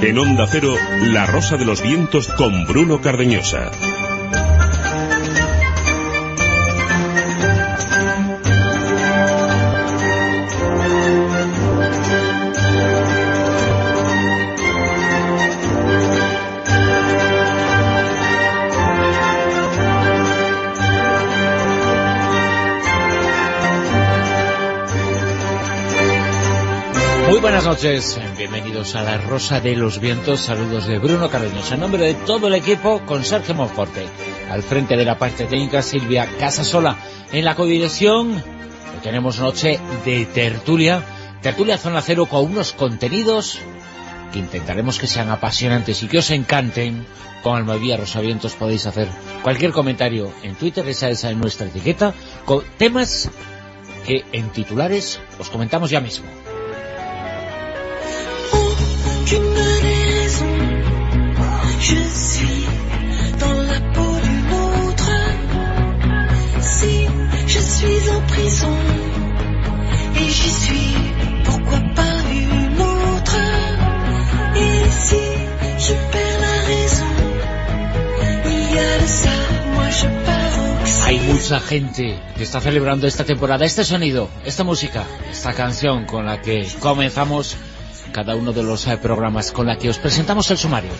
En Onda Cero, La Rosa de los Vientos con Bruno Cardeñosa. Muy buenas noches, bienvenidos a La Rosa de los Vientos, saludos de Bruno Cardeñosa, en nombre de todo el equipo con Sergio Monforte, al frente de la parte técnica Silvia Casasola, en la codirección tenemos noche de tertulia, tertulia Zona Cero con unos contenidos que intentaremos que sean apasionantes y que os encanten, con Almadía Rosavientos podéis hacer cualquier comentario en Twitter, esa es nuestra etiqueta, con temas que en titulares os comentamos ya mismo. Hay mucha gente que está celebrando esta temporada, este sonido, esta música, esta canción con la que comenzamos cada uno de los eh, programas con la que os presentamos el sumario.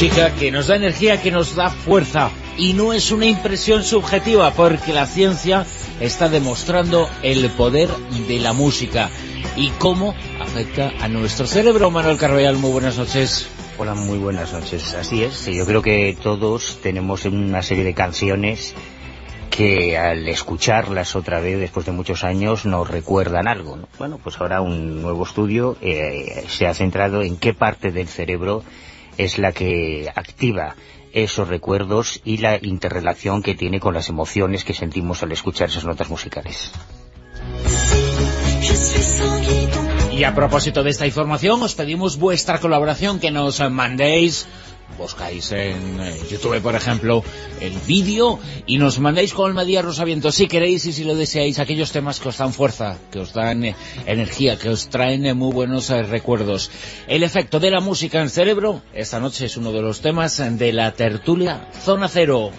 Música que nos da energía, que nos da fuerza y no es una impresión subjetiva porque la ciencia está demostrando el poder de la música y cómo afecta a nuestro cerebro. Manuel Carvallal, muy buenas noches. Hola, muy buenas noches. Así es, yo creo que todos tenemos una serie de canciones que al escucharlas otra vez después de muchos años nos recuerdan algo. Bueno, pues ahora un nuevo estudio eh, se ha centrado en qué parte del cerebro es la que activa esos recuerdos y la interrelación que tiene con las emociones que sentimos al escuchar esas notas musicales. Y a propósito de esta información, os pedimos vuestra colaboración, que nos mandéis buscáis en eh, YouTube, por ejemplo, el vídeo y nos mandéis con Almadía Rosaviento si queréis y si lo deseáis aquellos temas que os dan fuerza, que os dan eh, energía, que os traen eh, muy buenos recuerdos. El efecto de la música en el cerebro, esta noche es uno de los temas de la tertulia Zona Cero.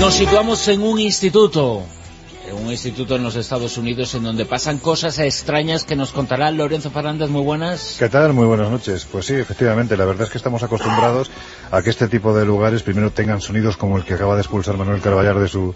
Nos situamos en un instituto un instituto en los Estados Unidos en donde pasan cosas extrañas que nos contará Lorenzo Fernández. Muy buenas. ¿Qué tal? Muy buenas noches. Pues sí, efectivamente, la verdad es que estamos acostumbrados a que este tipo de lugares primero tengan sonidos como el que acaba de expulsar Manuel Carballar de su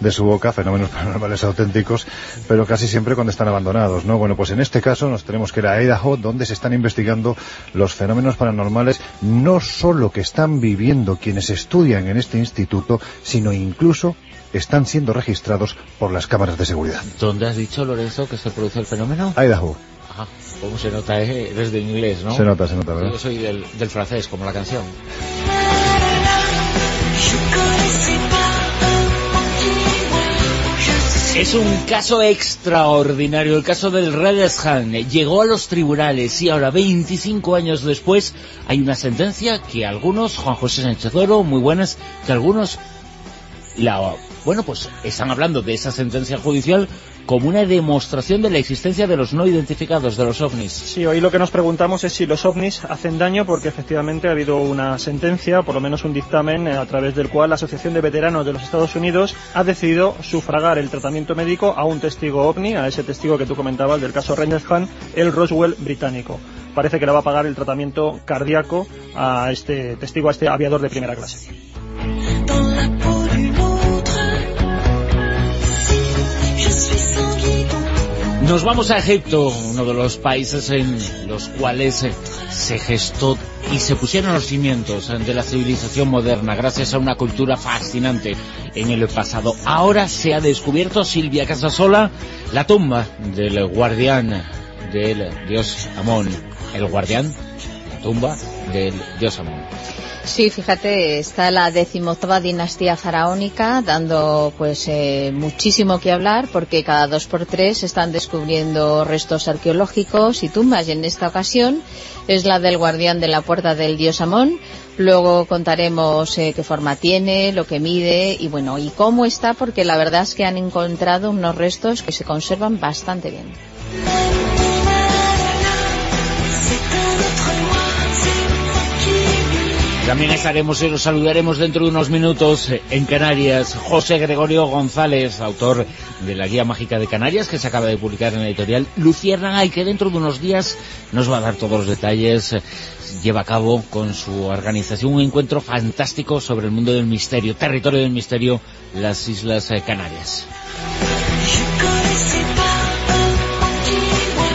de su boca, fenómenos paranormales auténticos, pero casi siempre cuando están abandonados, ¿no? Bueno, pues en este caso nos tenemos que ir a Idaho, donde se están investigando los fenómenos paranormales, no solo que están viviendo quienes estudian en este instituto, sino incluso están siendo registrados por las cámaras de seguridad. ¿Dónde has dicho, Lorenzo, que se produce el fenómeno? Idaho. Ajá, ¿cómo se nota? Eh? Eres de inglés, ¿no? Se nota, se nota, ¿verdad? Yo soy del, del francés, como la canción. Es un caso extraordinario, el caso del Redeshan. Llegó a los tribunales y ahora, 25 años después, hay una sentencia que algunos, Juan José Sánchez Oro, muy buenas, que algunos la bueno, pues están hablando de esa sentencia judicial como una demostración de la existencia de los no identificados, de los ovnis. Sí, hoy lo que nos preguntamos es si los ovnis hacen daño porque efectivamente ha habido una sentencia, por lo menos un dictamen, a través del cual la Asociación de Veteranos de los Estados Unidos ha decidido sufragar el tratamiento médico a un testigo ovni, a ese testigo que tú comentabas del caso Rendlesham, el Roswell británico. Parece que le va a pagar el tratamiento cardíaco a este testigo, a este aviador de primera clase. Nos vamos a Egipto, uno de los países en los cuales se gestó y se pusieron los cimientos de la civilización moderna gracias a una cultura fascinante en el pasado. Ahora se ha descubierto Silvia Casasola la tumba del guardián del dios Amón, el guardián tumba del dios Amón. Sí, fíjate, está la decimoctava dinastía faraónica dando pues eh, muchísimo que hablar porque cada dos por tres están descubriendo restos arqueológicos y tumbas y en esta ocasión es la del guardián de la puerta del dios Amón. Luego contaremos eh, qué forma tiene, lo que mide y bueno, y cómo está porque la verdad es que han encontrado unos restos que se conservan bastante bien. También estaremos y los saludaremos dentro de unos minutos en Canarias. José Gregorio González, autor de la Guía Mágica de Canarias, que se acaba de publicar en la editorial Lucierna y que dentro de unos días nos va a dar todos los detalles. Lleva a cabo con su organización un encuentro fantástico sobre el mundo del misterio, territorio del misterio, las Islas Canarias.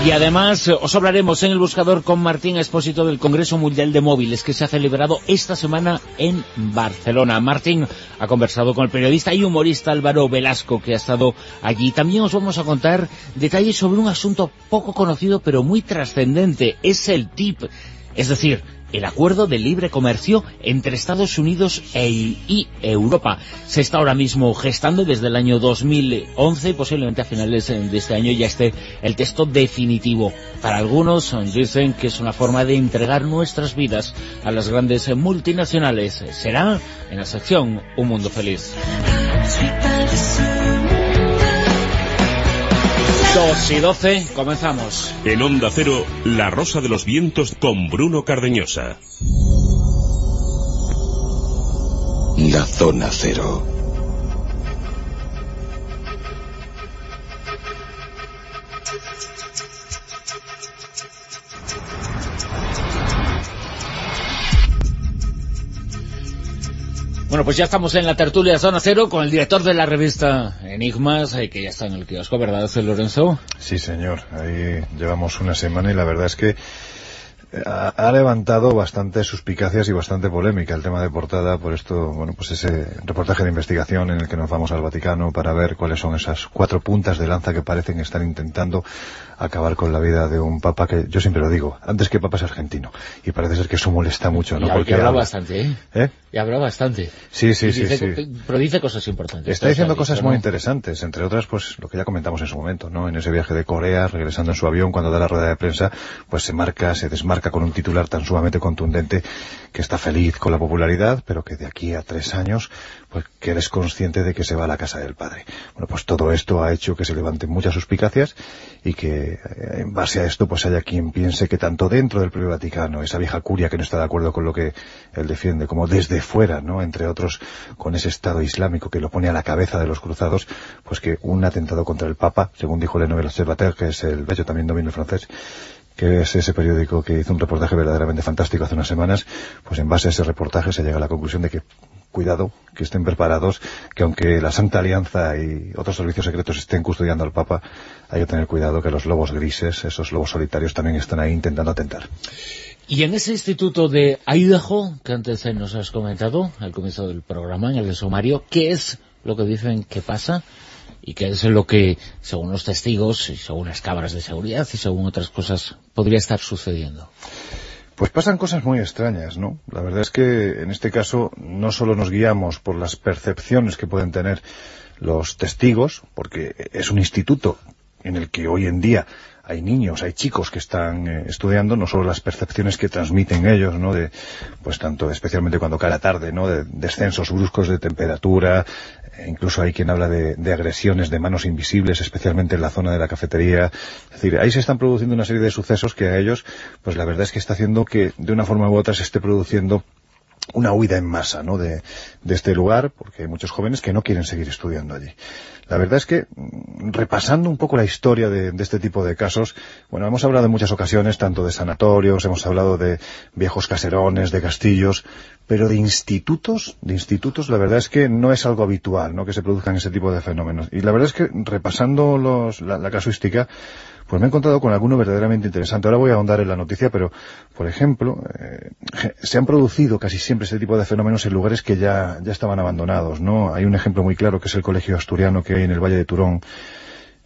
Y además os hablaremos en el buscador con Martín Expósito del Congreso Mundial de Móviles que se ha celebrado esta semana en Barcelona. Martín ha conversado con el periodista y humorista Álvaro Velasco que ha estado allí. También os vamos a contar detalles sobre un asunto poco conocido pero muy trascendente. Es el TIP, es decir, el acuerdo de libre comercio entre Estados Unidos e, y Europa. Se está ahora mismo gestando desde el año 2011 y posiblemente a finales de este año ya esté el texto definitivo. Para algunos dicen que es una forma de entregar nuestras vidas a las grandes multinacionales. Será en la sección Un Mundo Feliz. 2 y 12, comenzamos. En Onda Cero, La Rosa de los Vientos con Bruno Cardeñosa. La Zona Cero. Bueno, pues ya estamos en la tertulia Zona Cero con el director de la revista Enigmas, eh, que ya está en el kiosco, ¿verdad, Lorenzo? Sí, señor. Ahí llevamos una semana y la verdad es que ha, ha levantado bastante suspicacias y bastante polémica el tema de portada por esto, bueno, pues ese reportaje de investigación en el que nos vamos al Vaticano para ver cuáles son esas cuatro puntas de lanza que parecen estar intentando acabar con la vida de un papa que, yo siempre lo digo, antes que papa es argentino. Y parece ser que eso molesta mucho, ¿no? Y Porque habla habla- bastante, ¿eh? ¿Eh? Y habla bastante. Sí, sí, Y sí, dice- sí. Pero dice cosas importantes. Está diciendo cosas muy ¿no? interesantes, entre otras, pues lo que ya comentamos en su momento, ¿no? En ese viaje de Corea, regresando en su avión, cuando da la rueda de prensa, pues se marca, se desmarca con un titular tan sumamente contundente que está feliz con la popularidad, pero que de aquí a tres años, pues que eres consciente de que se va a la casa del padre. Bueno, pues todo esto ha hecho que se levanten muchas suspicacias y que eh, en base a esto, pues haya quien piense que tanto dentro del propio Vaticano, esa vieja curia que no está de acuerdo con lo que él defiende, como desde fuera, ¿no? Entre otros, con ese Estado islámico que lo pone a la cabeza de los cruzados, pues que un atentado contra el Papa, según dijo Le Nouvel Observateur, que es el bello también dominio francés, que es ese periódico que hizo un reportaje verdaderamente fantástico hace unas semanas, pues en base a ese reportaje se llega a la conclusión de que cuidado, que estén preparados, que aunque la Santa Alianza y otros servicios secretos estén custodiando al Papa, hay que tener cuidado que los lobos grises, esos lobos solitarios también están ahí intentando atentar. Y en ese instituto de Idaho, que antes nos has comentado al comienzo del programa, en el de sumario, ¿qué es lo que dicen que pasa? Y qué es lo que, según los testigos, y según las cámaras de seguridad y según otras cosas, podría estar sucediendo. Pues pasan cosas muy extrañas, ¿no? La verdad es que en este caso no solo nos guiamos por las percepciones que pueden tener los testigos, porque es un instituto en el que hoy en día hay niños, hay chicos que están eh, estudiando, no solo las percepciones que transmiten ellos, ¿no? De, pues tanto, especialmente cuando cae la tarde, ¿no? De descensos bruscos de temperatura, e incluso hay quien habla de, de agresiones de manos invisibles, especialmente en la zona de la cafetería. Es decir, ahí se están produciendo una serie de sucesos que a ellos, pues la verdad es que está haciendo que de una forma u otra se esté produciendo una huida en masa ¿no? de, de este lugar, porque hay muchos jóvenes que no quieren seguir estudiando allí. La verdad es que, mm, repasando un poco la historia de, de este tipo de casos, bueno, hemos hablado en muchas ocasiones tanto de sanatorios, hemos hablado de viejos caserones, de castillos, pero de institutos, de institutos, la verdad es que no es algo habitual, ¿no? Que se produzcan ese tipo de fenómenos. Y la verdad es que, repasando los, la, la casuística, pues me he encontrado con alguno verdaderamente interesante. Ahora voy a ahondar en la noticia, pero, por ejemplo, eh, se han producido casi siempre este tipo de fenómenos en lugares que ya, ya estaban abandonados, ¿no? Hay un ejemplo muy claro que es el colegio asturiano que hay en el Valle de Turón,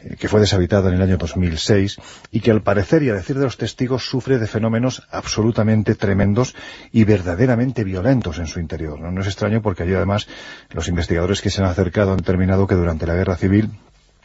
eh, que fue deshabitada en el año 2006 y que al parecer y a decir de los testigos sufre de fenómenos absolutamente tremendos y verdaderamente violentos en su interior. No, es extraño porque allí además los investigadores que se han acercado han determinado que durante la guerra civil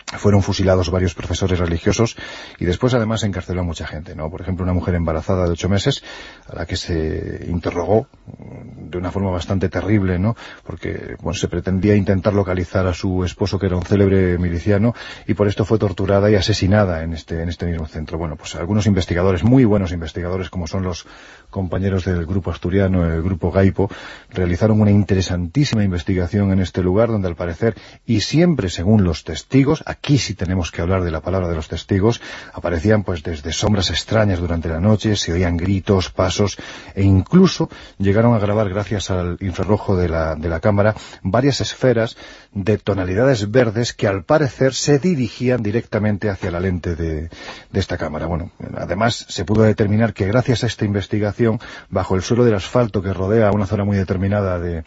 fueron fusilados varios profesores religiosos y después además encarceló a mucha gente, ¿no? Por ejemplo, una mujer embarazada de ocho meses a la que se interrogó de una forma bastante terrible, ¿no? Porque, bueno, se pretendía intentar localizar a su esposo que era un célebre miliciano y por esto fue torturada y asesinada en este, en este mismo centro. Bueno, pues algunos investigadores, muy buenos investigadores como son los compañeros del grupo asturiano, el grupo Gaipo, realizaron una interesantísima investigación en este lugar donde al parecer, y siempre según los testigos, aquí sí tenemos que hablar de la palabra de los testigos, aparecían pues desde sombras extrañas durante la noche, se oían gritos, pasos, e incluso llegaron a grabar, gracias al infrarrojo de la, de la cámara, varias esferas de tonalidades verdes que al parecer se dirigían directamente hacia la lente de, de esta cámara. Bueno, además se pudo determinar que gracias a esta investigación bajo el suelo del asfalto que rodea una zona muy determinada de,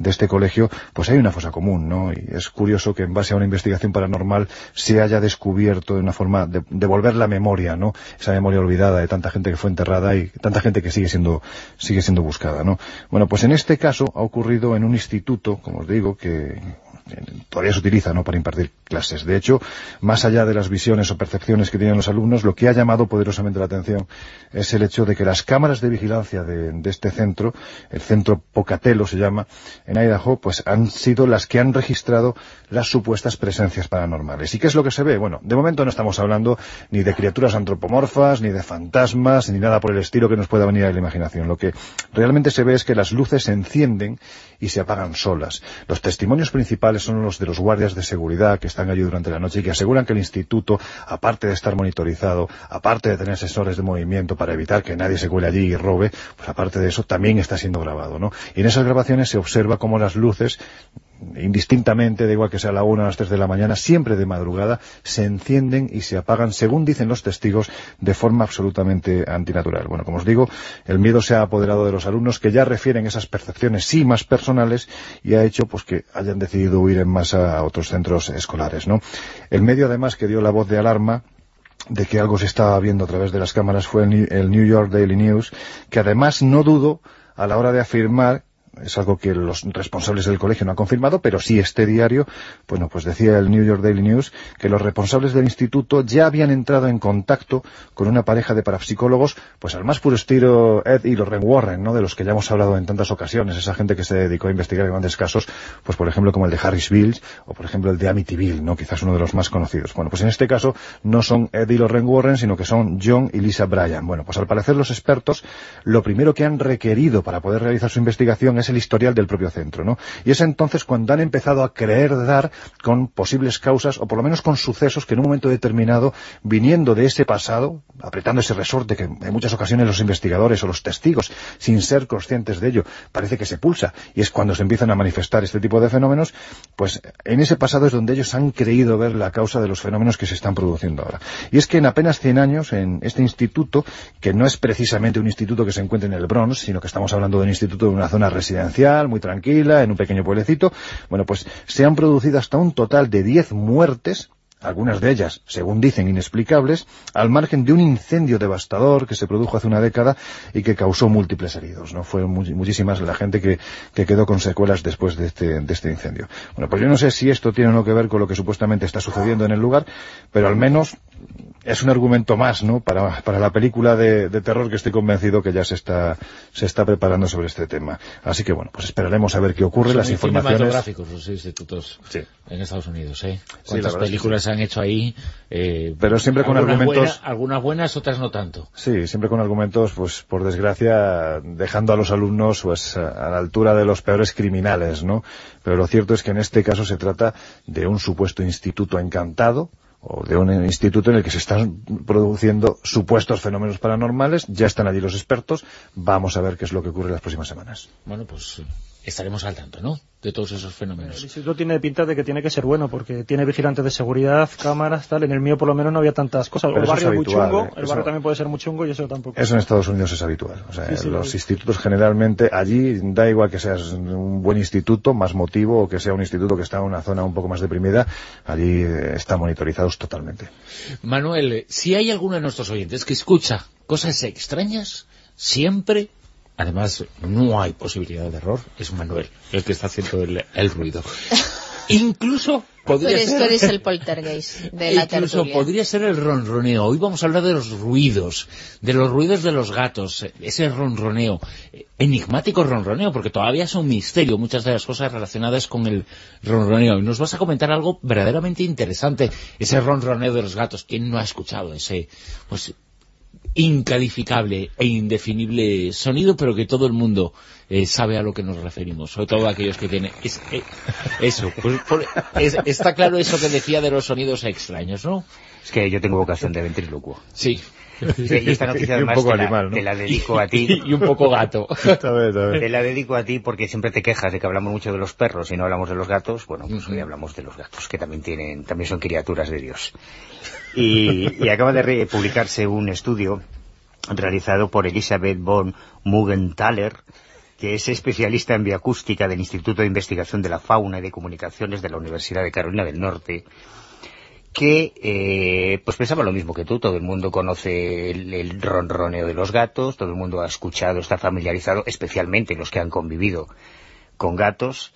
de este colegio, pues hay una fosa común, ¿no? Y es curioso que en base a una investigación paranormal se haya descubierto de una forma de devolver la memoria, ¿no? Esa memoria olvidada de tanta gente que fue enterrada y tanta gente que sigue siendo, sigue siendo buscada, ¿no? Bueno, pues en este caso ha ocurrido en un instituto, como os digo, que todavía se utiliza ¿no? para impartir clases. De hecho, más allá de las visiones o percepciones que tienen los alumnos, lo que ha llamado poderosamente la atención es el hecho de que las cámaras de vigilancia de, de este centro, el centro Pocatello se llama, en Idaho, pues han sido las que han registrado las supuestas presencias paranormales. ¿Y qué es lo que se ve? Bueno, de momento no estamos hablando ni de criaturas antropomorfas, ni de fantasmas, ni nada por el estilo que nos pueda venir a la imaginación. Lo que realmente se ve es que las luces se encienden y se apagan solas. Los testimonios principales son los de los guardias de seguridad que están allí durante la noche y que aseguran que el instituto, aparte de estar monitorizado, aparte de tener sensores de movimiento para evitar que nadie se cuele allí y robe, pues aparte de eso también está siendo grabado, ¿no? Y en esas grabaciones se observa cómo las luces indistintamente, da igual que sea la una o a las tres de la mañana, siempre de madrugada, se encienden y se apagan, según dicen los testigos, de forma absolutamente antinatural. Bueno, como os digo, el miedo se ha apoderado de los alumnos que ya refieren esas percepciones sí más personales y ha hecho pues que hayan decidido huir en masa a otros centros escolares, ¿no? El medio además que dio la voz de alarma de que algo se estaba viendo a través de las cámaras fue el New York Daily News, que además no dudo a la hora de afirmar es algo que los responsables del colegio no han confirmado, pero sí este diario, bueno, pues decía el New York Daily News que los responsables del instituto ya habían entrado en contacto con una pareja de parapsicólogos, pues al más puro estilo Ed y Lorraine Warren, ¿no? De los que ya hemos hablado en tantas ocasiones, esa gente que se dedicó a investigar grandes casos, pues por ejemplo como el de Harrisville o por ejemplo el de Amityville, ¿no? Quizás uno de los más conocidos. Bueno, pues en este caso no son Ed y Lorraine Warren, sino que son John y Lisa Bryan. Bueno, pues al parecer los expertos, lo primero que han requerido para poder realizar su investigación es el historial del propio centro, ¿no? Y es entonces cuando han empezado a creer dar con posibles causas, o por lo menos con sucesos que en un momento determinado, viniendo de ese pasado, apretando ese resorte que en muchas ocasiones los investigadores o los testigos, sin ser conscientes de ello, parece que se pulsa, y es cuando se empiezan a manifestar este tipo de fenómenos, pues en ese pasado es donde ellos han creído ver la causa de los fenómenos que se están produciendo ahora. Y es que en apenas 100 años, en este instituto, que no es precisamente un instituto que se encuentre en el Bronx, sino que estamos hablando de un instituto de una zona residencial, muy tranquila, en un pequeño pueblecito, bueno, pues se han producido hasta un total de 10 muertes algunas de ellas, según dicen, inexplicables, al margen de un incendio devastador que se produjo hace una década y que causó múltiples heridos. ¿no? Fue muchísimas la gente que, que, quedó con secuelas después de este, de este incendio. Bueno, pues yo no sé si esto tiene o no que ver con lo que supuestamente está sucediendo en el lugar, pero al menos es un argumento más, ¿no?, para, para la película de, de, terror que estoy convencido que ya se está, se está preparando sobre este tema. Así que, bueno, pues esperaremos a ver qué ocurre, Son las informaciones... cinematográficos los institutos sí. en Estados Unidos, ¿eh? ¿Cuántas sí, películas se han hecho ahí? Eh, Pero siempre con argumentos... Algunas buenas, otras no tanto. Sí, siempre con argumentos, pues, por desgracia, dejando a los alumnos, pues, a la altura de los peores criminales, ¿no? Pero lo cierto es que en este caso se trata de un supuesto instituto encantado, o de un instituto en el que se están produciendo supuestos fenómenos paranormales, ya están allí los expertos, vamos a ver qué es lo que ocurre las próximas semanas. Pues estaremos al tanto, ¿no?, de todos esos El fenómenos. instituto tiene pinta de que tiene que ser bueno, porque tiene vigilantes de seguridad, cámaras, tal. En el mío, por lo menos, no había tantas cosas. Pero el barrio es es muy habitual, chungo, ¿eh? el Eso- barrio también puede ser muy chungo y eso tampoco. Eso en Estados Unidos es habitual. O sea, Sí, sí, los lo- institutos generalmente, allí da igual que seas un buen instituto, más motivo, o que sea un instituto que está en una zona un poco más deprimida, allí eh, están monitorizados totalmente. Manuel, si hay alguno de nuestros oyentes que escucha cosas extrañas, siempre, además no hay posibilidad de error, es Manuel el que está haciendo el, el ruido. Incluso podría eres, ser... eres el poltergeist de la Incluso tertulia. podría ser el ronroneo. Hoy vamos a hablar de los ruidos, de los ruidos de los gatos, ese ronroneo, enigmático ronroneo, porque todavía es un misterio muchas de las cosas relacionadas con el ronroneo. Y nos vas a comentar algo verdaderamente interesante, ese ronroneo de los gatos. ¿Quién no ha escuchado ese, pues, incalificable e indefinible sonido, pero que todo el mundo eh, sabe a lo que nos referimos, sobre todo aquellos que tienen es- eh, eso, pues, por- es- está claro eso que decía de los sonidos extraños, ¿no? Es que yo tengo vocación de ventrílocuo. Sí. Y esta noticia Y un además poco te, la, animal, ¿no? te la dedico a ti. y un poco gato. Te la dedico a ti porque siempre te quejas de que hablamos mucho de los perros y no hablamos de los gatos. Bueno, pues hoy hablamos de los gatos, que también tienen, también son criaturas de Dios. Y, y acaba de re- publicarse un estudio realizado por Elizabeth von Muggenthaler, que es especialista en bioacústica del Instituto de Investigación de la Fauna y de Comunicaciones de la Universidad de Carolina del Norte, que eh, pues pensaba lo mismo que tú, todo el mundo conoce el, ronroneo de los gatos, todo el mundo ha escuchado, está familiarizado, especialmente los que han convivido con gatos,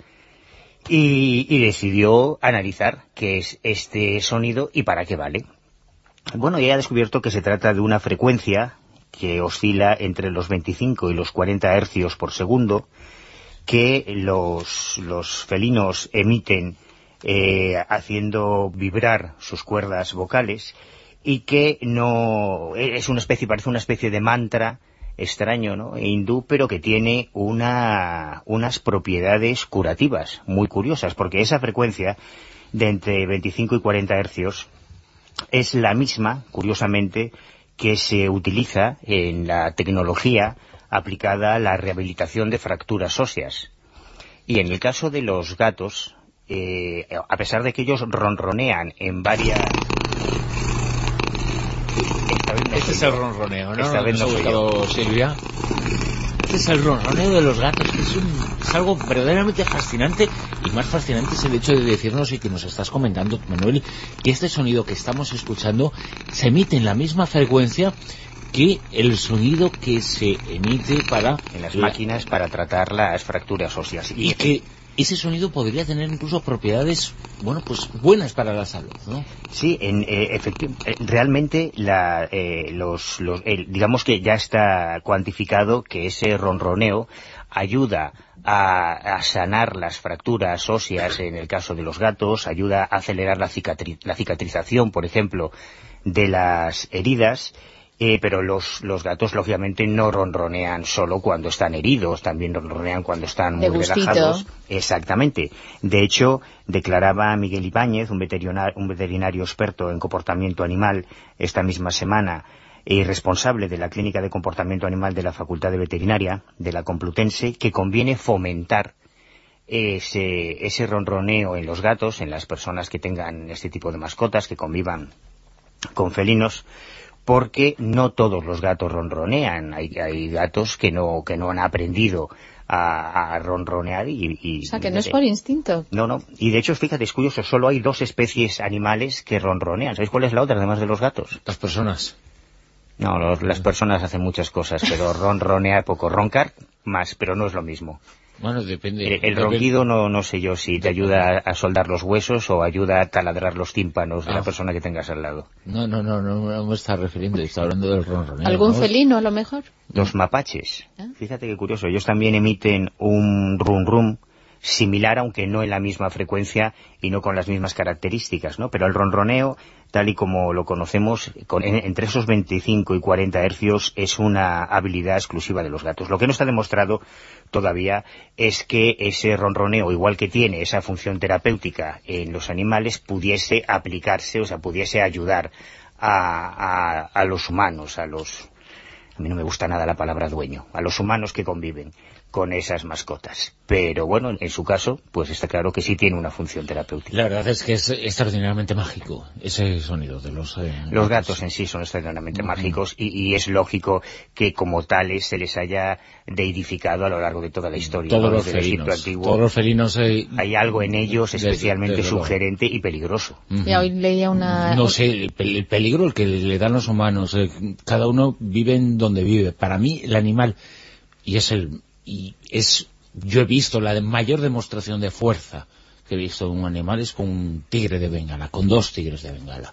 y, y decidió analizar qué es este sonido y para qué vale. Bueno, y ha descubierto que se trata de una frecuencia que oscila entre los 25 y los 40 hercios por segundo, que los, los felinos emiten eh, haciendo vibrar sus cuerdas vocales y que no es una especie parece una especie de mantra extraño ¿no? e hindú pero que tiene una, unas propiedades curativas muy curiosas porque esa frecuencia de entre 25 y 40 hercios es la misma curiosamente que se utiliza en la tecnología aplicada a la rehabilitación de fracturas óseas y en el caso de los gatos eh, a pesar de que ellos ronronean en varias... Esta vez no Este es el ronroneo, ¿no? Esta vez Silvia. Este es el ronroneo de los gatos, que es, un- es algo verdaderamente fascinante, y más fascinante es el hecho de decirnos y que nos estás comentando, Manuel, que este sonido que estamos escuchando se emite en la misma frecuencia que el sonido que se emite para en las la- máquinas para tratar las fracturas óseas. y que ese sonido podría tener incluso propiedades, bueno, pues buenas para la salud, ¿no? Sí, en, eh, eh, realmente la, eh, los, los- el- digamos que ya está cuantificado que ese ronroneo ayuda a, a sanar las fracturas óseas en el caso de los gatos, ayuda a acelerar la, cicatri- la cicatrización, por ejemplo, de las heridas, eh, pero los, los gatos lógicamente no ronronean solo cuando están heridos, también ronronean cuando están muy relajados. Exactamente. De hecho, declaraba Miguel Ibáñez, un veterinario, un veterinario experto en comportamiento animal, esta misma semana, y responsable de la Clínica de Comportamiento Animal de la Facultad de Veterinaria de la Complutense, que conviene fomentar ese, ese ronroneo en los gatos, en las personas que tengan este tipo de mascotas, que convivan con felinos, porque no todos los gatos ronronean. Hay, hay gatos que no, que no han aprendido a, a ronronear y, y- O sea, que no es por instinto. no, no. Y de hecho, fíjate, es curioso, solo hay dos especies animales que ronronean. ¿Sabéis cuál es la otra, además de los gatos? Las personas. No, los- las personas hacen muchas cosas, pero ronronear poco. Roncar, más, pero no es lo mismo. Bueno, depende. El, el ronquido no, no sé yo si te ayuda a soldar los huesos o ayuda a taladrar los tímpanos de Ah. la persona que tengas al lado. No, no, no, no, no me está refiriendo, está hablando del ronroneo. ¿Algún ¿no? felino a lo mejor? Los mapaches, Ah. fíjate qué curioso, ellos también emiten un rum rum similar, aunque no en la misma frecuencia y no con las mismas características, ¿no? Pero el ronroneo, tal y como lo conocemos, con- en- entre esos 25 y 40 hercios, es una habilidad exclusiva de los gatos. Lo que no está demostrado todavía es que ese ronroneo, igual que tiene esa función terapéutica en los animales, pudiese aplicarse, o sea, pudiese ayudar a, a- a los humanos, a los a mí no me gusta nada la palabra dueño, a los humanos que conviven con esas mascotas. Pero bueno, en su caso, pues está claro que sí tiene una función terapéutica. La verdad es que es extraordinariamente mágico ese sonido de los eh, Los gatos en sí son extraordinariamente mágicos y, y es lógico que como tales se les haya deidificado a lo largo de toda la historia. todos ¿no? los felinos. antiguo Todos los felinos... eh, hay algo en ellos especialmente desde sugerente y peligroso. ujú. Ya hoy leía una... No sé, el, el peligro el que le dan los humanos, eh, cada uno vive en donde vive. Para mí, el animal, y es el y es yo he visto la mayor demostración de fuerza que he visto en un animal es con un tigre de Bengala, con dos tigres de Bengala.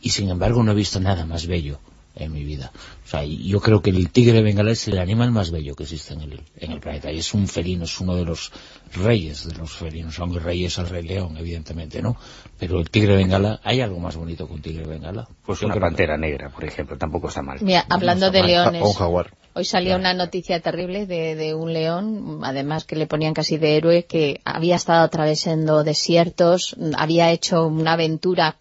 Y sin embargo no he visto nada más bello en mi vida. O sea, y yo creo que el tigre de Bengala es el animal más bello que existe en el, en el planeta. Y es un felino, es uno de los reyes de los felinos. Aunque el rey es el rey león, evidentemente, ¿no? Pero el tigre de Bengala, ¿hay algo más bonito que un tigre de Bengala? Pues Yo una que- pantera negra, por ejemplo, tampoco está mal. Mira, hablando de mal. leones, O un jaguar. Hoy salía una noticia terrible de, de un león, además que le ponían casi de héroe, que había estado atravesando desiertos, había hecho una aventura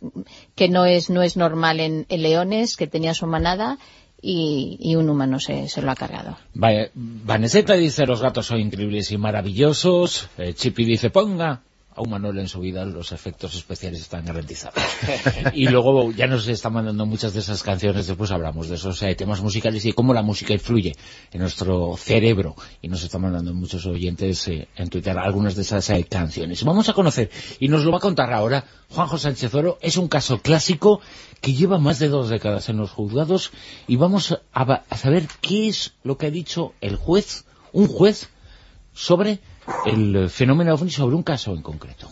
que no es no es normal en, en leones, que tenía su manada, y, y un humano se, se lo ha cargado. Va- Vaneseta dice, los gatos son increíbles y maravillosos. Eh, Chippy dice, ponga a un Manuel en su vida, los efectos especiales están garantizados. y luego ya nos están mandando muchas de esas canciones, después hablamos de esos temas musicales y cómo la música influye en nuestro cerebro. Y nos están mandando muchos oyentes eh, en Twitter algunas de esas eh, canciones. Vamos a conocer, y nos lo va a contar ahora Juanjo Sánchez Oro, es un caso clásico que lleva más de dos décadas en los juzgados y vamos a, a saber qué es lo que ha dicho el juez, un juez, sobre el fenómeno ovni, sobre un caso en concreto.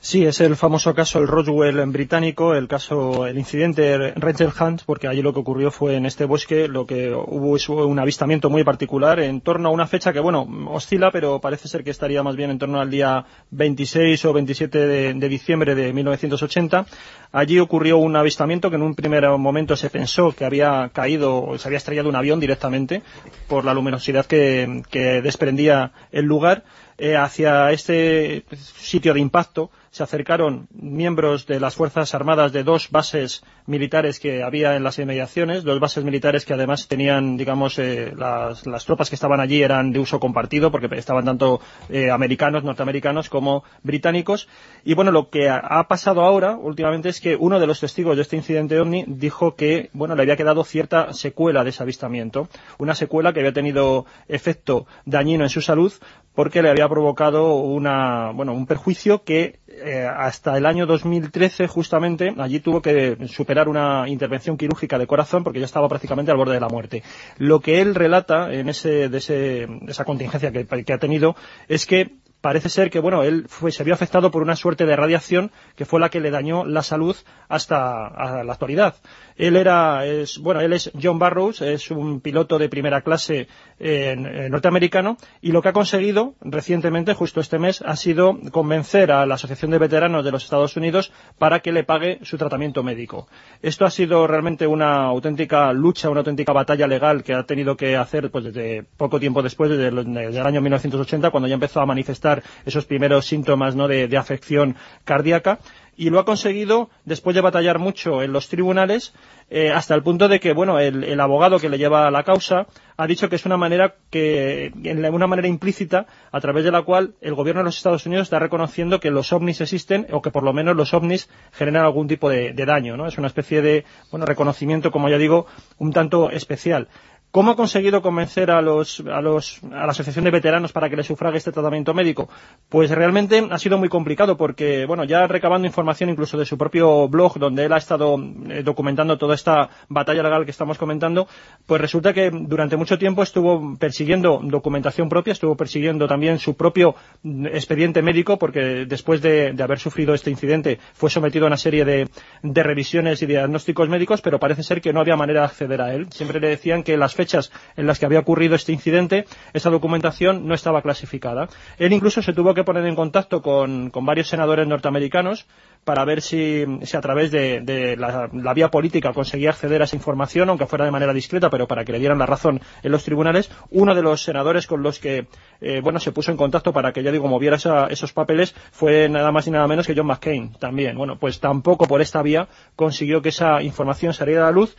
Sí, es el famoso caso, el Roswell británico, el caso, el incidente Rachel Hunt, porque allí lo que ocurrió fue en este bosque, lo que hubo es un avistamiento muy particular en torno a una fecha que, bueno, oscila, pero parece ser que estaría más bien en torno al día 26 o 27 de, de diciembre de 1980. Allí ocurrió un avistamiento que en un primer momento se pensó que había caído, o se había estrellado un avión directamente por la luminosidad que desprendía el lugar. Eh, hacia este sitio de impacto se acercaron miembros de las Fuerzas Armadas de dos bases militares que había en las inmediaciones, dos bases militares que además tenían, digamos, eh, las, tropas que estaban allí eran de uso compartido porque estaban tanto eh, americanos, norteamericanos como británicos. Y bueno, lo que ha, ha pasado ahora últimamente es que uno de los testigos de este incidente OVNI dijo que, bueno, le había quedado cierta secuela de ese avistamiento. Una secuela que había tenido efecto dañino en su salud porque le había provocado una, bueno, un perjuicio que eh, hasta el año 2013 justamente allí tuvo que superar una intervención quirúrgica de corazón porque ya estaba prácticamente al borde de la muerte. Lo que él relata en ese, de, ese, de esa contingencia que, ha tenido es que parece ser que bueno él fue, se vio afectado por una suerte de radiación que fue la que le dañó la salud hasta la actualidad. Él era, es, bueno, él es John Barrows, es un piloto de primera clase norteamericano y lo que ha conseguido recientemente, justo este mes, ha sido convencer a la Asociación de Veteranos de los Estados Unidos para que le pague su tratamiento médico. Esto ha sido realmente una auténtica lucha, una auténtica batalla legal que ha tenido que hacer pues desde poco tiempo después, desde el, desde el año 1980, cuando ya empezó a manifestar esos primeros síntomas ¿no? de afección cardíaca y lo ha conseguido después de batallar mucho en los tribunales eh, hasta el punto de que bueno el, abogado que le lleva la causa ha dicho que es una manera que una manera implícita a través de la cual el gobierno de los Estados Unidos está reconociendo que los ovnis existen o que por lo menos los ovnis generan algún tipo de, de daño no es una especie de bueno reconocimiento como ya digo un tanto especial ¿Cómo ha conseguido convencer a, los, a, los, a la Asociación de Veteranos para que le sufrague este tratamiento médico? Pues realmente ha sido muy complicado porque, bueno, ya recabando información incluso de su propio blog donde él ha estado eh, documentando toda esta batalla legal que estamos comentando, pues resulta que durante mucho tiempo estuvo persiguiendo documentación propia, estuvo persiguiendo también su propio expediente médico porque después de, de haber sufrido este incidente fue sometido a una serie de, de revisiones y diagnósticos médicos, pero parece ser que no había manera de acceder a él. Siempre le decían que las fechas en las que había ocurrido este incidente, esa documentación no estaba clasificada. Él incluso se tuvo que poner en contacto con, con varios senadores norteamericanos para ver si, si a través de, la, vía política conseguía acceder a esa información, aunque fuera de manera discreta, pero para que le dieran la razón en los tribunales. Uno de los senadores con los que eh, bueno se puso en contacto para que, ya digo, moviera esa, esos papeles fue nada más y nada menos que John McCain también. Bueno, pues tampoco por esta vía consiguió que esa información saliera a la luz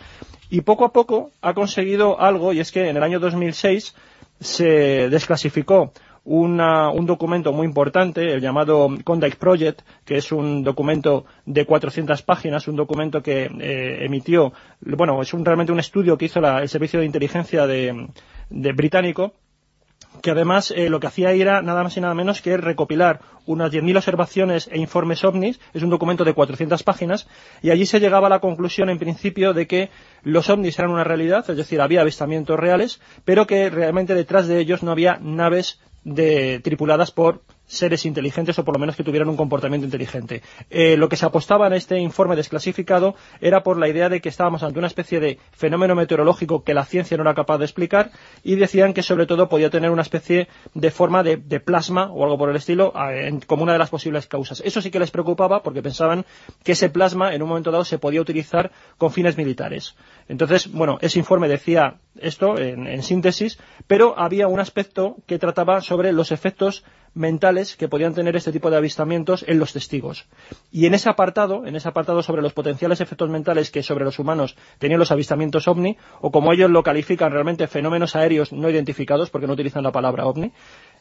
y poco a poco ha conseguido algo, y es que en el año 2006 se desclasificó una- un documento muy importante, el llamado Conduct Project, que es un documento de 400 páginas, un documento que eh, emitió, bueno, es un, realmente un estudio que hizo la- el Servicio de Inteligencia de, de británico, que además eh, lo que hacía era nada más y nada menos que recopilar unas 10.000 observaciones e informes ovnis, es un documento de 400 páginas, y allí se llegaba a la conclusión en principio de que los ovnis eran una realidad, es decir, había avistamientos reales, pero que realmente detrás de ellos no había naves de, tripuladas por seres inteligentes o por lo menos que tuvieran un comportamiento inteligente. Eh, lo que se apostaba en este informe desclasificado era por la idea de que estábamos ante una especie de fenómeno meteorológico que la ciencia no era capaz de explicar y decían que sobre todo podía tener una especie de forma de, plasma o algo por el estilo en- como una de las posibles causas. Eso sí que les preocupaba porque pensaban que ese plasma en un momento dado se podía utilizar con fines militares. Entonces, bueno, ese informe decía esto en, síntesis, pero había un aspecto que trataba sobre los efectos mentales que podían tener este tipo de avistamientos en los testigos. Y en ese apartado, en ese apartado sobre los potenciales efectos mentales que sobre los humanos tenían los avistamientos ovni, o como ellos lo califican realmente fenómenos aéreos no identificados, porque no utilizan la palabra ovni,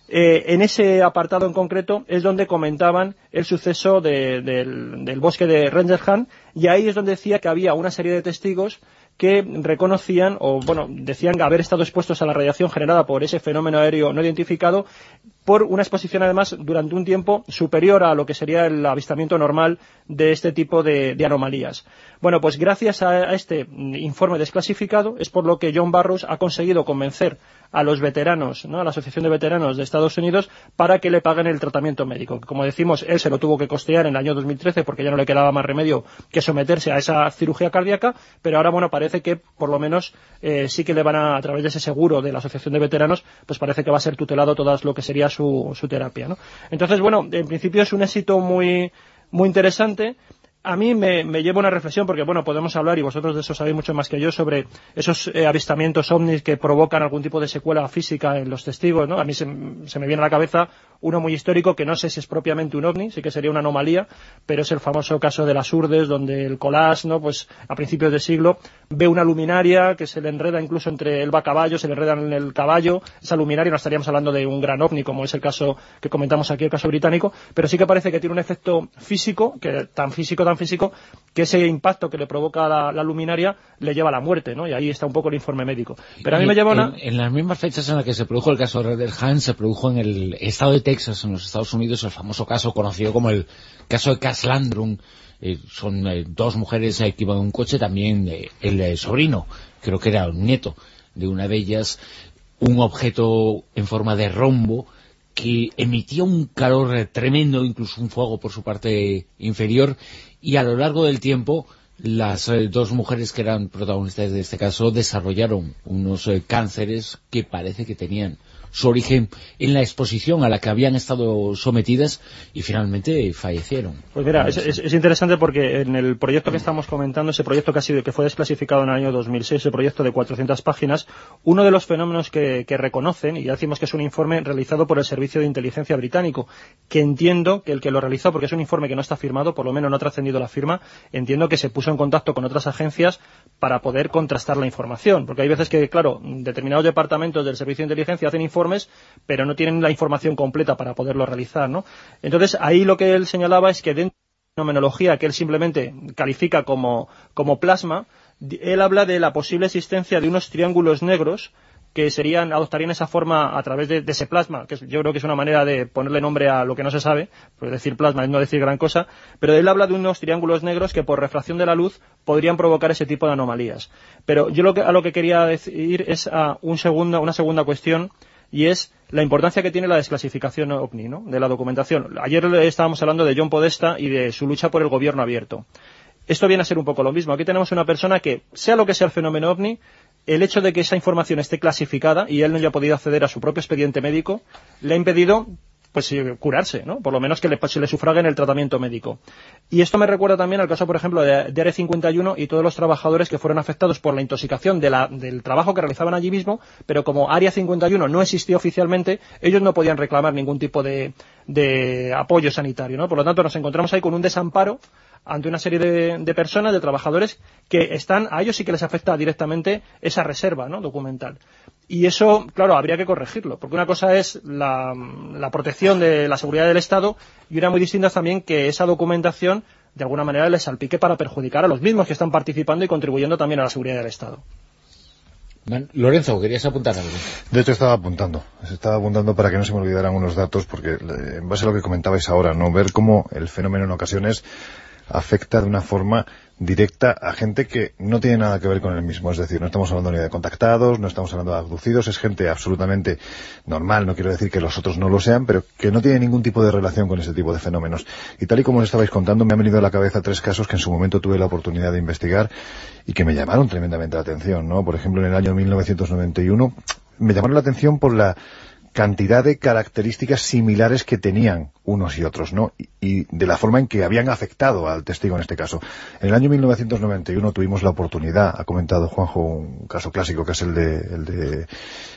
eh, en ese apartado en concreto es donde comentaban el suceso de- del, del bosque de Rangerham y ahí es donde decía que había una serie de testigos que reconocían o bueno decían haber estado expuestos a la radiación generada por ese fenómeno aéreo no identificado por una exposición además durante un tiempo superior a lo que sería el avistamiento normal de este tipo de, anomalías. Bueno, pues gracias a, este mm, informe desclasificado es por lo que John Barrows ha conseguido convencer a los veteranos, ¿no? a la Asociación de Veteranos de Estados Unidos, para que le paguen el tratamiento médico. Como decimos, él se lo tuvo que costear en el año 2013 porque ya no le quedaba más remedio que someterse a esa cirugía cardíaca, pero ahora, bueno, parece que por lo menos eh, sí que le van a, a través de ese seguro de la Asociación de Veteranos, pues parece que va a ser tutelado todas lo que sería su, su terapia, ¿no? Entonces, bueno, en principio es un éxito muy, muy interesante a mí me, me lleva una reflexión porque, bueno, podemos hablar, y vosotros de eso sabéis mucho más que yo, sobre esos eh, avistamientos ovnis que provocan algún tipo de secuela física en los testigos, ¿no? A mí se, se me viene a la cabeza uno muy histórico que no sé si es propiamente un ovni, sí que sería una anomalía, pero es el famoso caso de las Urdes, donde el Colás, ¿no? Pues a principios de siglo ve una luminaria que se le enreda incluso entre a caballo, se le enreda en el caballo, esa luminaria no estaríamos hablando de un gran ovni como es el caso que comentamos aquí, el caso británico, pero sí que parece que tiene un efecto físico, que tan físico, tan físico, que ese impacto que le provoca la, la luminaria le lleva a la muerte, ¿no? Y ahí está un poco el informe médico. Pero a mí Y me lleva una... En, en las mismas fechas en las que se produjo el caso de Rutherford, se produjo en el estado de Texas, en los Estados Unidos, el famoso caso conocido como el caso de Cass Landrum. Eh, son eh, dos mujeres que iban en un coche, también eh, el eh, sobrino, creo que era un nieto de una de ellas, un objeto en forma de rombo que emitía un calor tremendo, incluso un fuego por su parte inferior, y a lo largo del tiempo las dos mujeres que eran protagonistas de este caso desarrollaron unos cánceres que parece que tenían su origen en la exposición a la que habían estado sometidas y finalmente fallecieron. Pues mira, es, es- es interesante porque en el proyecto que estamos comentando, ese proyecto que ha sido que fue desclasificado en el año 2006, ese proyecto de 400 páginas, uno de los fenómenos que, que reconocen, y ya decimos que es un informe realizado por el Servicio de Inteligencia británico, que entiendo que el que lo realizó, porque es un informe que no está firmado, por lo menos no ha trascendido la firma, entiendo que se puso en contacto con otras agencias para poder contrastar la información, porque hay veces que, claro, determinados departamentos del Servicio de Inteligencia hacen informes, pero no tienen la información completa para poderlo realizar, ¿no? Entonces, ahí lo que él señalaba es que dentro de la fenomenología que él simplemente califica como, como plasma, él habla de la posible existencia de unos triángulos negros que serían adoptarían esa forma a través de, de ese plasma, que yo creo que es una manera de ponerle nombre a lo que no se sabe, pues decir plasma es no decir gran cosa, pero él habla de unos triángulos negros que por refracción de la luz podrían provocar ese tipo de anomalías. Pero yo lo que, a lo que quería decir es a un segundo, una segunda cuestión, y es la importancia que tiene la desclasificación OVNI, ¿no? de la documentación. Ayer estábamos hablando de John Podesta y de su lucha por el gobierno abierto. Esto viene a ser un poco lo mismo. Aquí tenemos una persona que, sea lo que sea el fenómeno OVNI, el hecho de que esa información esté clasificada y él no haya podido acceder a su propio expediente médico, le ha impedido pues curarse, ¿no? Por lo menos que le, se le sufrague en el tratamiento médico. Y esto me recuerda también al caso, por ejemplo, de, de Área 51 y todos los trabajadores que fueron afectados por la intoxicación de la- del trabajo que realizaban allí mismo, pero como Área 51 no existía oficialmente, ellos no podían reclamar ningún tipo de, de apoyo sanitario, ¿no? Por lo tanto, nos encontramos ahí con un desamparo ante una serie de, de personas, de trabajadores, que están, a ellos sí que les afecta directamente esa reserva ¿no? documental. Y eso, claro, habría que corregirlo, porque una cosa es la, la protección de la seguridad del Estado y una muy distinta es también que esa documentación de alguna manera les salpique para perjudicar a los mismos que están participando y contribuyendo también a la seguridad del Estado. Man- Lorenzo, querías apuntar algo. De hecho, estaba apuntando. Estaba apuntando para que no se me olvidaran unos datos, porque eh, en base a lo que comentabais ahora, ¿no? Ver cómo el fenómeno en ocasiones afecta de una forma directa a gente que no tiene nada que ver con el mismo. Es decir, no estamos hablando ni de contactados, no estamos hablando de abducidos, es gente absolutamente normal, no quiero decir que los otros no lo sean, pero que no tiene ningún tipo de relación con ese tipo de fenómenos. Y tal y como os estabais contando, me han venido a la cabeza tres casos que en su momento tuve la oportunidad de investigar y que me llamaron tremendamente la atención, ¿no? Por ejemplo, en el año 1991 me llamaron la atención por la cantidad de características similares que tenían unos y otros, ¿no? Y, de la forma en que habían afectado al testigo en este caso. En el año 1991 tuvimos la oportunidad, ha comentado Juanjo un caso clásico que es el de, el de,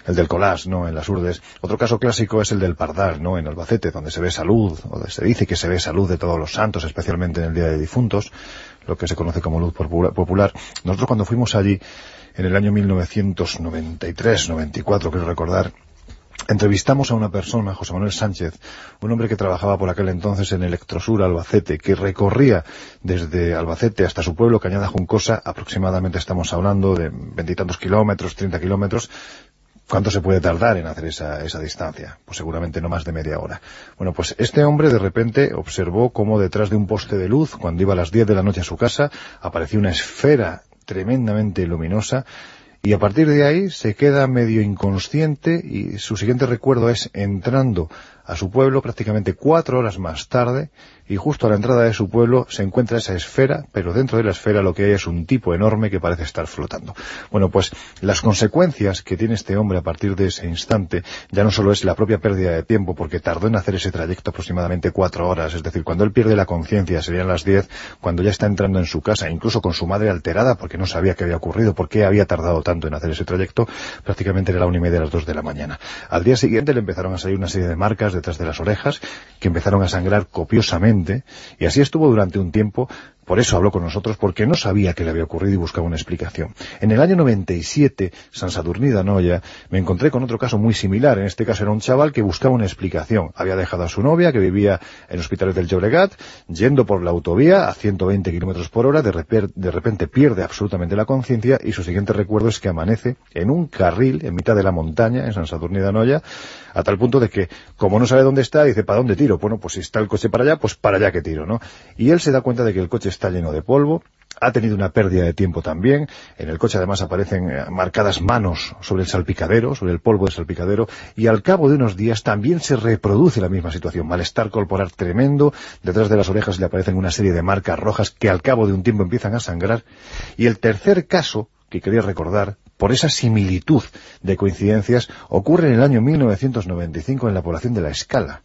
el del Colás, ¿no? En las Urdes. Otro caso clásico es el del Pardal, ¿no? En Albacete, donde se ve salud, o se dice que se ve salud de todos los santos, especialmente en el Día de Difuntos, lo que se conoce como luz popula- popular. Nosotros cuando fuimos allí, en el año 1993, 94, quiero recordar, Entrevistamos a una persona, José Manuel Sánchez, un hombre que trabajaba por aquel entonces en Electrosur Albacete, que recorría desde Albacete hasta su pueblo, Cañada Juncosa, aproximadamente estamos hablando de veintitantos kilómetros, 30 kilómetros. ¿Cuánto se puede tardar en hacer esa, esa distancia? Pues seguramente no más de media hora. Bueno, pues este hombre de repente observó cómo detrás de un poste de luz, cuando iba a las 10 de la noche a su casa, apareció una esfera tremendamente luminosa y a partir de ahí se queda medio inconsciente y su siguiente recuerdo es entrando a su pueblo prácticamente cuatro horas más tarde y justo a la entrada de su pueblo se encuentra esa esfera, pero dentro de la esfera lo que hay es un tipo enorme que parece estar flotando. Bueno, pues las consecuencias que tiene este hombre a partir de ese instante ya no solo es la propia pérdida de tiempo, porque tardó en hacer ese trayecto aproximadamente cuatro horas, es decir, cuando él pierde la conciencia serían las diez, cuando ya está entrando en su casa, incluso con su madre alterada porque no sabía qué había ocurrido, por qué había tardado tanto en hacer ese trayecto, prácticamente era la una y media de las dos de la mañana. Al día siguiente le empezaron a salir una serie de marcas detrás de las orejas que empezaron a sangrar copiosamente y así estuvo durante un tiempo por eso habló con nosotros, porque no sabía qué le había ocurrido y buscaba una explicación. En el año 97, San Sadurní de Anoia, me encontré con otro caso muy similar. En este caso era un chaval que buscaba una explicación. Había dejado a su novia, que vivía en hospitales del Llobregat, yendo por la autovía a 120 kilómetros por hora, de, de repente pierde absolutamente la conciencia y su siguiente recuerdo es que amanece en un carril en mitad de la montaña, en San Sadurní de Anoia, a tal punto de que, como no sabe dónde está, dice, ¿para dónde tiro? Bueno, pues si está el coche para allá, pues para allá que tiro, ¿no? Y él se da cuenta de que el coche está lleno de polvo, ha tenido una pérdida de tiempo también, en el coche además aparecen eh, marcadas manos sobre el salpicadero, sobre el polvo del salpicadero, y al cabo de unos días también se reproduce la misma situación, malestar corporal tremendo, detrás de las orejas le aparecen una serie de marcas rojas que al cabo de un tiempo empiezan a sangrar, y el tercer caso que quería recordar, por esa similitud de coincidencias, ocurre en el año 1995 en la población de La Escala,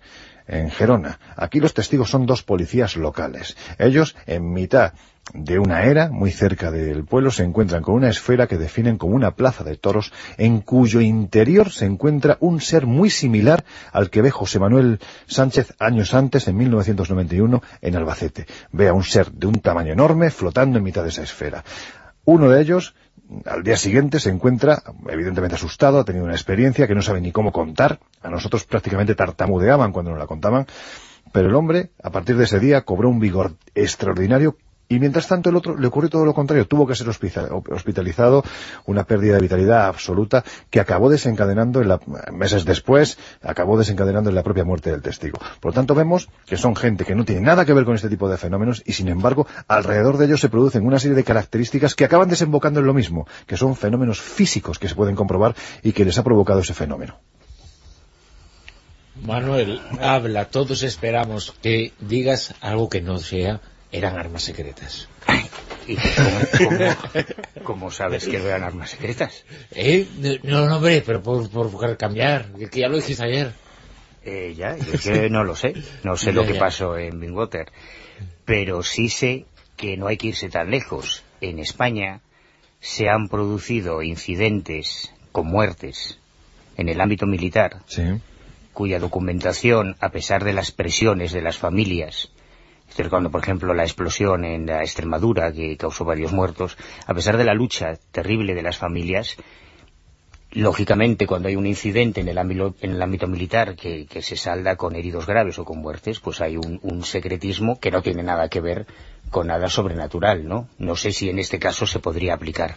en Gerona. Aquí los testigos son dos policías locales. Ellos, en mitad de una era, muy cerca del pueblo, se encuentran con una esfera que definen como una plaza de toros, en cuyo interior se encuentra un ser muy similar al que ve José Manuel Sánchez años antes, en 1991, en Albacete. Ve a un ser de un tamaño enorme flotando en mitad de esa esfera. Uno de ellos al día siguiente se encuentra evidentemente asustado, ha tenido una experiencia que no sabe ni cómo contar. A nosotros prácticamente tartamudeaban cuando nos la contaban. Pero el hombre, a partir de ese día, cobró un vigor extraordinario y mientras tanto el otro le ocurrió todo lo contrario, tuvo que ser hospital- hospitalizado, una pérdida de vitalidad absoluta que acabó desencadenando en la, meses después, acabó desencadenando en la propia muerte del testigo. Por lo tanto vemos que son gente que no tiene nada que ver con este tipo de fenómenos y sin embargo alrededor de ellos se producen una serie de características que acaban desembocando en lo mismo, que son fenómenos físicos que se pueden comprobar y que les ha provocado ese fenómeno. Manuel, habla, todos esperamos que digas algo que no sea eran armas secretas. ¿Y cómo, cómo- cómo sabes que eran armas secretas? ¿Eh? No, no, hombre, pero por, por cambiar, que que ya lo dijiste ayer. Eh, ya, yo es que no lo sé. No sé Ya, lo que ya. pasó en Bingwater. Pero sí sé que no hay que irse tan lejos. En España se han producido incidentes con muertes en el ámbito militar Sí. cuya documentación, a pesar de las presiones de las familias, Estoy recordando, por ejemplo, la explosión en la Extremadura que causó varios muertos. A pesar de la lucha terrible de las familias, lógicamente cuando hay un incidente en el ámbito, en el ámbito militar que, que, se salda con heridos graves o con muertes, pues hay un, un, secretismo que no tiene nada que ver con nada sobrenatural, ¿no? No sé si en este caso se podría aplicar.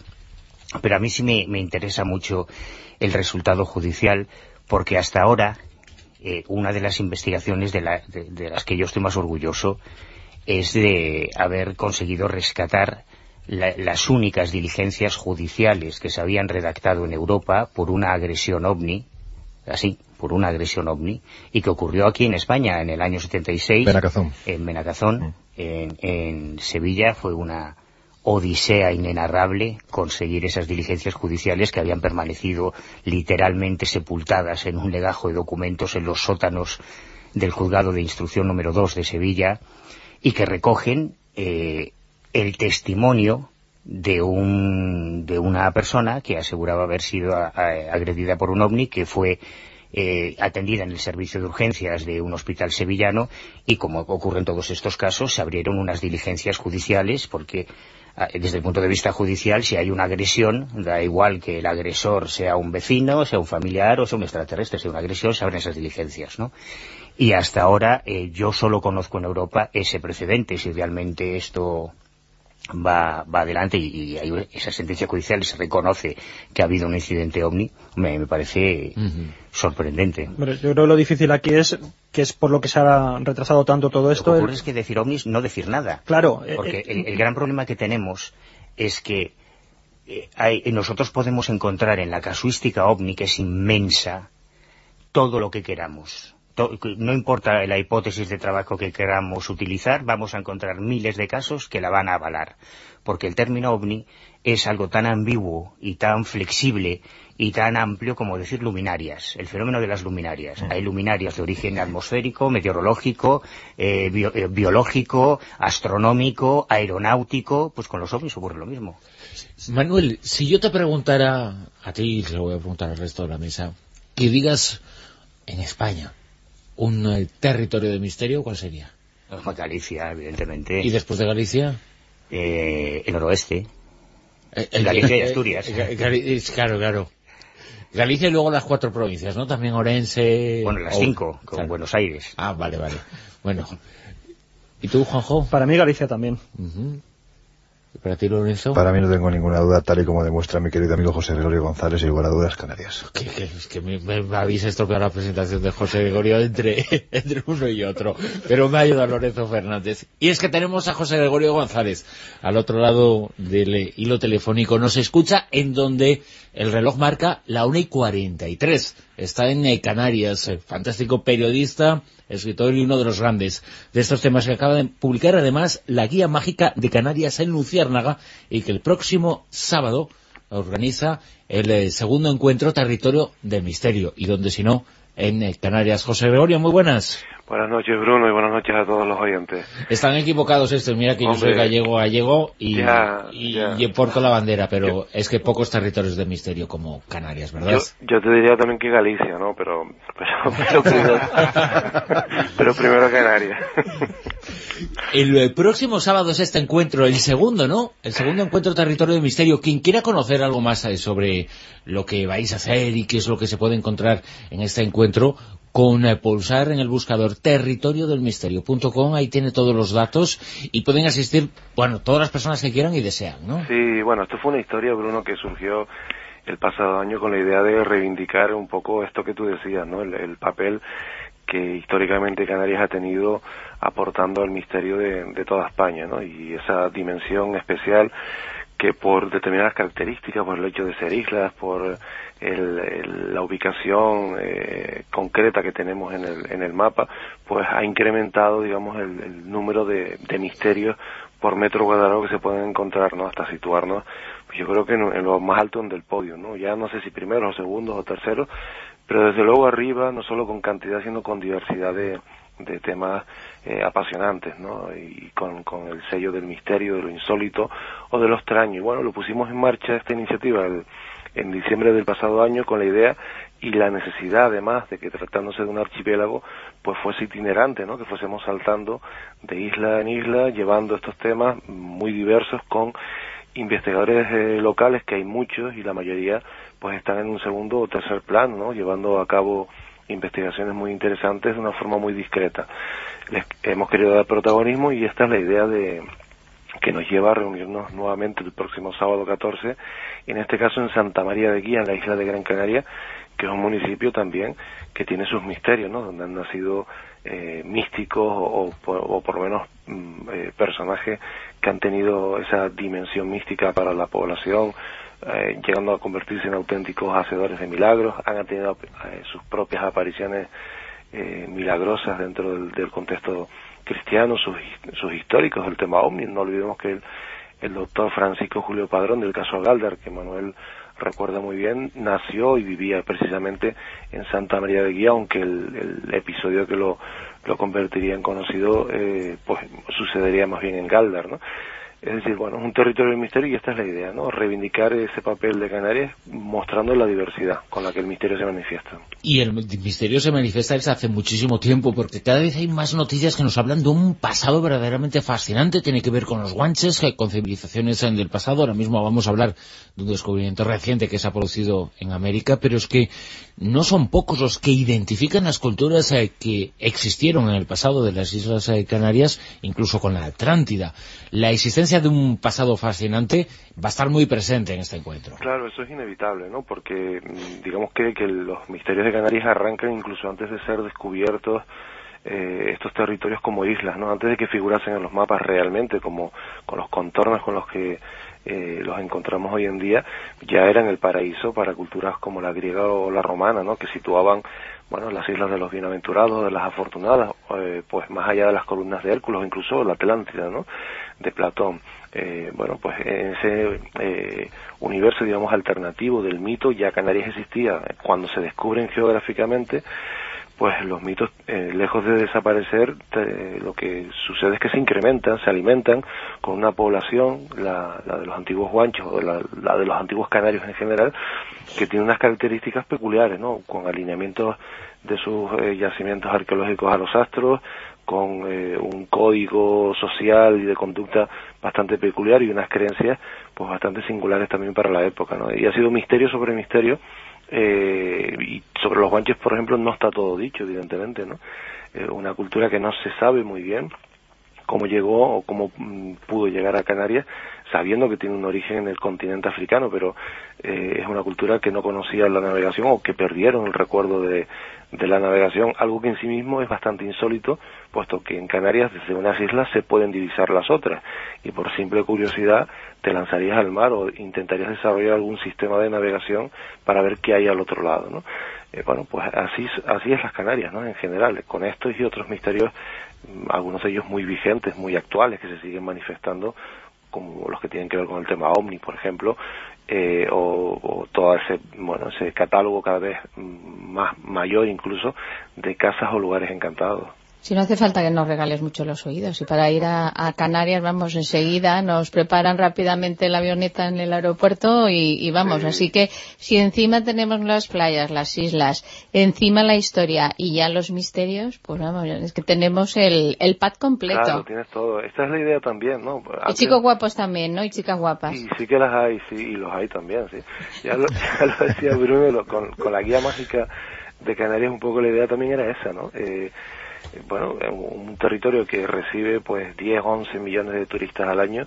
Pero a mí sí me, me interesa mucho el resultado judicial, porque hasta ahora eh, una de las investigaciones de, la, de, de las que yo estoy más orgulloso es de haber conseguido rescatar la, las únicas diligencias judiciales que se habían redactado en Europa por una agresión ovni, así, por una agresión ovni, y que ocurrió aquí en España en el año 76. Benacazón. En Benacazón, mm. en, en Sevilla, fue una odisea inenarrable conseguir esas diligencias judiciales que habían permanecido literalmente sepultadas en un legajo de documentos en los sótanos del juzgado de instrucción número 2 de Sevilla y que recogen eh, el testimonio de, un, de una persona que aseguraba haber sido a, agredida por un ovni que fue eh, atendida en el servicio de urgencias de un hospital sevillano y como ocurre en todos estos casos se abrieron unas diligencias judiciales porque desde el punto de vista judicial si hay una agresión da igual que el agresor sea un vecino, sea un familiar o sea un extraterrestre, sea una agresión se abren esas diligencias ¿no? y hasta ahora eh, yo solo conozco en Europa ese precedente si realmente esto va, va adelante y, y, hay esa sentencia judicial se reconoce que ha habido un incidente OVNI, me, me parece uh -huh. sorprendente. Pero yo creo que lo difícil aquí es que es por lo que se ha retrasado tanto todo esto. Lo que ocurre el... es que decir OVNIs no decir nada. Claro. Porque eh, el, el, gran problema que tenemos es que eh, hay, nosotros podemos encontrar en la casuística OVNI, que es inmensa, todo lo que queramos no importa la hipótesis de trabajo que queramos utilizar, vamos a encontrar miles de casos que la van a avalar. Porque el término ovni es algo tan ambiguo y tan flexible y tan amplio como decir luminarias, el fenómeno de las luminarias. Hay luminarias de origen atmosférico, meteorológico, eh, bio, eh, biológico, astronómico, aeronáutico, pues con los ovnis ocurre lo mismo. Manuel, si yo te preguntara a ti, y lo voy a preguntar al resto de la mesa, que digas en España, un eh, territorio de misterio, ¿cuál sería? Galicia, evidentemente. ¿Y después de Galicia? Eh, el noroeste. Eh, el, Galicia y Asturias. Eh, claro, claro. Galicia y luego las cuatro provincias, ¿no? También Orense... Bueno, las o... cinco, con claro. Buenos Aires. Ah, vale, vale. Bueno. ¿Y tú, Juanjo? Para mí Galicia también. Uh -huh. ¿Para ti, Lorenzo? Para mí no tengo ninguna duda, tal y como demuestra mi querido amigo José Gregorio González, y lugar a dudas, Canarias. Que, que, es que me, me, habéis estropeado la presentación de José Gregorio entre, entre uno y otro. Pero me ha ayudado Lorenzo Fernández. Y es que tenemos a José Gregorio González al otro lado del hilo telefónico. Nos escucha en donde el reloj marca la 1 y 43. Está en Canarias, fantástico periodista, escritor y uno de los grandes de estos temas que acaba de publicar además la guía mágica de Canarias en Luciérnaga y que el próximo sábado organiza el eh, segundo encuentro Territorio del Misterio y donde si no en eh, Canarias. José Gregorio, muy buenas. Buenas noches, Bruno, y buenas noches a todos los oyentes. Están equivocados estos. Mira que Hombre, yo soy gallego gallego y, ya, y, ya. y, porto la bandera, pero yo, es que pocos territorios de misterio como Canarias, ¿verdad? Yo, yo te diría también que Galicia, ¿no? Pero, pero, pero, primero, pero primero Canarias. El, el, próximo sábado es este encuentro, el segundo, ¿no? El segundo encuentro Territorio de Misterio. Quien quiera conocer algo más sobre lo que vais a hacer y qué es lo que se puede encontrar en este encuentro, con eh, pulsar en el buscador territorio del misterio.com, ahí tiene todos los datos y pueden asistir, bueno, todas las personas que quieran y desean, ¿no? Sí, bueno, esto fue una historia, Bruno, que surgió el pasado año con la idea de reivindicar un poco esto que tú decías, ¿no? El, el papel que históricamente Canarias ha tenido aportando al misterio de, de toda España, ¿no? Y esa dimensión especial que por determinadas características, por el hecho de ser islas, por el, el, la ubicación eh, concreta que tenemos en el, en el mapa, pues ha incrementado, digamos, el, el número de, de, misterios por metro cuadrado que se pueden encontrar, ¿no? Hasta situarnos, pues yo creo que en, en, lo más alto del podio, ¿no? Ya no sé si primeros o segundos o terceros, pero desde luego arriba, no solo con cantidad, sino con diversidad de, de temas eh, apasionantes, ¿no? Y con, con el sello del misterio, de lo insólito o de lo extraño. Y bueno, lo pusimos en marcha esta iniciativa el, en diciembre del pasado año con la idea y la necesidad además de que tratándose de un archipiélago pues fuese itinerante, ¿no? que fuésemos saltando de isla en isla llevando estos temas muy diversos con investigadores eh, locales que hay muchos y la mayoría pues están en un segundo o tercer plano, ¿no? llevando a cabo investigaciones muy interesantes de una forma muy discreta. Les hemos querido dar protagonismo y esta es la idea de que nos lleva a reunirnos nuevamente el próximo sábado 14, en este caso en Santa María de Guía, en la isla de Gran Canaria, que es un municipio también que tiene sus misterios, ¿no? donde han nacido eh, místicos o, o, por lo menos mm, eh, personajes que han tenido esa dimensión mística para la población, eh, llegando a convertirse en auténticos hacedores de milagros, han tenido eh, sus propias apariciones milagrosas dentro del, del contexto cristiano, sus, sus, históricos, el tema OVNI. No olvidemos que el, el doctor Francisco Julio Padrón del caso Galdar, que Manuel recuerda muy bien, nació y vivía precisamente en Santa María de Guía, aunque el, episodio que lo, lo convertiría en conocido, eh, pues sucedería más bien en Galdar, ¿no? Es decir, bueno, un territorio de misterio y esta es la idea, ¿no? Reivindicar ese papel de Canarias mostrando la diversidad con la que el misterio se manifiesta. Y el misterio se manifiesta desde hace muchísimo tiempo, porque cada vez hay más noticias que nos hablan de un pasado verdaderamente fascinante, tiene que ver con los guanches, con civilizaciones del pasado, ahora mismo vamos a hablar de un descubrimiento reciente que se ha producido en América, pero es que no son pocos los que identifican las culturas eh, que existieron en el pasado de las Islas eh, Canarias, incluso con la Atlántida. La existencia de un pasado fascinante va a estar muy presente en este encuentro. Claro, eso es inevitable, ¿no? Porque mm, digamos que, que los misterios de Canarias arrancan incluso antes de ser descubiertos eh, estos territorios como islas, ¿no? Antes de que figurasen en los mapas realmente, como con los contornos con los que eh, los encontramos hoy en día, ya eran el paraíso para culturas como la griega o la romana, ¿no? Que situaban, bueno, las islas de los bienaventurados, de las afortunadas, eh, pues más allá de las columnas de Hércules, incluso la Atlántida, ¿no? De Platón. Eh, bueno, pues en ese eh, universo, digamos, alternativo del mito, ya Canarias existía cuando se descubren geográficamente, pues los mitos, eh, lejos de desaparecer, te, lo que sucede es que se incrementan, se alimentan con una población, la, la de los antiguos guanchos o la, la, de los antiguos canarios en general, que tiene unas características peculiares, ¿no? Con alineamientos de sus eh, yacimientos arqueológicos a los astros, con eh, un código social y de conducta bastante peculiar y unas creencias pues bastante singulares también para la época, ¿no? Y ha sido misterio sobre misterio eh, y sobre los guanches, por ejemplo, no está todo dicho, evidentemente, ¿no? Eh, una cultura que no se sabe muy bien cómo llegó o cómo mm, pudo llegar a Canarias, sabiendo que tiene un origen en el continente africano, pero eh, es una cultura que no conocía la navegación o que perdieron el recuerdo de, de la navegación, algo que en sí mismo es bastante insólito, puesto que en Canarias desde unas islas se pueden divisar las otras, y por simple curiosidad te lanzarías al mar o intentarías desarrollar algún sistema de navegación para ver qué hay al otro lado, ¿no? Eh, bueno, pues así, así es las Canarias, ¿no? En general, con estos y otros misterios, mm, algunos de ellos muy vigentes, muy actuales, que se siguen manifestando, como los que tienen que ver con el tema OVNI, por ejemplo, eh, o, o, todo ese, bueno, ese catálogo cada vez más mayor incluso de casas o lugares encantados. Si no hace falta que nos regales mucho los oídos. Y para ir a, a Canarias, vamos enseguida, nos preparan rápidamente la avioneta en el aeropuerto y, y vamos. Sí. Así que si encima tenemos las playas, las islas, encima la historia y ya los misterios, pues vamos, es que tenemos el, el pad completo. Claro, tienes todo. Esta es la idea también, ¿no? Antes... Y chicos guapos también, ¿no? Y chicas guapas. Y sí que las hay, sí, y los hay también, sí. Ya lo, ya lo decía Bruno, lo, con, con la guía mágica de Canarias un poco la idea también era esa, ¿no? Eh, bueno, un territorio que recibe pues 10, 11 millones de turistas al año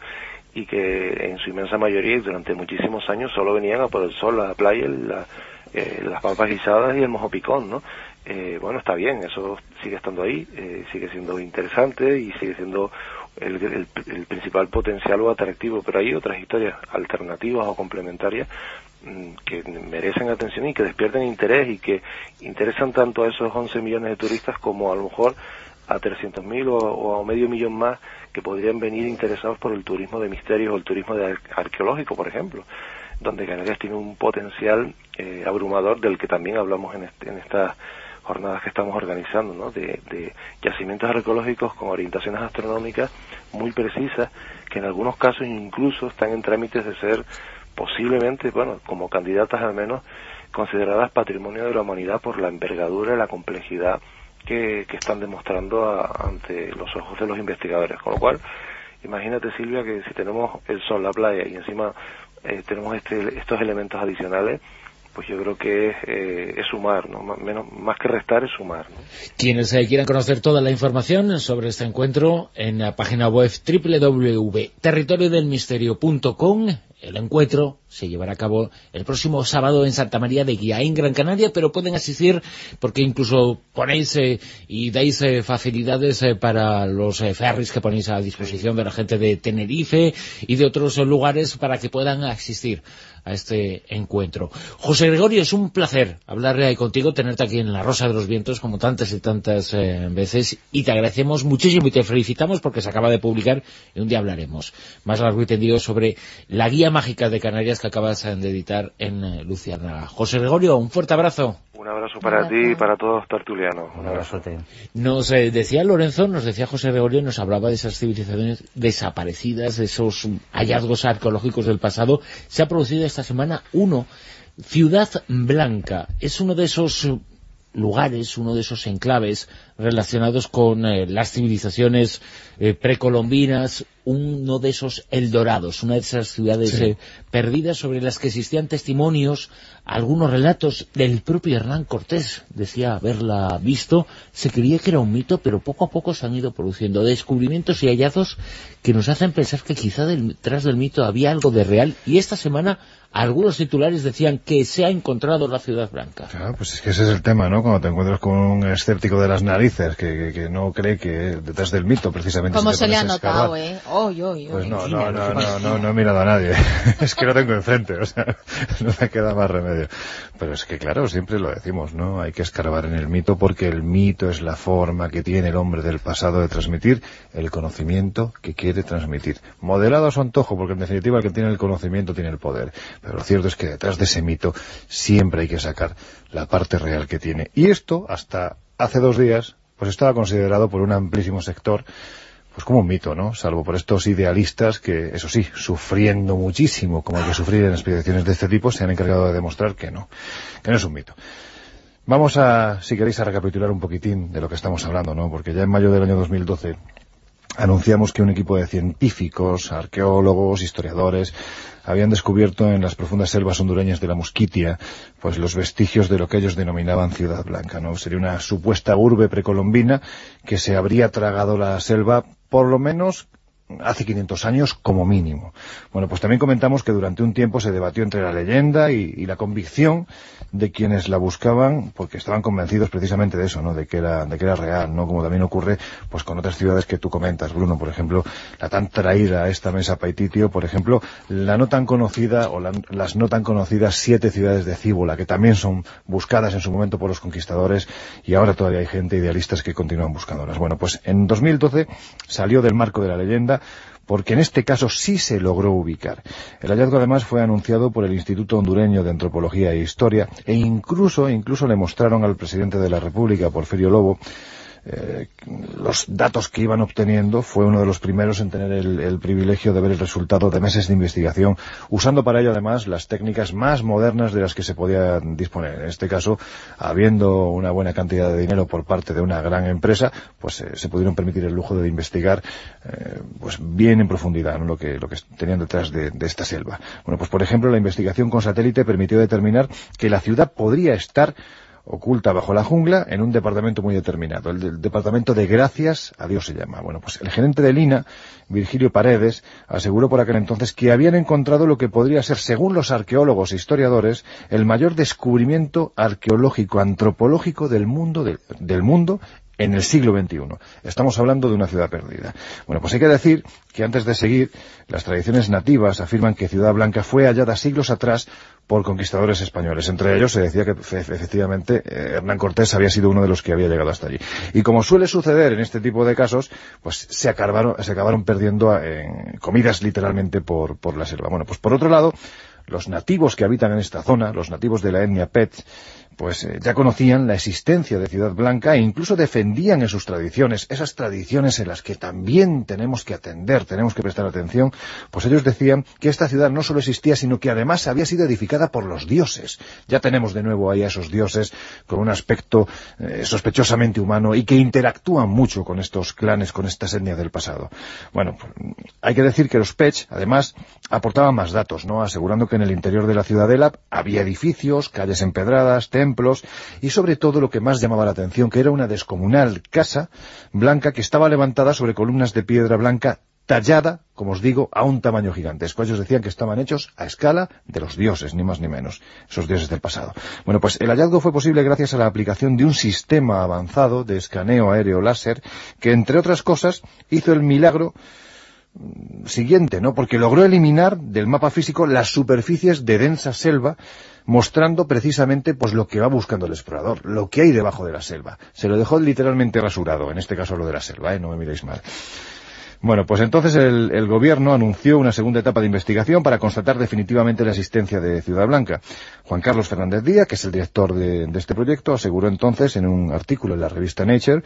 y que en su inmensa mayoría y durante muchísimos años solo venían a por el sol, la playa, la, eh, las papas guisadas y el mojo picón, ¿no? Eh, bueno, está bien, eso sigue estando ahí, eh, sigue siendo interesante y sigue siendo el, el, el, principal potencial o atractivo, pero hay otras historias alternativas o complementarias que merecen atención y que despierten interés y que interesan tanto a esos 11 millones de turistas como a lo mejor a 300.000 o, o a medio millón más que podrían venir interesados por el turismo de misterios o el turismo de arqueológico, por ejemplo, donde Canarias tiene un potencial eh, abrumador del que también hablamos en, este, en estas jornadas que estamos organizando, ¿no? de yacimientos arqueológicos con orientaciones astronómicas muy precisas, que en algunos casos incluso están en trámites de ser posiblemente, bueno, como candidatas al menos, consideradas patrimonio de la humanidad por la envergadura y la complejidad que, que están demostrando a- ante los ojos de los investigadores. Con lo cual, imagínate Silvia que si tenemos el sol, la playa y encima eh, tenemos este, estos elementos adicionales, pues yo creo que es, eh, es sumar, ¿no? Menos, más que restar es sumar. Quienes eh, quieran conocer toda la información sobre este encuentro en la página web www.territoriodelmisterio.com el encuentro se llevará a cabo el próximo sábado en Santa María de Guía, en Gran Canaria, pero pueden asistir porque incluso ponéis eh, y dais eh, facilidades eh, para los eh, ferries que ponéis a disposición de la gente de Tenerife y de otros lugares para que puedan asistir a este encuentro. José Gregorio, es un placer hablar eh, contigo, tenerte aquí en La Rosa de los Vientos como tantas y tantas eh, veces y te agradecemos muchísimo y te felicitamos porque se acaba de publicar y un día hablaremos más largo y tendido sobre la guía mágica de Canarias que acabas de editar en Luciana. José Gregorio, un fuerte abrazo. Un abrazo para ti y para todos los tertulianos. Un abrazo. Nos eh, decía Lorenzo, nos decía José Gregorio, nos hablaba de esas civilizaciones desaparecidas, de esos hallazgos arqueológicos del pasado. Se ha producido esta semana uno, Ciudad Blanca. Es uno de esos lugares, uno de esos enclaves relacionados con eh, las civilizaciones eh, precolombinas, uno de esos Eldorados, una de esas ciudades Sí. eh, perdidas sobre las que existían testimonios, algunos relatos del propio Hernán Cortés, decía haberla visto, se creía que era un mito, pero poco a poco se han ido produciendo descubrimientos y hallazgos que nos hacen pensar que quizá detrás del mito había algo de real, y esta semana algunos titulares decían que se ha encontrado la Ciudad Blanca. Claro, pues es que ese es el tema, ¿no? Cuando te encuentras con un escéptico de las narices que, que- que no cree que detrás del mito precisamente ¿Cómo te se le ha notado, eh? Oy, oy, oy. Pues no, no, no, no, no, no he mirado a nadie. es que lo tengo enfrente, o sea, no me queda más remedio. Pero es que claro, siempre lo decimos, ¿no? Hay que escarbar en el mito porque el mito es la forma que tiene el hombre del pasado de transmitir el conocimiento que quiere transmitir. Modelado a su antojo, porque en definitiva el que tiene el conocimiento tiene el poder. Pero lo cierto es que detrás de ese mito siempre hay que sacar la parte real que tiene. Y esto, hasta hace dos días, pues estaba considerado por un amplísimo sector pues como un mito, ¿no? Salvo por estos idealistas que, eso sí, sufriendo muchísimo, como hay que sufrir en expediciones de este tipo, se han encargado de demostrar que no, que no es un mito. Vamos a, si queréis, a recapitular un poquitín de lo que estamos hablando, ¿no? Porque ya en mayo del año 2012 anunciamos que un equipo de científicos, arqueólogos, historiadores, habían descubierto en las profundas selvas hondureñas de la Musquitia, pues los vestigios de lo que ellos denominaban Ciudad Blanca, ¿no? Sería una supuesta urbe precolombina que se habría tragado la selva por lo menos hace 500 años como mínimo. Bueno, pues también comentamos que durante un tiempo se debatió entre la leyenda y, la convicción de quienes la buscaban, porque estaban convencidos precisamente de eso, ¿no? De que era, de que era real, ¿no? Como también ocurre, pues con otras ciudades que tú comentas, Bruno, por ejemplo, la tan traída a esta mesa Paititio, por ejemplo, la no tan conocida, o la- las no tan conocidas siete ciudades de Cíbola, que también son buscadas en su momento por los conquistadores, y ahora todavía hay gente idealistas que continúan buscándolas. Bueno, pues en 2012 salió del marco de la leyenda, porque en este caso sí se logró ubicar. El hallazgo además fue anunciado por el Instituto Hondureño de Antropología e Historia e incluso, incluso le mostraron al presidente de la República, Porfirio Lobo, los datos que iban obteniendo, fue uno de los primeros en tener el, el privilegio de ver el resultado de meses de investigación, usando para ello además las técnicas más modernas de las que se podía disponer. En este caso, habiendo una buena cantidad de dinero por parte de una gran empresa, pues eh, se pudieron permitir el lujo de investigar eh, pues bien en profundidad ¿no? lo, que, lo que tenían detrás de, de esta selva. Bueno, pues por ejemplo, la investigación con satélite permitió determinar que la ciudad podría estar oculta bajo la jungla en un departamento muy determinado, el del departamento de Gracias a Dios se llama. Bueno, pues el gerente de Lina, Virgilio Paredes, aseguró por aquel entonces que habían encontrado lo que podría ser, según los arqueólogos e historiadores, el mayor descubrimiento arqueológico antropológico del mundo de- del mundo en el siglo XXI. Estamos hablando de una ciudad perdida. Bueno, pues hay que decir que antes de seguir, las tradiciones nativas afirman que Ciudad Blanca fue hallada siglos atrás por conquistadores españoles. Entre ellos se decía que fe- efectivamente eh, Hernán Cortés había sido uno de los que había llegado hasta allí. Y como suele suceder en este tipo de casos, pues se acabaron, se acabaron perdiendo en comidas literalmente por, por la selva. Bueno, pues por otro lado, los nativos que habitan en esta zona, los nativos de la etnia Pet, pues eh, ya conocían la existencia de Ciudad Blanca e incluso defendían en sus tradiciones, esas tradiciones en las que también tenemos que atender, tenemos que prestar atención, pues ellos decían que esta ciudad no solo existía, sino que además había sido edificada por los dioses. Ya tenemos de nuevo ahí a esos dioses con un aspecto eh, sospechosamente humano y que interactúan mucho con estos clanes, con estas etnias del pasado. Bueno, hay que decir que los Pech, además, aportaban más datos, ¿no? asegurando que en el interior de la ciudadela había edificios, calles empedradas, y sobre todo lo que más llamaba la atención, que era una descomunal casa blanca que estaba levantada sobre columnas de piedra blanca tallada, como os digo, a un tamaño gigantesco. Ellos decían que estaban hechos a escala de los dioses, ni más ni menos, esos dioses del pasado. Bueno, pues el hallazgo fue posible gracias a la aplicación de un sistema avanzado de escaneo aéreo láser que, entre otras cosas, hizo el milagro siguiente, ¿no? Porque logró eliminar del mapa físico las superficies de densa selva mostrando precisamente pues lo que va buscando el explorador, lo que hay debajo de la selva. Se lo dejó literalmente rasurado, en este caso lo de la selva, ¿eh? no me miréis mal. Bueno, pues entonces el, gobierno anunció una segunda etapa de investigación para constatar definitivamente la existencia de Ciudad Blanca. Juan Carlos Fernández Díaz, que es el director de, de, este proyecto, aseguró entonces en un artículo en la revista Nature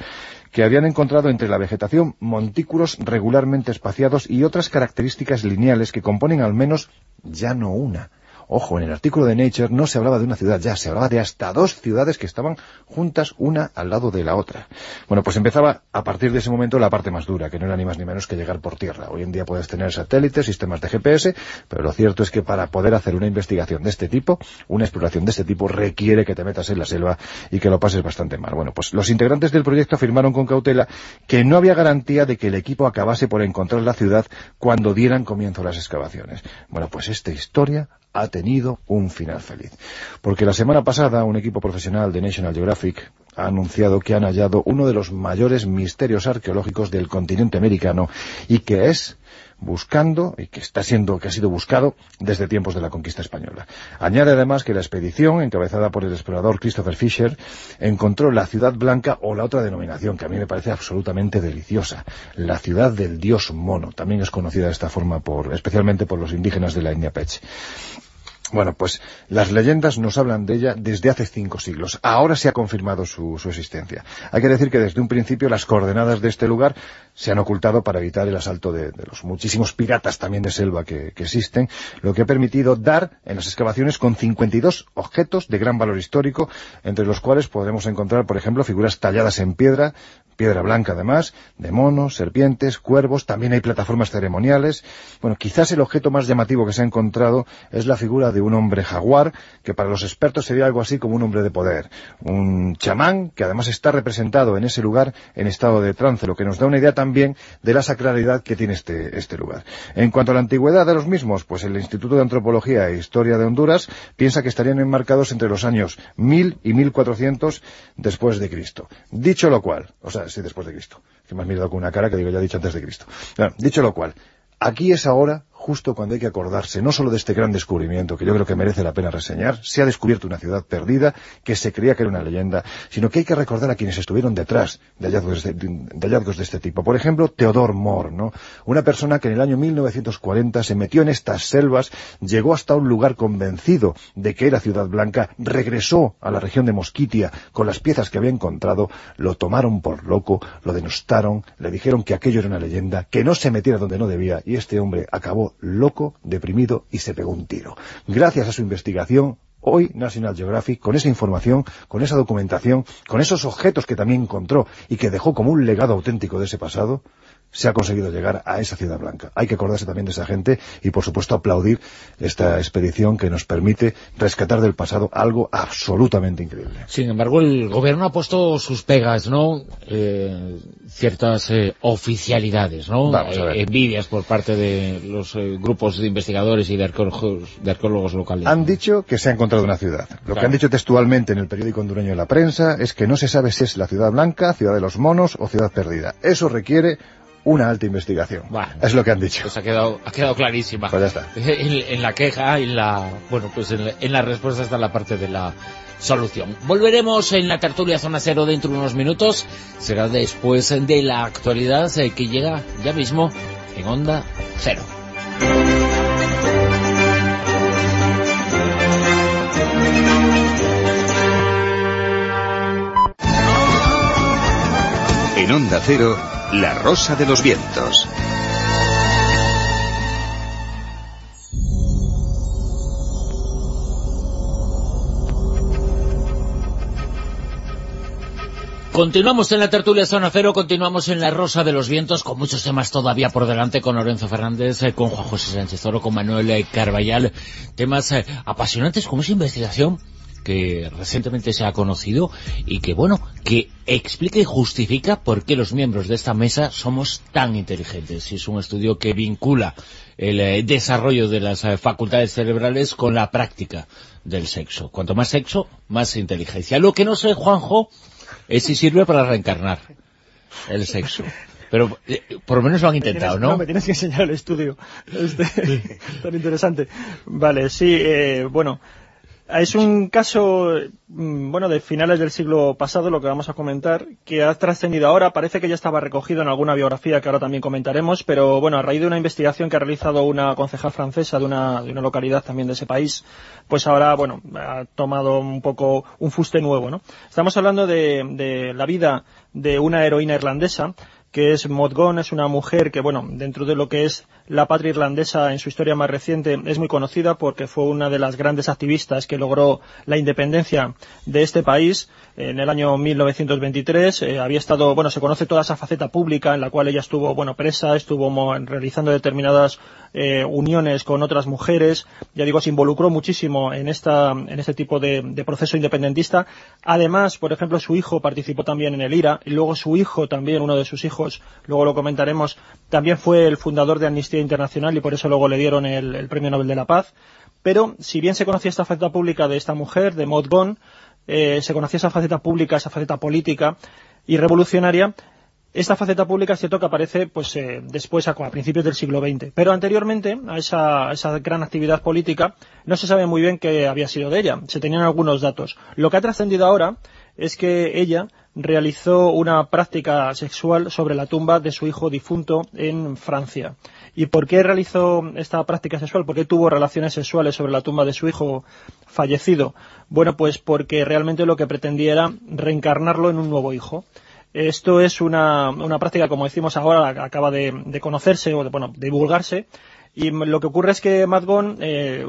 que habían encontrado entre la vegetación montículos regularmente espaciados y otras características lineales que componen al menos ya no una, Ojo, en el artículo de Nature no se hablaba de una ciudad ya, se hablaba de hasta dos ciudades que estaban juntas una al lado de la otra. Bueno, pues empezaba a partir de ese momento la parte más dura, que no era ni más ni menos que llegar por tierra. Hoy en día puedes tener satélites, sistemas de GPS, pero lo cierto es que para poder hacer una investigación de este tipo, una exploración de este tipo, requiere que te metas en la selva y que lo pases bastante mal. Bueno, pues los integrantes del proyecto afirmaron con cautela que no había garantía de que el equipo acabase por encontrar la ciudad cuando dieran comienzo las excavaciones. Bueno, pues esta historia ha tenido un final feliz. Porque la semana pasada un equipo profesional de National Geographic ha anunciado que han hallado uno de los mayores misterios arqueológicos del continente americano y que es buscando y que está siendo que ha sido buscado desde tiempos de la conquista española. Añade además que la expedición, encabezada por el explorador Christopher Fisher, encontró la Ciudad Blanca o la otra denominación que a mí me parece absolutamente deliciosa, la ciudad del dios mono. También es conocida de esta forma por especialmente por los indígenas de la India Pech. Bueno, pues las leyendas nos hablan de ella desde hace cinco siglos. Ahora se ha confirmado su, su, existencia. Hay que decir que desde un principio las coordenadas de este lugar se han ocultado para evitar el asalto de, los muchísimos piratas también de selva que, que, existen, lo que ha permitido dar en las excavaciones con 52 objetos de gran valor histórico, entre los cuales podremos encontrar, por ejemplo, figuras talladas en piedra, piedra blanca además, de monos, serpientes, cuervos, también hay plataformas ceremoniales. Bueno, quizás el objeto más llamativo que se ha encontrado es la figura de un hombre jaguar, que para los expertos sería algo así como un hombre de poder. Un chamán, que además está representado en ese lugar en estado de trance, lo que nos da una idea también de la sacralidad que tiene este, este lugar. En cuanto a la antigüedad de los mismos, pues el Instituto de Antropología e Historia de Honduras piensa que estarían enmarcados entre los años 1000 y 1400 después de Cristo. Dicho lo cual, o sea, sí, después de Cristo. Que me has mirado con una cara que digo, ya he dicho antes de Cristo. Dicho lo cual, aquí es ahora justo cuando hay que acordarse no solo de este gran descubrimiento, que yo creo que merece la pena reseñar, se ha descubierto una ciudad perdida, que se creía que era una leyenda, sino que hay que recordar a quienes estuvieron detrás de hallazgos de, de, hallazgos de este tipo. Por ejemplo, Theodore Moore, ¿no? Una persona que en el año 1940 se metió en estas selvas, llegó hasta un lugar convencido de que era Ciudad Blanca, regresó a la región de Mosquitia con las piezas que había encontrado, lo tomaron por loco, lo denostaron, le dijeron que aquello era una leyenda, que no se metiera donde no debía, y este hombre acabó loco, deprimido y se pegó un tiro. Gracias a su investigación, hoy National Geographic, con esa información, con esa documentación, con esos objetos que también encontró y que dejó como un legado auténtico de ese pasado, se ha conseguido llegar a esa ciudad blanca. Hay que acordarse también de esa gente y, por supuesto, aplaudir esta expedición que nos permite rescatar del pasado algo absolutamente increíble. Sin embargo, el gobierno ha puesto sus pegas, ¿no? Eh, ciertas eh, oficialidades, ¿no? Eh, envidias por parte de los eh, grupos de investigadores y de arqueólogos, de arqueólogos locales. Han dicho que se ha encontrado una ciudad. Lo claro. que han dicho textualmente en el periódico hondureño de la prensa es que no se sabe si es la ciudad blanca, ciudad de los monos o ciudad perdida. Eso requiere una alta investigación. Es lo que han dicho. Pues ha quedado, ha quedado clarísima. Pues ya está. En, la queja, en la, bueno, pues en la, en la respuesta está la parte de la solución. Volveremos en la tertulia Zona Cero dentro de unos minutos. Será después de la actualidad eh, que llega ya mismo en Onda Cero. En Onda Cero la Rosa de los Vientos. Continuamos en la tertulia Zona Cero, continuamos en la Rosa de los Vientos, con muchos temas todavía por delante, con Lorenzo Fernández, eh, con Juan José Sánchez Oro, con Manuel eh, Carballal, temas eh, apasionantes como esa investigación que recientemente se ha conocido y que, bueno, que explica y justifica por qué los miembros de esta mesa somos tan inteligentes. Y es un estudio que vincula el desarrollo de las facultades cerebrales con la práctica del sexo. Cuanto más sexo, más inteligencia. Lo que no sé, Juanjo, es si sirve para reencarnar el sexo. Pero eh, por lo menos lo han intentado, ¿no? Me tienes que enseñar el estudio. Este, tan interesante. Vale, sí, eh, bueno, es un caso, mm, bueno, de finales del siglo pasado, lo que vamos a comentar, que ha trascendido ahora. Parece que ya estaba recogido en alguna biografía que ahora también comentaremos, pero bueno, a raíz de una investigación que ha realizado una concejal francesa de una, de una localidad también de ese país, pues ahora, bueno, ha tomado un poco un fuste nuevo, ¿no? Estamos hablando de, de la vida de una heroína irlandesa, que es Maud es una mujer que, bueno, dentro de lo que es la patria irlandesa en su historia más reciente es muy conocida porque fue una de las grandes activistas que logró la independencia de este país en el año 1923. Eh, había estado, bueno, se conoce toda esa faceta pública en la cual ella estuvo, bueno, presa, estuvo realizando determinadas eh, uniones con otras mujeres. Ya digo, se involucró muchísimo en esta, en este tipo de, proceso independentista. Además, por ejemplo, su hijo participó también en el IRA y luego su hijo también, uno de sus hijos, luego lo comentaremos, también fue el fundador de Amnistía Internacional y por eso luego le dieron el, Premio Nobel de la Paz. Pero si bien se conocía esta faceta pública de esta mujer, de Maud Gonne, eh, se conocía esa faceta pública, esa faceta política y revolucionaria, esta faceta pública es cierto que aparece pues eh, después a, principios del siglo XX, pero anteriormente a esa, a esa, gran actividad política no se sabe muy bien qué había sido de ella, se tenían algunos datos. Lo que ha trascendido ahora es que ella realizó una práctica sexual sobre la tumba de su hijo difunto en Francia. ¿Y por qué realizó esta práctica sexual? ¿Por qué tuvo relaciones sexuales sobre la tumba de su hijo fallecido? Bueno, pues porque realmente lo que pretendía era reencarnarlo en un nuevo hijo. Esto es una, práctica, como decimos ahora, acaba de, conocerse o de, bueno, divulgarse. Y lo que ocurre es que Madgon eh,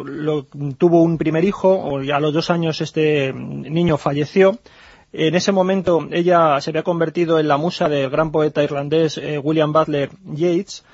tuvo un primer hijo, o a los dos años este niño falleció, en ese momento ella se había convertido en la musa del gran poeta irlandés eh, William Butler Yeats,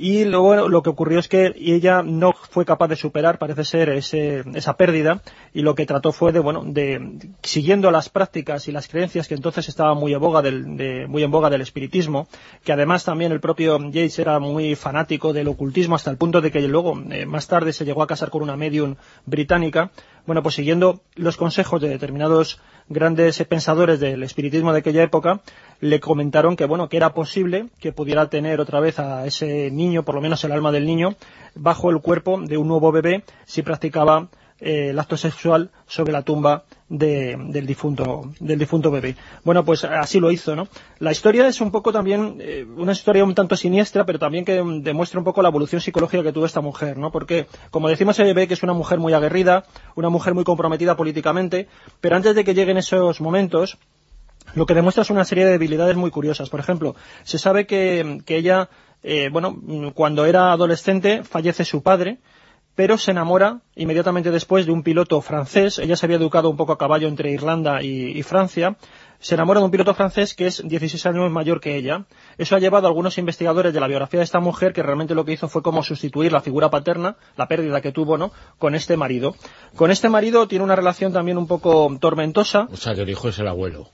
y luego lo que ocurrió es que ella no fue capaz de superar, parece ser, esa pérdida. Y lo que trató fue de, bueno, de, siguiendo las prácticas y las creencias que entonces estaban muy en boga del, muy en boga del espiritismo, que además también el propio Yates era muy fanático del ocultismo hasta el punto de que luego, eh, más tarde, se llegó a casar con una medium británica, bueno, pues siguiendo los consejos de determinados grandes pensadores del espiritismo de aquella época, le comentaron que, bueno, que era posible que pudiera tener otra vez a ese niño, por lo menos el alma del niño, bajo el cuerpo de un nuevo bebé si practicaba eh, el acto sexual sobre la tumba del difunto del difunto bebé. Bueno, pues así lo hizo, ¿no? La historia es un poco también eh, una historia un tanto siniestra, pero también que demuestra un poco la evolución psicológica que tuvo esta mujer, ¿no? Porque, como decimos, se ve que es una mujer muy aguerrida, una mujer muy comprometida políticamente, pero antes de que lleguen esos momentos, lo que demuestra es una serie de debilidades muy curiosas. Por ejemplo, se sabe que, ella, eh, bueno, cuando era adolescente fallece su padre, pero se enamora inmediatamente después de un piloto francés. Ella se había educado un poco a caballo entre Irlanda y, Francia. Se enamora de un piloto francés que es 16 años mayor que ella. Eso ha llevado a algunos investigadores de la biografía de esta mujer que realmente lo que hizo fue como sustituir la figura paterna, la pérdida que tuvo, ¿no?, con este marido. Con este marido tiene una relación también un poco tormentosa. O sea, que el hijo es el abuelo.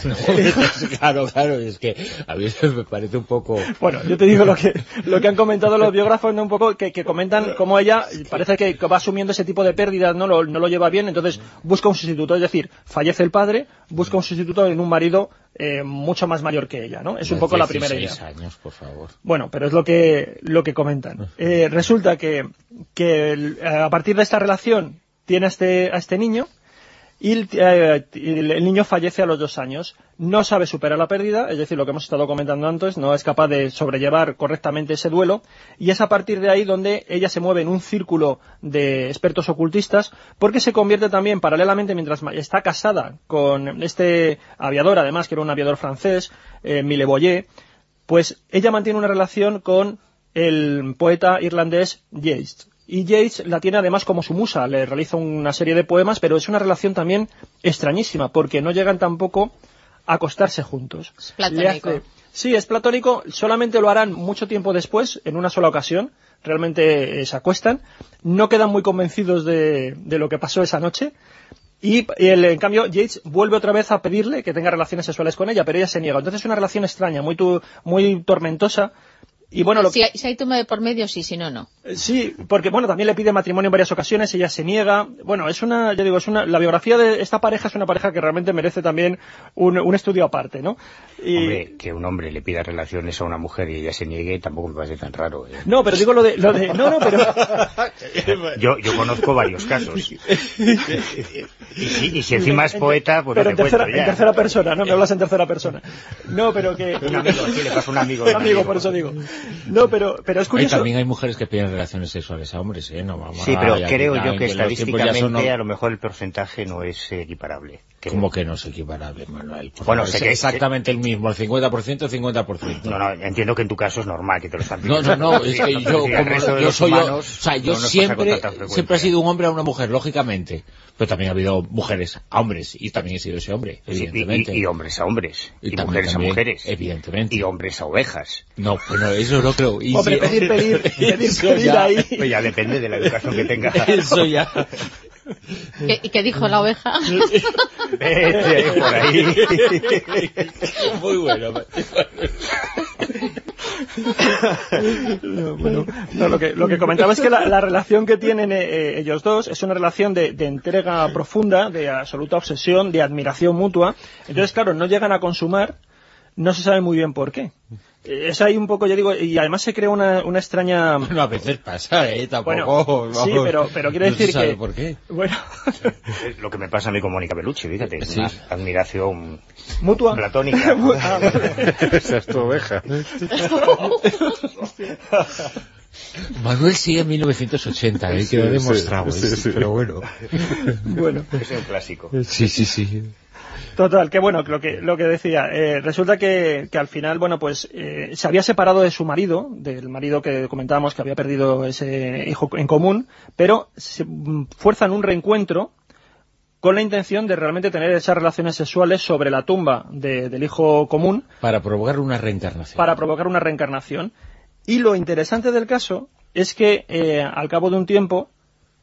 claro, claro, es que a mí me parece un poco... Bueno, yo te digo lo que, lo que han comentado los biógrafos, ¿no? un poco que, comentan cómo ella parece que va asumiendo ese tipo de pérdidas, ¿no? Lo, no lo lleva bien, entonces busca un sustituto, es decir, fallece el padre, busca un sustituto en un marido eh, mucho más mayor que ella, ¿no? Es un poco la primera idea. años, por favor. Bueno, pero es lo que, lo que comentan. Eh, resulta que, que a partir de esta relación tiene a este, a este niño, y el, eh, el- el niño fallece a los dos años. No sabe superar la pérdida, es decir, lo que hemos estado comentando antes, no es capaz de sobrellevar correctamente ese duelo, y es a partir de ahí donde ella se mueve en un círculo de expertos ocultistas, porque se convierte también paralelamente, mientras está casada con este aviador, además, que era un aviador francés, eh, pues ella mantiene una relación con el poeta irlandés Yeats. Y Yeats la tiene además como su musa, le realiza una serie de poemas, pero es una relación también extrañísima, porque no llegan tampoco a acostarse juntos. Es platónico. Hace- Sí, es platónico, solamente lo harán mucho tiempo después, en una sola ocasión, realmente eh, se acuestan, no quedan muy convencidos de, de lo que pasó esa noche, y el- en cambio, Yates vuelve otra vez a pedirle que tenga relaciones sexuales con ella, pero ella se niega. Entonces es una relación extraña, muy, tu- muy tormentosa. Y bueno, lo Si hay, si hay toma de por medio, sí, si no, no. eh, Sí, porque bueno, también le pide matrimonio en varias ocasiones, ella se niega. Bueno, es una, ya digo, es una, la biografía de esta pareja es una pareja que realmente merece también un, un estudio aparte, ¿no? Y- Hombre, que un hombre le pida relaciones a una mujer y ella se niegue tampoco me parece tan raro. ¿eh? No, pero digo lo de, lo de, no, no, pero, Yo, yo conozco varios casos. Y si, y si encima es poeta, pues pero no en te tercera, cuento ya. en tercera persona, no me hablas en tercera persona. No, pero que, Un amigo, aquí le pasa un amigo. un amigo, por eso digo. No, pero, pero es Ahí curioso. también hay mujeres que piden relaciones sexuales a hombres, ¿eh? No vamos Sí, a- pero ya- creo yo que ya son- estadísticamente a lo mejor el porcentaje no es equiparable. Creo. Como que no es equiparable, Manuel. Por Bueno, favor, sé es que- exactamente el mismo, el 50%, 50%. No, no, entiendo que en tu caso es normal que te lo están No, pidiendo. no, no, es que yo, como yo soy yo, o humanos sea, yo no siempre, siempre he sido un hombre a una mujer, lógicamente, pero también ha habido mujeres a hombres, y también he sido ese hombre, y- evidentemente. y, y hombres a hombres, Y y, también- mujeres también, a mujeres, evidentemente. y hombres a ovejas. No, bueno, eso no creo. Y Hombre, pedir, pedir, pedir, pedir ya- ahí. Pues ya depende de la educación que tenga. Eso ya. ¿Qué- ¿Y qué dijo la oveja? Vete por ahí. Muy bueno. No, bueno, no, lo, que, lo que comentaba es que la, la relación que tienen eh, eh, ellos dos es una relación de, de entrega profunda, de absoluta obsesión, de admiración mutua. Entonces, claro, no llegan a consumar, no se sabe muy bien por qué. Eh, Es ahí un poco, yo digo, y además se crea una, una extraña... Bueno, a veces pasa, ¿eh? Tampoco. Bueno, sí, pero, pero quiero no se decir sabe que... por qué. Bueno, Es lo que me pasa a mí con Mónica Bellucci, fíjate, es Sí. una admiración mutua. platónica. Ah, vale. Esa es tu oveja. Manuel sigue en 1980, ¿eh? Sí, Quedó demostrado, sí, ¿eh? sí. pero bueno. bueno. Es un clásico. Sí, sí, sí. Total, que bueno, lo que, lo que decía, eh, resulta que, que al final, bueno, pues eh, se había separado de su marido, del marido que comentábamos que había perdido ese hijo en común, pero se fuerzan un reencuentro con la intención de realmente tener esas relaciones sexuales sobre la tumba de- del hijo común Para provocar una reencarnación. para provocar una reencarnación. Y lo interesante del caso es que eh, al cabo de un tiempo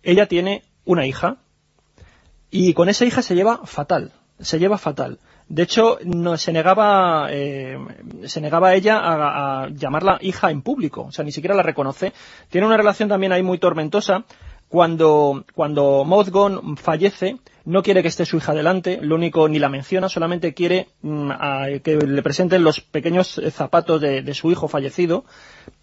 ella tiene una hija y con esa hija se lleva fatal, se lleva fatal. De hecho, no, se negaba eh, se negaba ella a, a llamarla hija en público, o sea, ni siquiera la reconoce. Tiene una relación también ahí muy tormentosa. Cuando, cuando Mozgon fallece, no quiere que esté su hija delante, lo único ni la menciona, solamente quiere mm, a- que le presenten los pequeños eh, zapatos de, de su hijo fallecido.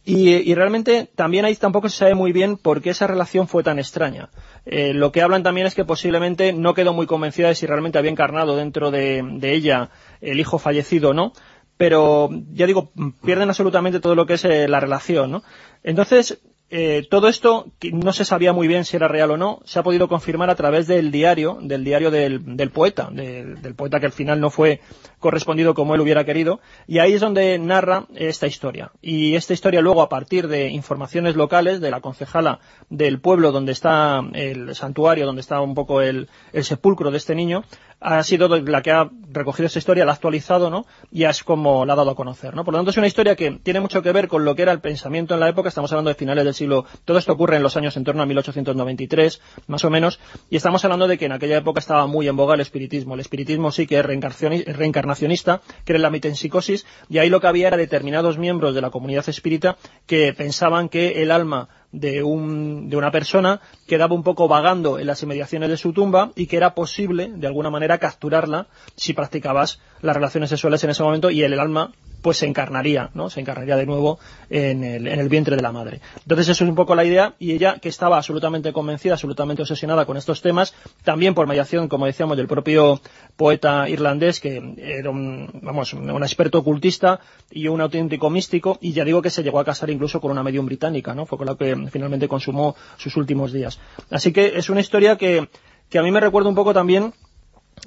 Y, y realmente también ahí tampoco se sabe muy bien por qué esa relación fue tan extraña. Eh, lo que hablan también es que posiblemente no quedó muy convencida de si realmente había encarnado dentro de, ella el hijo fallecido o no, pero ya digo, pierden absolutamente todo lo que es eh, la relación, ¿no? Entonces, eh, todo esto no se sabía muy bien si era real o no, se ha podido confirmar a través del diario, del diario del, poeta, del poeta que al final no fue correspondido como él hubiera querido, y ahí es donde narra esta historia. Y esta historia luego, a partir de informaciones locales de la concejala del pueblo donde está el santuario, donde está un poco el, el sepulcro de este niño, ha sido la que ha recogido esta historia, la ha actualizado, ¿no? Y es como la ha dado a conocer, ¿no? Por lo tanto, es una historia que tiene mucho que ver con lo que era el pensamiento en la época. Estamos hablando de finales del siglo... Todo esto ocurre en los años en torno a 1893, más o menos, y estamos hablando de que en aquella época estaba muy en boga el espiritismo. El espiritismo sí que es reencarnacionista, cree en la mitempsicosis, y ahí lo que había era determinados miembros de la comunidad espírita que pensaban que el alma de, un, de una persona quedaba un poco vagando en las inmediaciones de su tumba y que era posible, de alguna manera, capturarla si practicabas las relaciones sexuales en ese momento y el alma pues se encarnaría, ¿no? Se encarnaría de nuevo en el, en el vientre de la madre. Entonces eso es un poco la idea y ella que estaba absolutamente convencida, absolutamente obsesionada con estos temas, también por mediación, como decíamos, del propio poeta irlandés que era un, vamos, un experto ocultista y un auténtico místico y ya digo que se llegó a casar incluso con una medium británica, ¿no? Fue con la que finalmente consumó sus últimos días. Así que es una historia que, que a mí me recuerda un poco también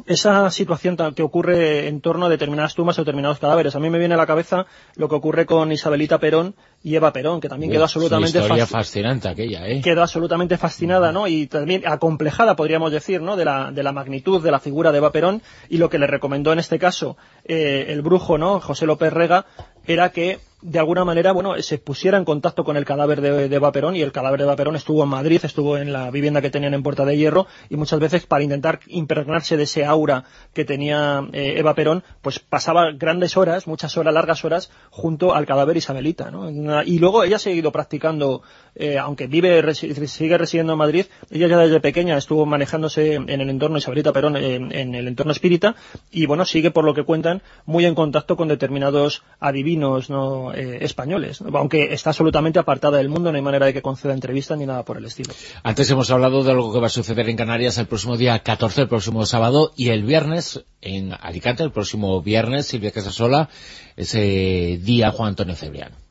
esa situación que ocurre en torno a determinadas tumbas o determinados cadáveres. A mí me viene a la cabeza lo que ocurre con Isabelita Perón y Eva Perón, que también quedó absolutamente fascinante aquella, ¿eh? Quedó absolutamente fascinada, ¿no? Y también acomplejada, podríamos decir, ¿no? De la, de la magnitud de la figura de Eva Perón y lo que le recomendó en este caso eh, el brujo, ¿no? José López Rega, era que de alguna manera, bueno, se pusiera en contacto con el cadáver de, de Vaperón y el cadáver de Vaperón estuvo en Madrid, estuvo en la vivienda que tenían en Puerta de Hierro y muchas veces para intentar impregnarse de ese aura que tenía eh, Eva Perón, pues pasaba grandes horas, muchas horas, largas horas, junto al cadáver Isabelita, ¿no? Y luego ella ha seguido practicando, eh, aunque vive, sigue residiendo en Madrid, ella ya desde pequeña estuvo manejándose en el entorno Isabelita Perón, en el entorno espírita, y bueno, sigue por lo que cuentan, muy en contacto con determinados adivinos, ¿no? Eh, españoles, aunque está absolutamente apartada del mundo, no hay manera de que conceda entrevistas ni nada por el estilo. Antes hemos hablado de algo que va a suceder en Canarias el próximo día 14, el próximo sábado, y el viernes en Alicante, el próximo viernes, Silvia Casasola, ese día Juan Antonio Cebrián.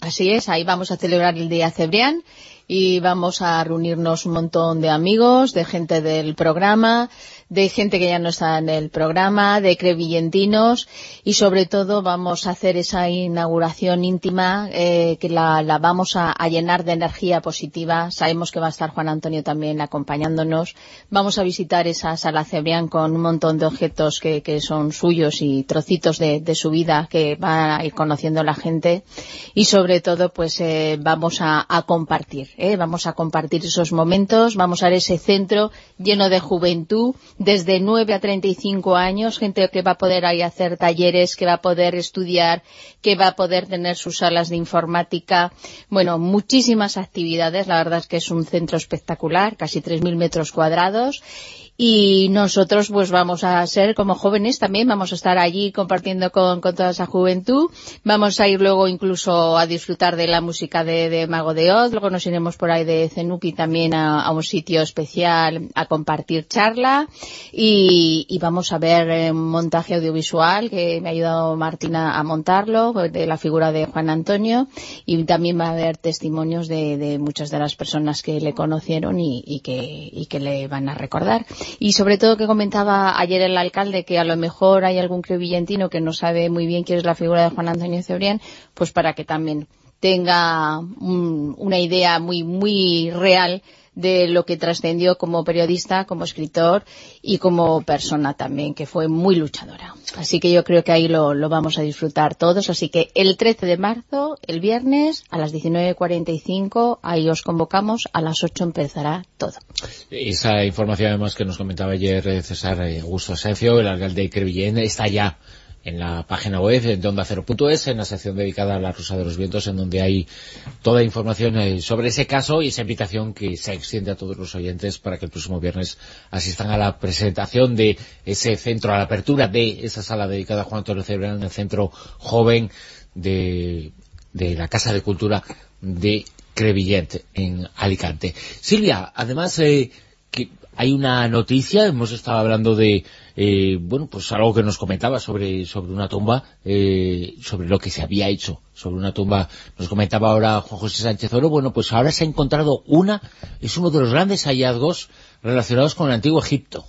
Así es, ahí vamos a celebrar el día Cebrián y vamos a reunirnos un montón de amigos, de gente del programa, de gente que ya no está en el programa, de crevillentinos y sobre todo vamos a hacer esa inauguración íntima eh, que la, vamos a, llenar de energía positiva. Sabemos que va a estar Juan Antonio también acompañándonos. Vamos a visitar esa sala Cebrián con un montón de objetos que, son suyos y trocitos de, su vida que va a ir conociendo la gente y sobre todo pues eh, vamos a, compartir, eh, vamos a compartir esos momentos, vamos a ver ese centro lleno de juventud, desde 9 a 35 años, gente que va a poder ahí hacer talleres, que va a poder estudiar, que va a poder tener sus salas de informática. Bueno, muchísimas actividades. La verdad es que es un centro espectacular, casi 3.000 metros cuadrados y nosotros pues vamos a ser como jóvenes también, vamos a estar allí compartiendo con, toda esa juventud, vamos a ir luego incluso a disfrutar de la música de, Mago de Oz, luego nos iremos por ahí de Zenuki también a, un sitio especial a compartir charla. Y, vamos a ver eh, un montaje audiovisual que me ha ayudado Martina a montarlo, de la figura de Juan Antonio. Y también va a haber testimonios de, muchas de las personas que le conocieron y, que, y que le van a recordar y sobre todo que comentaba ayer el alcalde que a lo mejor hay algún crevillentino que no sabe muy bien quién es la figura de Juan Antonio Cebrián, pues para que también tenga una idea muy muy real de lo que trascendió como periodista, como escritor y como persona también, que fue muy luchadora. Así que yo creo que ahí lo, vamos a disfrutar todos. Así que el 13 de marzo, el viernes, a las 19.45, ahí os convocamos, a las 8 empezará todo. Esa información además que nos comentaba ayer eh, César Augusto Asencio, el alcalde de Crevillén, está ya en la página web de Onda Cero.es, en la sección dedicada a la Rosa de los Vientos, en donde hay toda información eh, sobre ese caso y esa invitación que se extiende a todos los oyentes para que el próximo viernes asistan a la presentación de ese centro, a la apertura de esa sala dedicada a Juan Antonio Cebrián, en el centro joven de, la Casa de Cultura de Crevillent, en Alicante. Silvia, además, eh, que hay una noticia, hemos estado hablando de eh, bueno, pues algo que nos comentaba sobre, sobre una tumba, eh, sobre lo que se había hecho sobre una tumba, nos comentaba ahora Juan José Sánchez Oro, bueno, pues ahora se ha encontrado una, es uno de los grandes hallazgos relacionados con el Antiguo Egipto.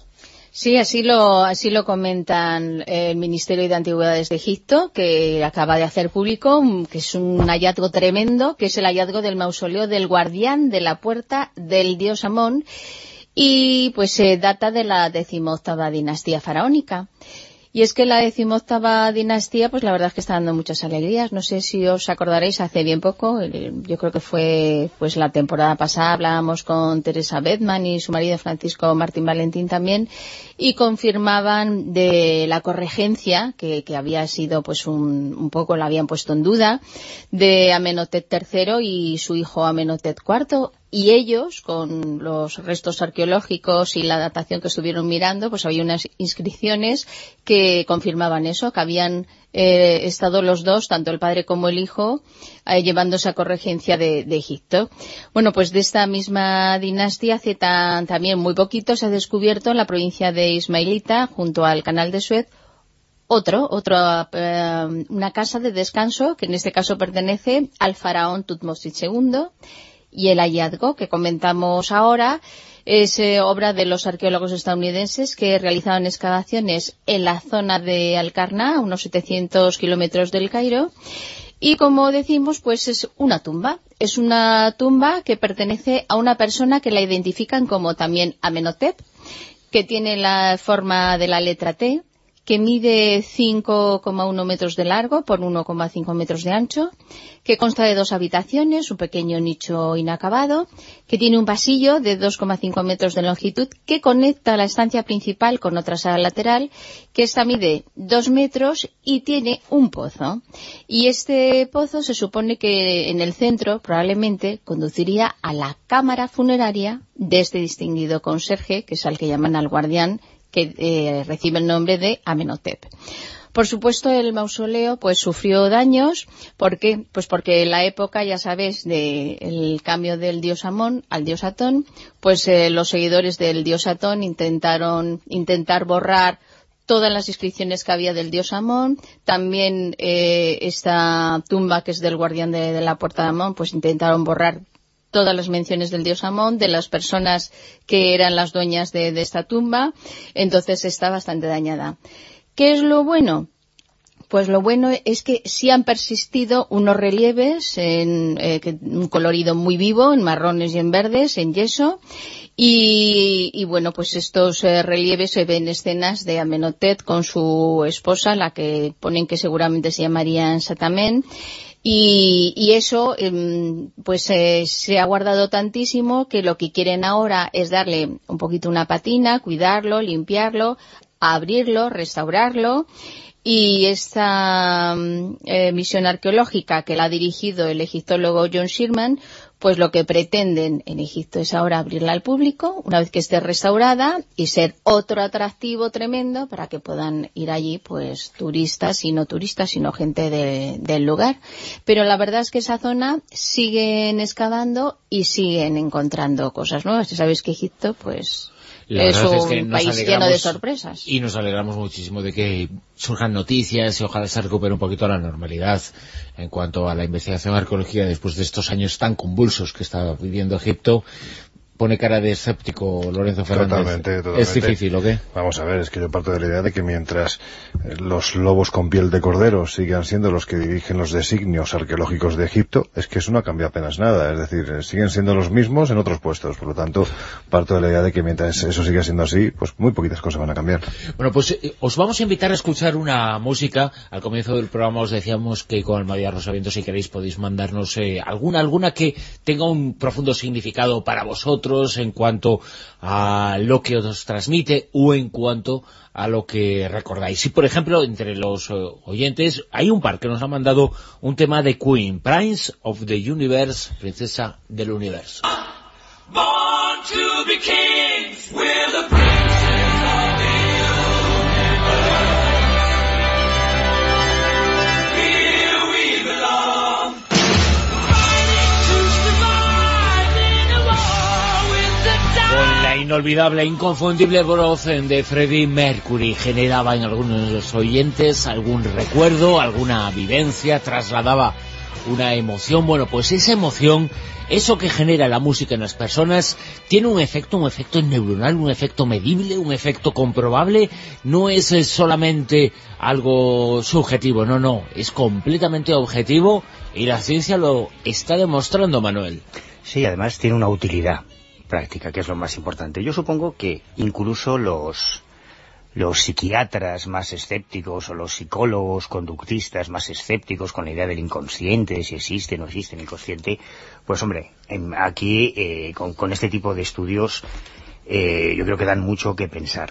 Sí, así lo, así lo comentan el Ministerio de Antigüedades de Egipto, que acaba de hacer público, que es un hallazgo tremendo, que es el hallazgo del mausoleo del guardián de la puerta del dios Amón, y pues se data de la decimoctava dinastía faraónica. Y es que la decimoctava dinastía, pues la verdad es que está dando muchas alegrías. No sé si os acordaréis, hace bien poco, yo creo que fue pues la temporada pasada, hablábamos con Teresa Bedman y su marido Francisco Martín Valentín también, y confirmaban de la corregencia, que, había sido pues un, un, poco, la habían puesto en duda, de Amenhotep III y su hijo Amenhotep IV, y ellos, con los restos arqueológicos y la datación que estuvieron mirando, pues había unas inscripciones que confirmaban eso, que habían eh, estado los dos, tanto el padre como el hijo, eh, llevando esa corregencia de, Egipto. Bueno, pues de esta misma dinastía, hace tan, también muy poquito, se ha descubierto en la provincia de Ismailita, junto al canal de Suez, otro, otro eh, una casa de descanso, que en este caso pertenece al faraón Tutmosis II, y el hallazgo que comentamos ahora es eh, obra de los arqueólogos estadounidenses que realizaban excavaciones en la zona de Alcarná, a unos 700 kilómetros del Cairo, y como decimos, pues es una tumba. Es una tumba que pertenece a una persona que la identifican como también Amenhotep, que tiene la forma de la letra T, que mide 5,1 metros de largo por 1,5 metros de ancho, que consta de dos habitaciones, un pequeño nicho inacabado, que tiene un pasillo de 2,5 metros de longitud que conecta la estancia principal con otra sala lateral, que esta mide 2 metros y tiene un pozo. Y este pozo se supone que en el centro probablemente conduciría a la cámara funeraria de este distinguido conserje, que es al que llaman al guardián que eh, recibe el nombre de Amenhotep. Por supuesto, el mausoleo pues sufrió daños. ¿Por qué? Pues porque en la época, ya sabes, del cambio del dios Amón al dios Atón, pues eh, los seguidores del dios Atón intentaron intentar borrar todas las inscripciones que había del dios Amón, también eh, esta tumba que es del guardián de, de la puerta de Amón, pues intentaron borrar todas las menciones del dios Amón, de las personas que eran las dueñas de, de esta tumba, entonces está bastante dañada. ¿Qué es lo bueno? Pues lo bueno es que sí han persistido unos relieves en eh, un colorido muy vivo, en marrones y en verdes, en yeso, y, bueno, pues estos eh, relieves se ven escenas de Amenhotep con su esposa, la que ponen que seguramente se llamaría Satamen, y, y eso em, pues eh, se ha guardado tantísimo que lo que quieren ahora es darle un poquito una patina, cuidarlo, limpiarlo, abrirlo, restaurarlo. Y esta mm, eh, misión arqueológica que la ha dirigido el egiptólogo John Sherman, pues lo que pretenden en Egipto es ahora abrirla al público, una vez que esté restaurada, y ser otro atractivo tremendo para que puedan ir allí, pues, turistas y no turistas, sino gente de, del lugar. Pero la verdad es que esa zona siguen excavando y siguen encontrando cosas nuevas. Ya sabéis que Egipto, pues, la es un es que nos país lleno de sorpresas. Y nos alegramos muchísimo de que surjan noticias y ojalá se recupere un poquito la normalidad en cuanto a la investigación arqueológica después de estos años tan convulsos que está viviendo Egipto pone cara de escéptico Lorenzo Fernández. Totalmente, totalmente. ¿Es difícil o qué? Vamos a ver, es que yo parto de la idea de que mientras eh, los lobos con piel de cordero sigan siendo los que dirigen los designios arqueológicos de Egipto, es que eso no cambia apenas nada. Es decir, eh, siguen siendo los mismos en otros puestos. Por lo tanto, parto de la idea de que mientras eso siga siendo así, pues muy poquitas cosas van a cambiar. Bueno, pues eh, os vamos a invitar a escuchar una música. Al comienzo del programa os decíamos que con Almadía Rosaviento, si queréis, podéis mandarnos eh, alguna, alguna que tenga un profundo significado para vosotros en cuanto a lo que os transmite o en cuanto a lo que recordáis. Si, por ejemplo, entre los eh, oyentes hay un par que nos ha mandado un tema de Queen, Prince of the Universe, Princesa del Universo. Kings, inolvidable, inconfundible voz de Freddie Mercury generaba en algunos de los oyentes algún recuerdo, alguna vivencia, trasladaba una emoción. Bueno, pues esa emoción, eso que genera la música en las personas, tiene un efecto, un efecto neuronal, un efecto medible, un efecto comprobable. No es eh, solamente algo subjetivo, no, no, es completamente objetivo y la ciencia lo está demostrando, Manuel. Sí, además tiene una utilidad práctica, que es lo más importante. Yo supongo que incluso los, psiquiatras más escépticos o los psicólogos conductistas más escépticos con la idea del inconsciente, si existe o no existe el inconsciente, pues hombre, en- aquí eh, con, con este tipo de estudios eh, yo creo que dan mucho que pensar.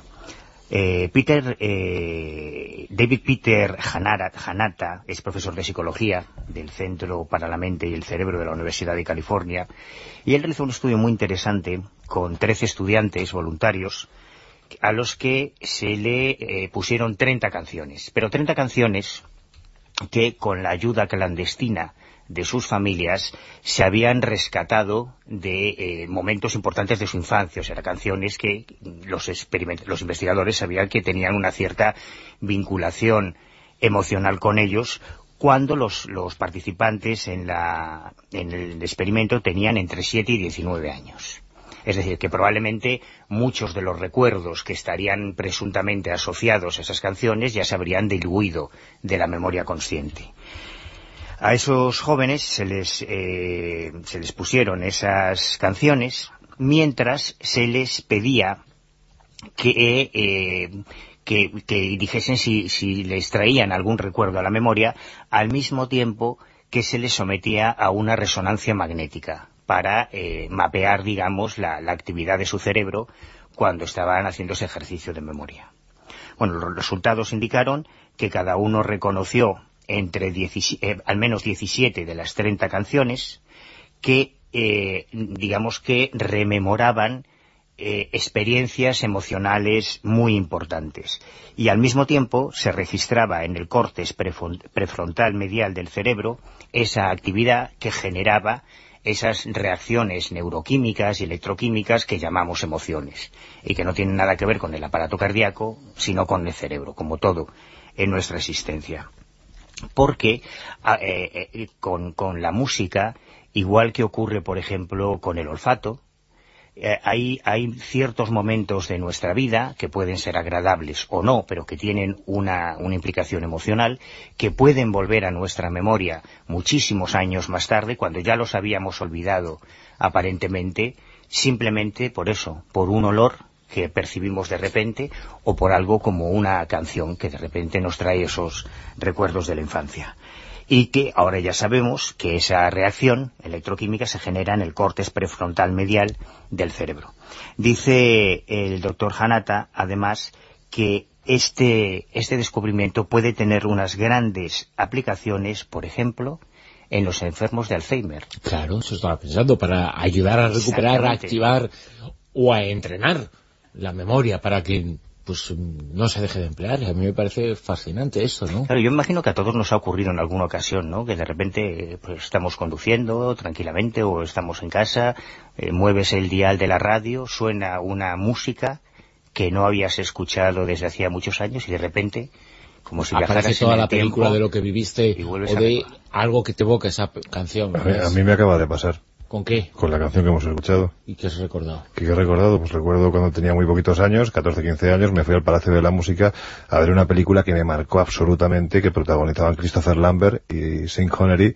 Eh, Peter eh, David Peter Hanata es profesor de psicología del Centro para la Mente y el Cerebro de la Universidad de California y él realizó un estudio muy interesante con 13 estudiantes voluntarios a los que se le eh, pusieron 30 canciones, pero 30 canciones que con la ayuda clandestina de sus familias se habían rescatado de eh, momentos importantes de su infancia, o sea, canciones que los, los investigadores sabían que tenían una cierta vinculación emocional con ellos cuando los, los participantes en, la, en el experimento tenían entre 7 y 19 años. Es decir, que probablemente muchos de los recuerdos que estarían presuntamente asociados a esas canciones ya se habrían diluido de la memoria consciente. A esos jóvenes se les, eh, se les pusieron esas canciones mientras se les pedía que, eh, que, dijesen si, si les traían algún recuerdo a la memoria al mismo tiempo que se les sometía a una resonancia magnética para eh, mapear, digamos, la, la actividad de su cerebro cuando estaban haciendo ese ejercicio de memoria. Bueno, los resultados indicaron que cada uno reconoció entre 17, eh, al menos 17 de las 30 canciones que, eh, digamos que rememoraban eh, experiencias emocionales muy importantes. Y al mismo tiempo se registraba en el córtex prefron- prefrontal medial del cerebro esa actividad que generaba esas reacciones neuroquímicas y electroquímicas que llamamos emociones y que no tienen nada que ver con el aparato cardíaco, sino con el cerebro, como todo en nuestra existencia. Porque a- eh, eh, con, la música, igual que ocurre, por ejemplo, con el olfato, eh, hay, hay ciertos momentos de nuestra vida que pueden ser agradables o no, pero que tienen una implicación emocional, que pueden volver a nuestra memoria muchísimos años más tarde, cuando ya los habíamos olvidado aparentemente, simplemente por eso, por un olor que percibimos de repente o por algo como una canción que de repente nos trae esos recuerdos de la infancia y que ahora ya sabemos que esa reacción electroquímica se genera en el córtex prefrontal medial del cerebro. Dice el doctor Hanata, además, que este, este descubrimiento puede tener unas grandes aplicaciones, por ejemplo, en los enfermos de Alzheimer. Claro, eso estaba pensando, para ayudar a recuperar, a activar o a entrenar la memoria para que pues no se deje de emplear. A mí me parece fascinante esto, ¿no? Claro, yo imagino que a todos nos ha ocurrido en alguna ocasión, ¿no? Que de repente pues, estamos conduciendo tranquilamente o estamos en casa, eh, mueves el dial de la radio, suena una música que no habías escuchado desde hacía muchos años y de repente, como si Aparece toda la película tiempo, de lo que viviste o a de algo que te evoca esa canción. A mí, a mí me acaba de pasar ¿Con qué? con la canción que hemos escuchado. ¿Y qué has recordado? ¿Qué he recordado? Pues recuerdo cuando tenía muy poquitos años, 14, 15 años, me fui al Palacio de la Música a ver una película que me marcó absolutamente, que protagonizaban Christopher Lambert y Sean Connery.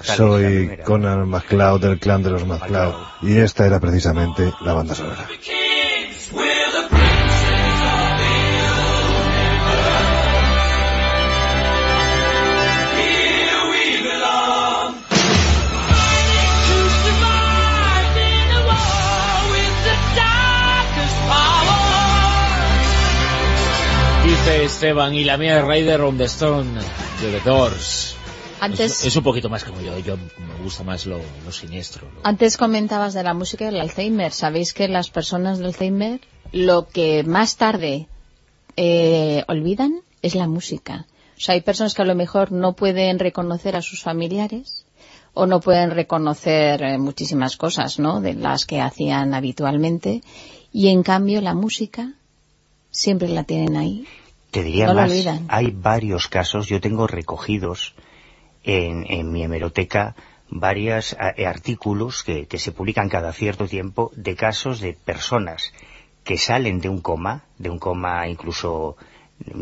Soy. Conan MacLeod del clan de los MacLeod. Y esta era precisamente la banda sonora. Esteban, y la mía es Rider on the Stone de The Doors. Antes, Es, es un poquito más como yo, yo me gusta más lo, lo siniestro. lo- antes comentabas de la música del Alzheimer. ¿Sabéis que las personas del Alzheimer lo que más tarde eh, olvidan es la música? O sea, hay personas que a lo mejor no pueden reconocer a sus familiares o no pueden reconocer eh, muchísimas cosas, ¿no?, de las que hacían habitualmente y en cambio la música siempre la tienen ahí. Te diría No más, hay varios casos, yo tengo recogidos en, en mi hemeroteca varios artículos que, que se publican cada cierto tiempo de casos de personas que salen de un coma, de un coma incluso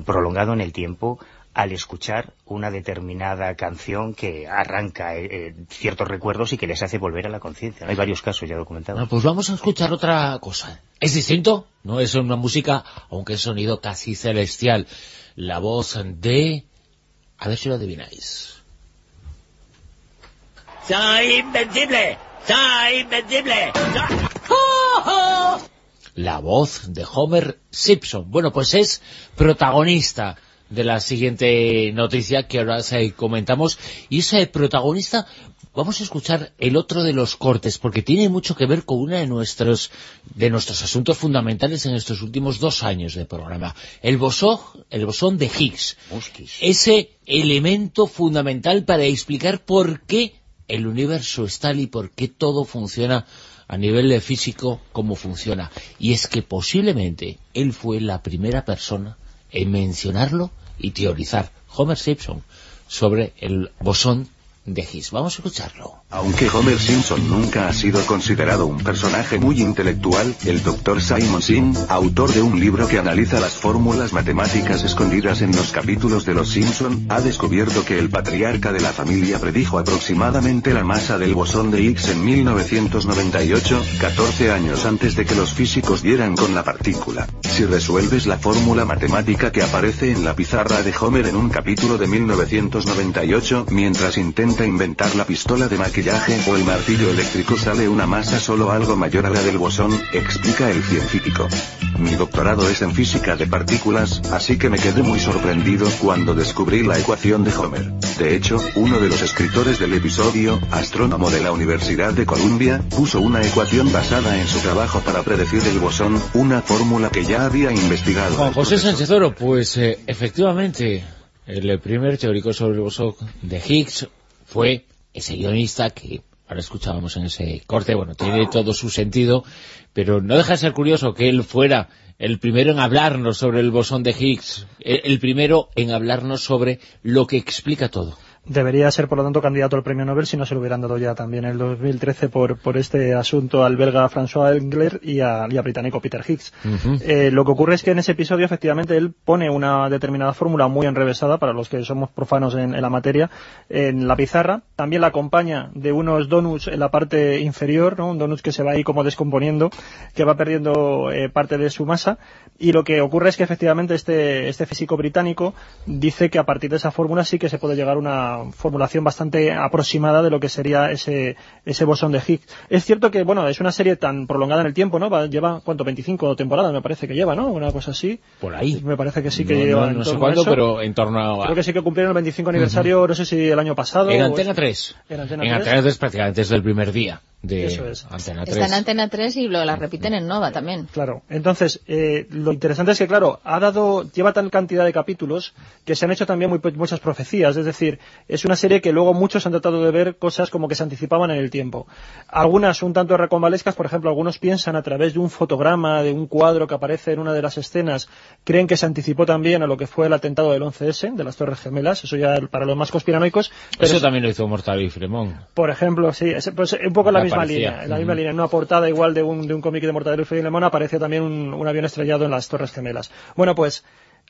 prolongado en el tiempo, al escuchar una determinada canción que arranca eh, eh, ciertos recuerdos y que les hace volver a la conciencia. Hay varios casos ya documentados. Bueno, pues vamos a escuchar otra cosa. ¿Es distinto? No es una música, aunque es sonido casi celestial. La voz de... A ver si lo adivináis. ¡Soy invencible! ¡Soy invencible! La voz de Homer Simpson. Bueno, pues es protagonista de la siguiente noticia que ahora se comentamos. Y ese protagonista, vamos a escuchar el otro de los cortes, porque tiene mucho que ver con uno de nuestros, de nuestros asuntos fundamentales en estos últimos dos años de programa. El bosón, el bosón de Higgs. Ese elemento fundamental para explicar por qué el universo es tal y por qué todo funciona a nivel de físico como funciona. Y es que posiblemente él fue la primera persona en mencionarlo y teorizar, Homer Simpson, sobre el bosón de Higgs. Vamos a escucharlo. Aunque Homer Simpson nunca ha sido considerado un personaje muy intelectual, el Dr. Simon Sin, autor de un libro que analiza las fórmulas matemáticas escondidas en los capítulos de Los Simpson, ha descubierto que el patriarca de la familia predijo aproximadamente la masa del bosón de Higgs en 1998, 14 años antes de que los físicos dieran con la partícula. Si resuelves la fórmula matemática que aparece en la pizarra de Homer en un capítulo de 1998, mientras intenta inventar la pistola de maquillaje o el martillo eléctrico sale una masa solo algo mayor a la del bosón, explica el científico. Mi doctorado es en física de partículas, así que me quedé muy sorprendido cuando descubrí la ecuación de Homer. De hecho, uno de los escritores del episodio, astrónomo de la Universidad de Columbia, puso una ecuación basada en su trabajo para predecir el bosón, una fórmula que ya había investigado. Juan José Sánchez Oro, pues eh, efectivamente, el primer teórico sobre el bosón de Higgs fue ese guionista que ahora escuchábamos en ese corte, bueno, tiene todo su sentido, pero no deja de ser curioso que él fuera el primero en hablarnos sobre el bosón de Higgs, el primero en hablarnos sobre lo que explica todo. Debería ser, por lo tanto, candidato al premio Nobel si no se lo hubieran dado ya también en el 2013 por, por este asunto al belga François Engler y, y al británico Peter Higgs. Eh, lo que ocurre es que en ese episodio, efectivamente, él pone una determinada fórmula muy enrevesada, para los que somos profanos en, en la materia, en la pizarra. También la acompaña de unos donuts en la parte inferior, ¿no? un donut que se va ahí como descomponiendo, que va perdiendo eh, parte de su masa. Y lo que ocurre es que, efectivamente, este, este físico británico dice que a partir de esa fórmula sí que se puede llegar a una formulación bastante aproximada de lo que sería ese, ese bosón de Higgs. Es cierto que, bueno, es una serie tan prolongada en el tiempo, ¿no? Va- lleva, ¿cuánto? 25 temporadas me parece que lleva, ¿no? Una cosa así. Por ahí. Me parece que sí que No, lleva no, no sé eso. pero en torno a... Creo que sí que cumplieron el 25 aniversario, no sé si el año pasado. En Antena 3. En Antena En 3. Antena 3 prácticamente desde el primer día de Eso es. Antena 3. Está en Antena 3 y lo la repiten en Nova también. Claro. Entonces, eh, lo interesante es que, claro, ha dado, lleva tal cantidad de capítulos que se han hecho también muy, muchas profecías. Es decir, es una serie que luego muchos han tratado de ver cosas como que se anticipaban en el tiempo. Algunas un tanto reconvalescas, por ejemplo, algunos piensan a través de un fotograma, de un cuadro que aparece en una de las escenas, creen que se anticipó también a lo que fue el atentado del 11S, de las Torres Gemelas. Eso ya para los más conspiranoicos. Pero Eso también lo hizo Mortal y Fremont. por ejemplo, sí, es, pues, un poco la Me misma parecía. línea. En la misma línea, en una portada igual de un, de un cómic de Mortadelo y Filemón aparece también un, un avión estrellado en las Torres Gemelas. Bueno, pues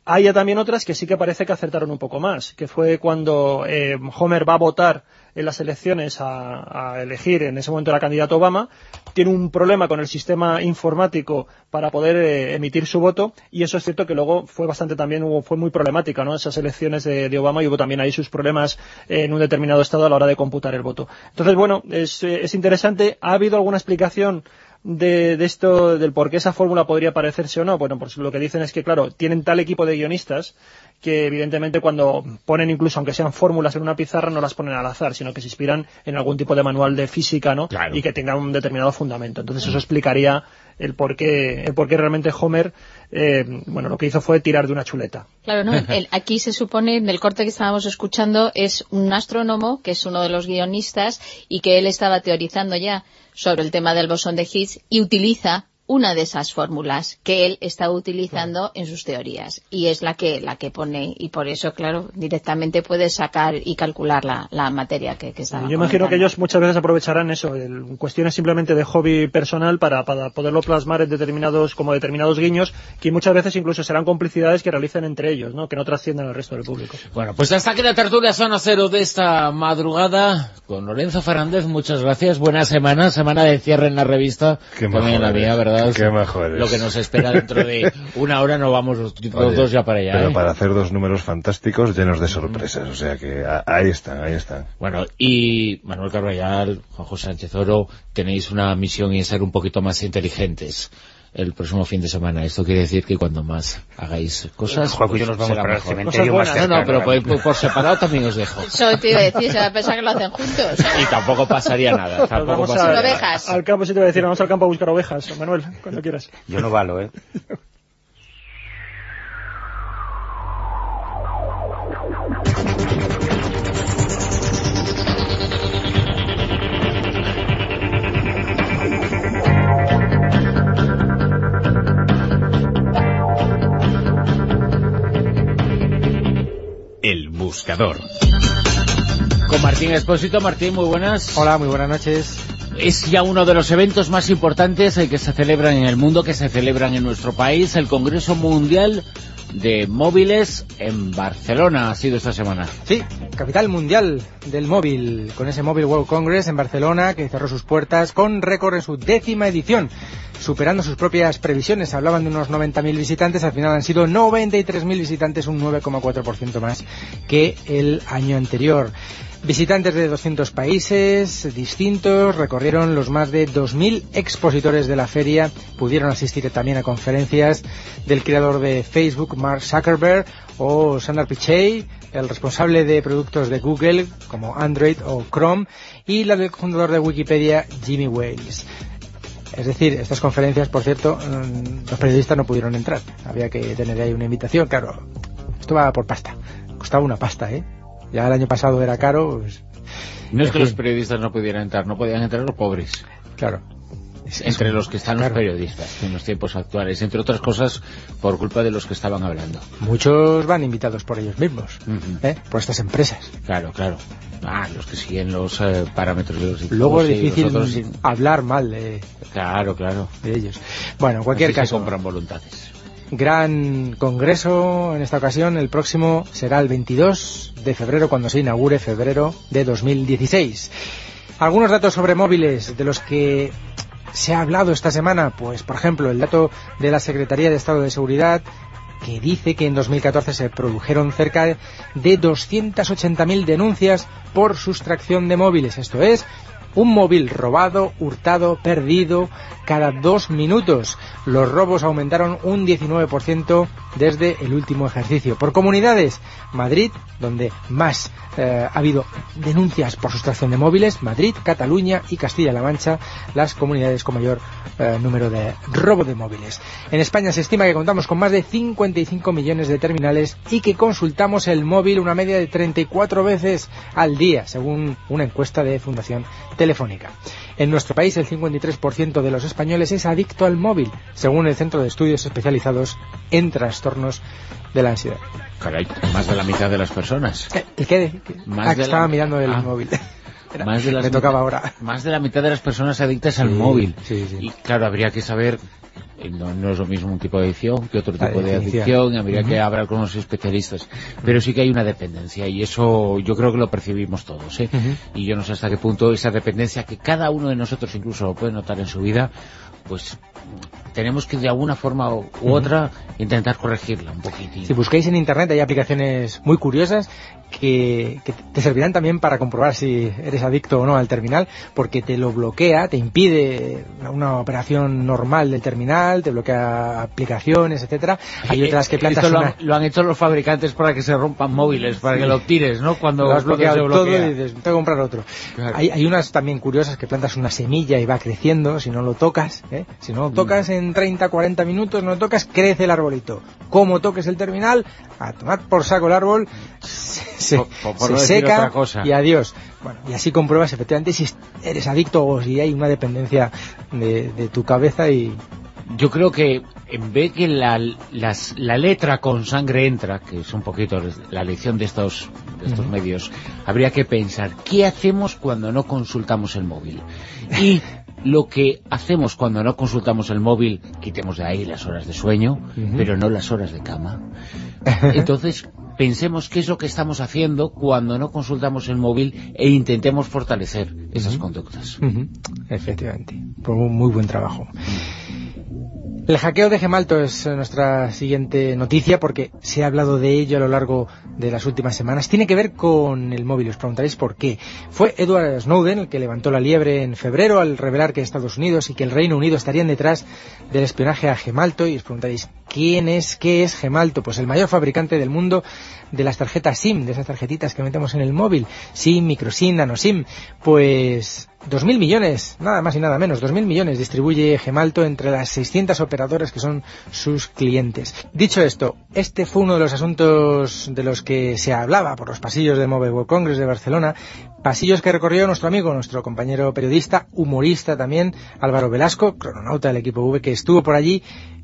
hay también otras que sí que parece que acertaron un poco más, que fue cuando eh, Homer va a votar en las elecciones a, a elegir en ese momento era candidato Obama, tiene un problema con el sistema informático para poder eh, emitir su voto y eso es cierto que luego fue bastante también fue muy problemática ¿no? esas elecciones de, de Obama y hubo también ahí sus problemas en un determinado estado a la hora de computar el voto. Entonces, bueno, es, eh, es interesante. ¿Ha habido alguna explicación de, de esto, del por qué esa fórmula podría parecerse o no? Bueno, pues lo que dicen es que, claro, tienen tal equipo de guionistas que evidentemente cuando ponen incluso, aunque sean fórmulas en una pizarra, no las ponen al azar, sino que se inspiran en algún tipo de manual de física, ¿no? Y que tenga un determinado fundamento. Entonces eso explicaría el por qué, el por qué realmente Homer, eh, bueno, lo que hizo fue tirar de una chuleta. Claro, ¿no? El- aquí se supone, en el corte que estábamos escuchando, es un astrónomo, que es uno de los guionistas, y que él estaba teorizando ya sobre el tema del bosón de Higgs, y utiliza una de esas fórmulas que él está utilizando en sus teorías. Y es la que, la que pone, y por eso, claro, directamente puedes sacar y calcular la, la materia que, que estaba Yo imagino que ellos muchas veces aprovecharán eso, el- cuestiones simplemente de hobby personal para, para poderlo plasmar en determinados, como determinados guiños, que muchas veces incluso serán complicidades que realicen entre ellos, ¿no? Que no trasciendan al resto del público. Bueno, pues hasta aquí la tertulia Zona Cero de esta madrugada con Lorenzo Fernández. Muchas gracias. Buena semana, semana de cierre en la revista. Qué También majo la eres. mía, ¿verdad? Qué. Lo que nos espera dentro de una hora no vamos los, los Oye, dos ya para allá. Pero ¿eh? para hacer dos números fantásticos llenos de sorpresas. O sea que a- ahí están, ahí están. Bueno, y Manuel Carvallal, Juan José Sánchez Oro, tenéis una misión y es ser un poquito más inteligentes. El próximo fin de semana. Esto quiere decir que cuando más hagáis cosas... Y yo nos vamos para el cementerio más No, no, pero ¿vale? por, por separado también os dejo. Eso te iba a decir, se va a pensar que lo hacen juntos. Y tampoco pasaría nada. Tampoco vamos pasaría a- nada. ovejas. al campo, si te voy a decir, vamos al campo a buscar ovejas, Manuel, cuando quieras. Yo no valo, ¿eh? El buscador. Con Martín Expósito. Martín, muy buenas. Hola, muy buenas noches. Es ya uno de los eventos más importantes eh, que se celebran en el mundo, que se celebran en nuestro país, el Congreso Mundial de Móviles en Barcelona. Ha sido esta semana. Sí, capital mundial del móvil, con ese Mobile World Congress en Barcelona que cerró sus puertas con récord en su décima edición, superando sus propias previsiones. Hablaban de unos 90.000 visitantes, al final han sido 93.000 visitantes, un 9,4% más que el año anterior. Visitantes de 200 países distintos recorrieron los más de 2.000 expositores de la feria, pudieron asistir también a conferencias del creador de Facebook, Mark Zuckerberg, o Sundar Pichai, el responsable de productos de Google, como Android o Chrome, y la del fundador de Wikipedia, Jimmy Wales. Es decir, estas conferencias, por cierto, mm, los periodistas no pudieron entrar. Había que tener ahí una invitación, claro. Esto va por pasta. Costaba una pasta, ¿eh? Ya el año pasado era caro, pues, No es que los periodistas no pudieran entrar, no podían entrar los pobres. claro. Entre los que están Claro. los periodistas en los tiempos actuales, entre otras cosas por culpa de los que estaban hablando. Muchos van invitados por ellos mismos. ¿eh? por estas empresas. Claro, claro. Ah, los que siguen los eh, parámetros de los Luego es difícil otros hablar mal de, Claro, claro. de ellos. Bueno, en cualquier Así se caso, compran voluntades. Gran congreso en esta ocasión. El próximo será el 22 de febrero, cuando se inaugure febrero de 2016. Algunos datos sobre móviles de los que se ha hablado esta semana, pues por ejemplo el dato de la Secretaría de Estado de Seguridad que dice que en 2014 se produjeron cerca de 280.000 denuncias por sustracción de móviles. Esto es, un móvil robado, hurtado, perdido cada dos minutos. Los robos aumentaron un 19% desde el último ejercicio. Por comunidades, Madrid, donde más eh, ha habido denuncias por sustracción de móviles, Madrid, Cataluña y Castilla-La Mancha, las comunidades con mayor eh, número de robo de móviles. En España se estima que contamos con más de 55 millones de terminales y que consultamos el móvil una media de 34 veces al día, según una encuesta de Fundación. En nuestro país el 53% de los españoles es adicto al móvil, según el Centro de Estudios Especializados en Trastornos de la Ansiedad. Caray, más de la mitad de las personas. ¿El qué? Más ah, de que la- estaba mirando el Ah. móvil. Era- Más de las me tocaba ahora. Más de la mitad de las personas adictas al Sí, móvil. sí, sí. Y claro, habría que saber, no, no es lo mismo un tipo de adicción que otro tipo de adicción, y habría que Ujú. hablar con los especialistas. Pero sí que hay una dependencia y eso yo creo que lo percibimos todos. ¿eh? Y yo no sé hasta qué punto esa dependencia que cada uno de nosotros incluso lo puede notar en su vida, pues tenemos que de alguna forma u otra intentar corregirla un poquitín. Si buscáis en internet hay aplicaciones muy curiosas que, que te servirán también para comprobar si eres adicto o no al terminal, porque te lo bloquea, te impide una operación normal del terminal, te bloquea aplicaciones, etcétera. Hay otras que plantas Esto lo, una... han, lo han hecho los fabricantes para que se rompan móviles, para que lo tires, ¿no? Cuando, lo has bloqueado todo y dices, tengo que comprar otro. Claro. Hay, hay unas también curiosas que plantas una semilla y va creciendo, si no lo tocas, ¿eh? si no tocas en 30, 40 minutos, no lo tocas, crece el arbolito. Como toques el terminal, a tomar por saco el árbol, se, Por- por- por se no decir seca otra cosa. y adiós. Bueno, y así compruebas efectivamente si eres adicto o si hay una dependencia de, de tu cabeza y... Yo creo que en vez que la, las- la letra con sangre entra, que es un poquito la lección de estos, de estos medios, habría que pensar, ¿qué hacemos cuando no consultamos el móvil? Y lo que hacemos cuando no consultamos el móvil, quitemos de ahí las horas de sueño, pero no las horas de cama. Entonces, pensemos qué es lo que estamos haciendo cuando no consultamos el móvil e intentemos fortalecer esas conductas. Efectivamente, por un muy buen trabajo. El hackeo de Gemalto es nuestra siguiente noticia porque se ha hablado de ello a lo largo de las últimas semanas. Tiene que ver con el móvil, os preguntaréis por qué. Fue Edward Snowden el que levantó la liebre en febrero al revelar que Estados Unidos y que el Reino Unido estarían detrás del espionaje a Gemalto y os preguntaréis ¿quién es, qué es Gemalto? Pues el mayor fabricante del mundo de las tarjetas SIM, de esas tarjetitas que metemos en el móvil, SIM, microSIM, nanoSIM, pues 2.000 millones, nada más y nada menos, 2.000 millones distribuye Gemalto entre las 600 que son sus clientes. Dicho esto, este fue uno de los asuntos de los que se hablaba por los pasillos del Mobile World Congress de Barcelona, pasillos que recorrió nuestro amigo, nuestro compañero periodista, humorista también, Álvaro Velasco, crononauta del equipo V, que estuvo por allí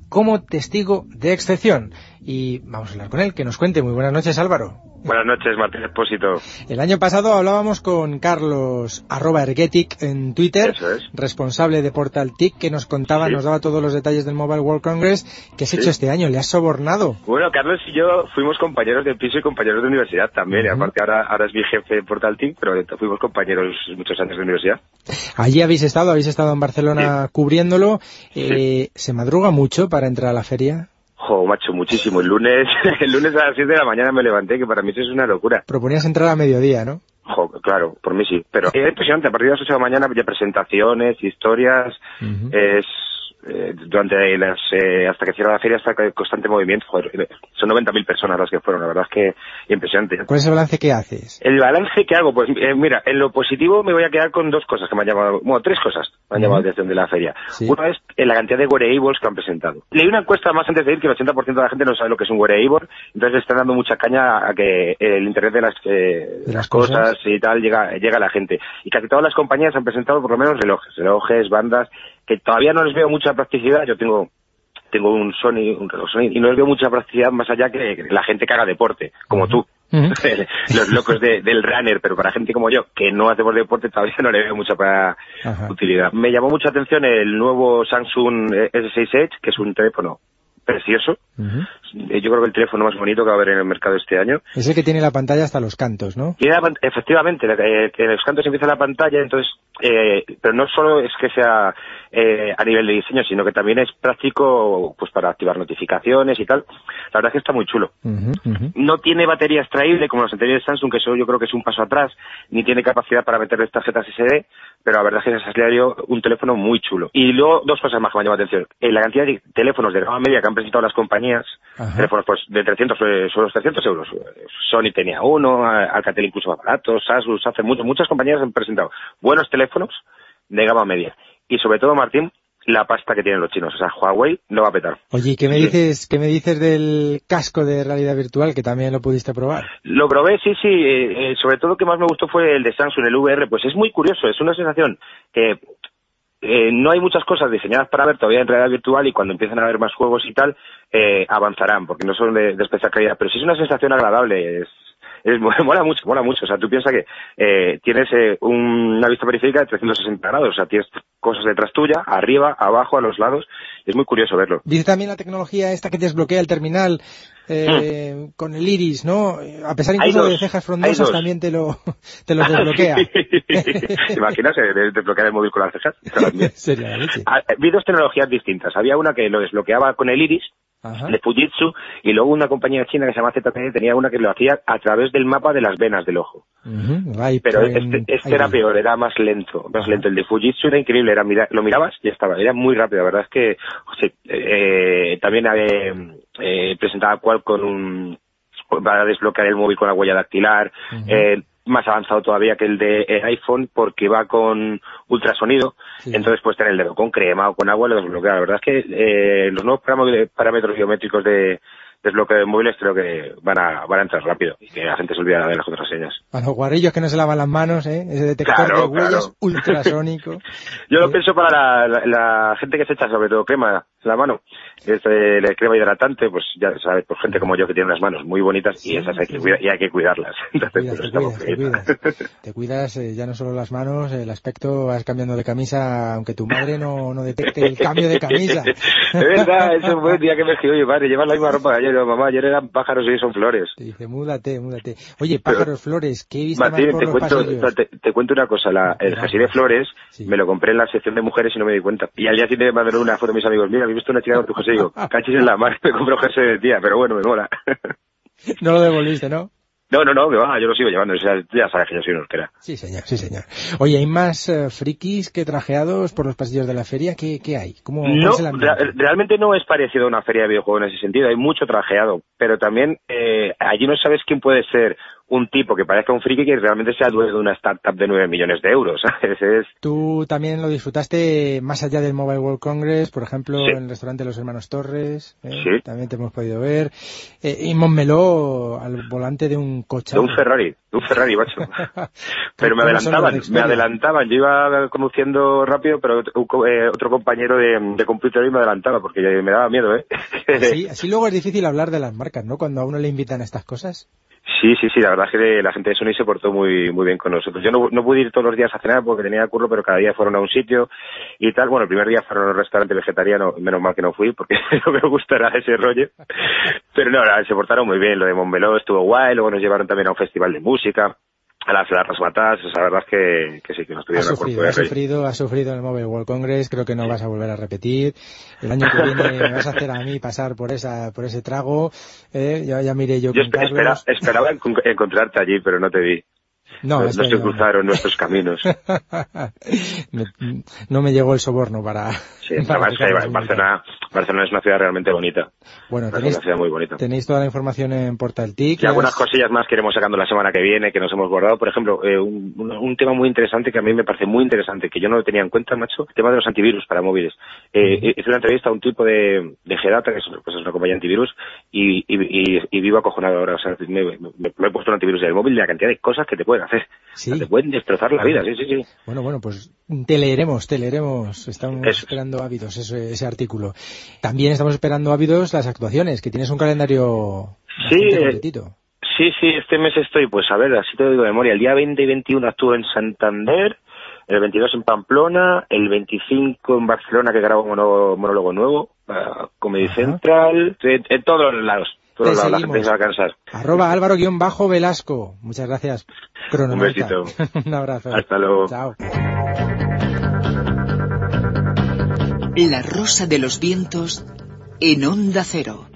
como testigo de excepción. Y vamos a hablar con él, que nos cuente. Muy buenas noches, Álvaro. Buenas noches, Martín Expósito. El año pasado hablábamos con Carlos arroba Ergetic en Twitter, responsable de Portal TIC, que nos contaba, nos daba todos los detalles del Mobile World Congress. ¿Qué has hecho este año? ¿Le has sobornado? Bueno, Carlos y yo fuimos compañeros de piso y compañeros de universidad también. Y aparte ahora, ahora es mi jefe de Portal TIC, pero fuimos compañeros muchos años de universidad. Allí habéis estado, habéis estado en Barcelona cubriéndolo. Eh, ¿Se madruga mucho para entrar a la feria? Jo, macho, muchísimo. El lunes, el lunes a las 7 de la mañana me levanté, que para mí eso es una locura. Proponías entrar a mediodía, ¿no? Jo, claro, por mí sí. Pero es impresionante, a partir de las 8 de la mañana ya presentaciones, historias, es eh, durante las, eh, hasta que cierra la feria está constante movimiento. Joder, eh, son 90.000 personas las que fueron, la verdad es que impresionante. ¿Cuál es el balance que haces? El balance que hago, pues eh, mira, en lo positivo me voy a quedar con dos cosas que me han llamado, bueno, tres cosas me han llamado la atención de la feria. Una es en la cantidad de wearables que han presentado. Leí una encuesta más antes de ir que el 80% de la gente no sabe lo que es un wearable, entonces están dando mucha caña a que el internet de las, eh, ¿De las cosas y tal llega, llega a la gente. Y casi todas las compañías han presentado por lo menos relojes, relojes, bandas, que todavía no les veo mucha practicidad. Yo tengo tengo un Sony, un reloj Sony, y no les veo mucha practicidad más allá que la gente que haga deporte, como tú. Los locos de- del runner, pero para gente como yo, que no hacemos deporte, todavía no le veo mucha para utilidad. Me llamó mucha atención el nuevo Samsung S6 Edge, que es un teléfono precioso. Yo creo que el teléfono más bonito que va a haber en el mercado este año. Es el que tiene la pantalla hasta los cantos, ¿no? Tiene la efectivamente, eh, en los cantos empieza la pantalla, entonces, eh, pero no solo es que sea eh, a nivel de diseño, sino que también es práctico pues para activar notificaciones y tal. La verdad es que está muy chulo. No tiene batería extraíble como los anteriores Samsung, que eso yo creo que es un paso atrás, ni tiene capacidad para meterle tarjetas SD, pero la verdad es que es salido un teléfono muy chulo. Y luego, dos cosas más que me han llamado la atención. Eh, la cantidad de teléfonos de gama media que han presentado las compañías, teléfonos pues de 300, eh, son los 300 euros. Sony tenía uno, Alcatel incluso más baratos, Asus, hace mucho, muchas compañías han presentado buenos teléfonos de gama media. Y sobre todo, Martín, la pasta que tienen los chinos. O sea, Huawei lo va a petar. Oye, ¿qué me dices, qué me dices del casco de realidad virtual que también lo pudiste probar? Lo probé, sí, sí. eh, eh, sobre todo lo que más me gustó fue el de Samsung, el VR. Pues es muy curioso, es una sensación que eh, no hay muchas cosas diseñadas para ver todavía en realidad virtual y cuando empiecen a haber más juegos y tal, eh, avanzarán, porque no son de, de especial calidad. Pero sí es una sensación agradable, es, es- mola mucho, mola mucho. O sea, tú piensas que eh, tienes eh, un- una vista periférica de 360 grados, o sea, tienes cosas detrás tuya, arriba, abajo, a los lados. Es muy curioso verlo. Dice también la tecnología esta que desbloquea el terminal eh, con el iris, ¿no? A pesar incluso de cejas frondosas dos. también te lo, te lo desbloquea. ¿Te imaginas eh, de- desbloquear el móvil con las cejas? Sería la leche. Ah, Vi dos tecnologías distintas. Había una que lo desbloqueaba con el iris, Ajá. de Fujitsu, y luego una compañía china que se llama ZTE tenía una que lo hacía a través del mapa de las venas del ojo. Pero pues, este, este era peor, era más lento, más lento. El de Fujitsu era increíble, era mira- lo mirabas y estaba, era muy rápido. La verdad es que o sea, eh, también eh, eh, presentaba cual con un para desbloquear el móvil con la huella dactilar, eh, más avanzado todavía que el de el iPhone porque va con ultrasonido, entonces puedes tener el dedo con crema o con agua lo desbloquea. La verdad es que eh, los nuevos parámetros biométricos de desbloqueo de móviles creo que van a, van a entrar rápido y que la gente se olvida de las contraseñas. A los guarrillos que no se lavan las manos, ¿eh? Ese detector Claro, de huellas claro. ultrasónico. Yo lo pienso para la, la- la gente que se echa sobre todo crema la mano. Es eh, la crema hidratante, pues ya sabes, pues gente como yo que tiene unas manos muy bonitas y esas hay que cuidar, y hay que cuidarlas. Entonces, pues, te cuidas, te bien. cuidas. Te cuidas eh, ya no solo las manos, el aspecto, vas cambiando de camisa, aunque tu madre no, no detecte el cambio de camisa. De verdad, eso fue el día que me dije, oye, madre, llevas la misma ropa de ayer, mamá, ayer eran pájaros y hoy son flores. Te dice, múdate, múdate. Oye, pájaros, flores, ¿qué viste Martín, más por te los cuento, te, te cuento una cosa, la, el jersey de flores me lo compré en la sección de mujeres y no me di cuenta. Y al día siguiente me mandaron una foto mis amigos, mira, he visto una chica con tu jersey y digo, cachis en la mar, me compro jersey de tía, pero bueno, me mola. no lo devolviste, ¿no? No, no, no, me va, yo lo sigo llevando, ya sabes que yo soy una orquera. Sí, señor, sí, señor. Oye, ¿hay más eh, frikis que trajeados por los pasillos de la feria? ¿Qué, qué hay? ¿Cómo, no, re- realmente no es parecido a una feria de videojuegos en ese sentido, hay mucho trajeado, pero también eh, allí no sabes quién puede ser un tipo que parezca un friki que realmente sea dueño de una startup de 9 millones de euros, Tú también lo disfrutaste más allá del Mobile World Congress, por ejemplo, Sí. en el restaurante Los Hermanos Torres. ¿eh? Sí. También te hemos podido ver. Eh, y Monmeló al volante de un coche. de un Ferrari, de un Ferrari, macho. Pero me ¿Cómo son los de adelantaban, me adelantaban. Yo iba conduciendo rápido, pero otro, eh, otro compañero de, de computador me adelantaba, porque me daba miedo, ¿eh? Así, así luego es difícil hablar de las marcas, ¿no? Cuando a uno le invitan a estas cosas. Sí, sí, sí, la verdad es que la gente de Sony se portó muy muy bien con nosotros. Yo no, no pude ir todos los días a cenar porque tenía curro, pero cada día fueron a un sitio y tal. Bueno, el primer día fueron a un restaurante vegetariano, menos mal que no fui porque no me gustará ese rollo. Pero no, se portaron muy bien. Lo de Montmeló estuvo guay, luego nos llevaron también a un festival de música, a las, las sea, la verdad es que, que sí, que nos tuvieron a sufrido, rey. sufrido, has sufrido en el Mobile World Congress, creo que no vas a volver a repetir. El año que viene me vas a hacer a mí pasar por esa, por ese trago, eh, ya, ya miré yo Yo con espe- espera- Carlos. esperaba encon- encontrarte allí, pero no te vi. No, no, se no. cruzaron nuestros caminos. Me- no me llegó el soborno para... Sí, para además que en Barcelona, Barcelona es una ciudad realmente bonita. Bueno, tenéis, una ciudad muy bonita. tenéis toda la información en Portal TIC. Y algunas cosillas más que iremos sacando la semana que viene, que nos hemos guardado. Por ejemplo, eh, un, un- un tema muy interesante que a mí me parece muy interesante, que yo no lo tenía en cuenta, macho, el tema de los antivirus para móviles. Eh, Hice una entrevista a un tipo de, de Gedata, que es, pues, es una compañía de antivirus, y, y, y- y vivo acojonado ahora. O sea, me, me- me he puesto un antivirus en el móvil y la cantidad de cosas que te pueden hacer. Sea, te pueden destrozar la vida, sí, sí, sí. Bueno, bueno, pues te leeremos, te leeremos. Estamos Eso esperando ávidos ese, ese artículo. También estamos esperando ávidos las actuaciones, que tienes un calendario Sí, eh, completito. Sí, sí, este mes estoy, pues a ver, así te lo digo de memoria. El día 20 y 21 actúo en Santander, el 22 en Pamplona, el 25 en Barcelona, que grabo un monólogo nuevo, para Comedy Central, en, en todos los lados. Todos Te lados, la seguimos. gente se va a cansar. Arroba Álvaro-Velasco. Muchas gracias. Cronometra. besito. un abrazo. Hasta luego. Chao. La rosa de los vientos en onda cero.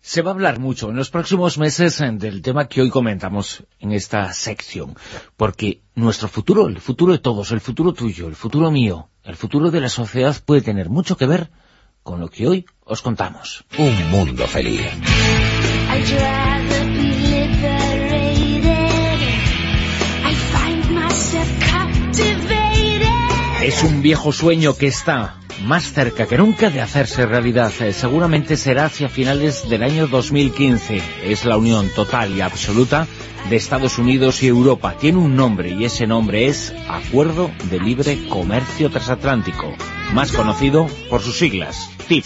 Se va a hablar mucho en los próximos meses eh, del tema que hoy comentamos en esta sección, porque nuestro futuro, el futuro de todos, el futuro tuyo, el futuro mío, el futuro de la sociedad puede tener mucho que ver con lo que hoy os contamos. Un mundo feliz. Es un viejo sueño que está más cerca que nunca de hacerse realidad. Eh, seguramente será hacia finales del año 2015. Es la unión total y absoluta de Estados Unidos y Europa. Tiene un nombre y ese nombre es Acuerdo de Libre Comercio Transatlántico, más conocido por sus siglas, TIP.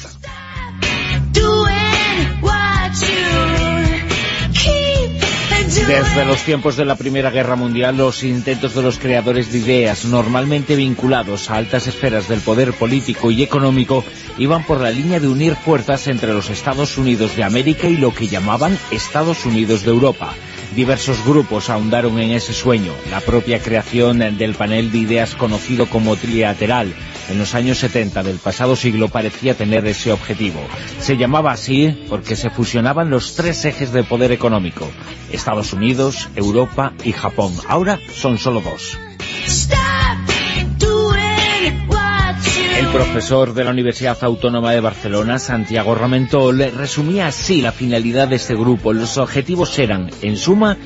Desde los tiempos de la Primera Guerra Mundial, los intentos de los creadores de ideas, normalmente vinculados a altas esferas del poder político y económico, iban por la línea de unir fuerzas entre los Estados Unidos de América y lo que llamaban Estados Unidos de Europa. Diversos grupos ahondaron en ese sueño. La propia creación del panel de ideas conocido como trilateral en los años 70 del pasado siglo parecía tener ese objetivo. Se llamaba así porque se fusionaban los tres ejes de poder económico, Estados Unidos, Europa y Japón. Ahora son solo dos. El profesor de la Universidad Autónoma de Barcelona, Santiago Ramentol, resumía así la finalidad de este grupo. Los objetivos eran, en suma,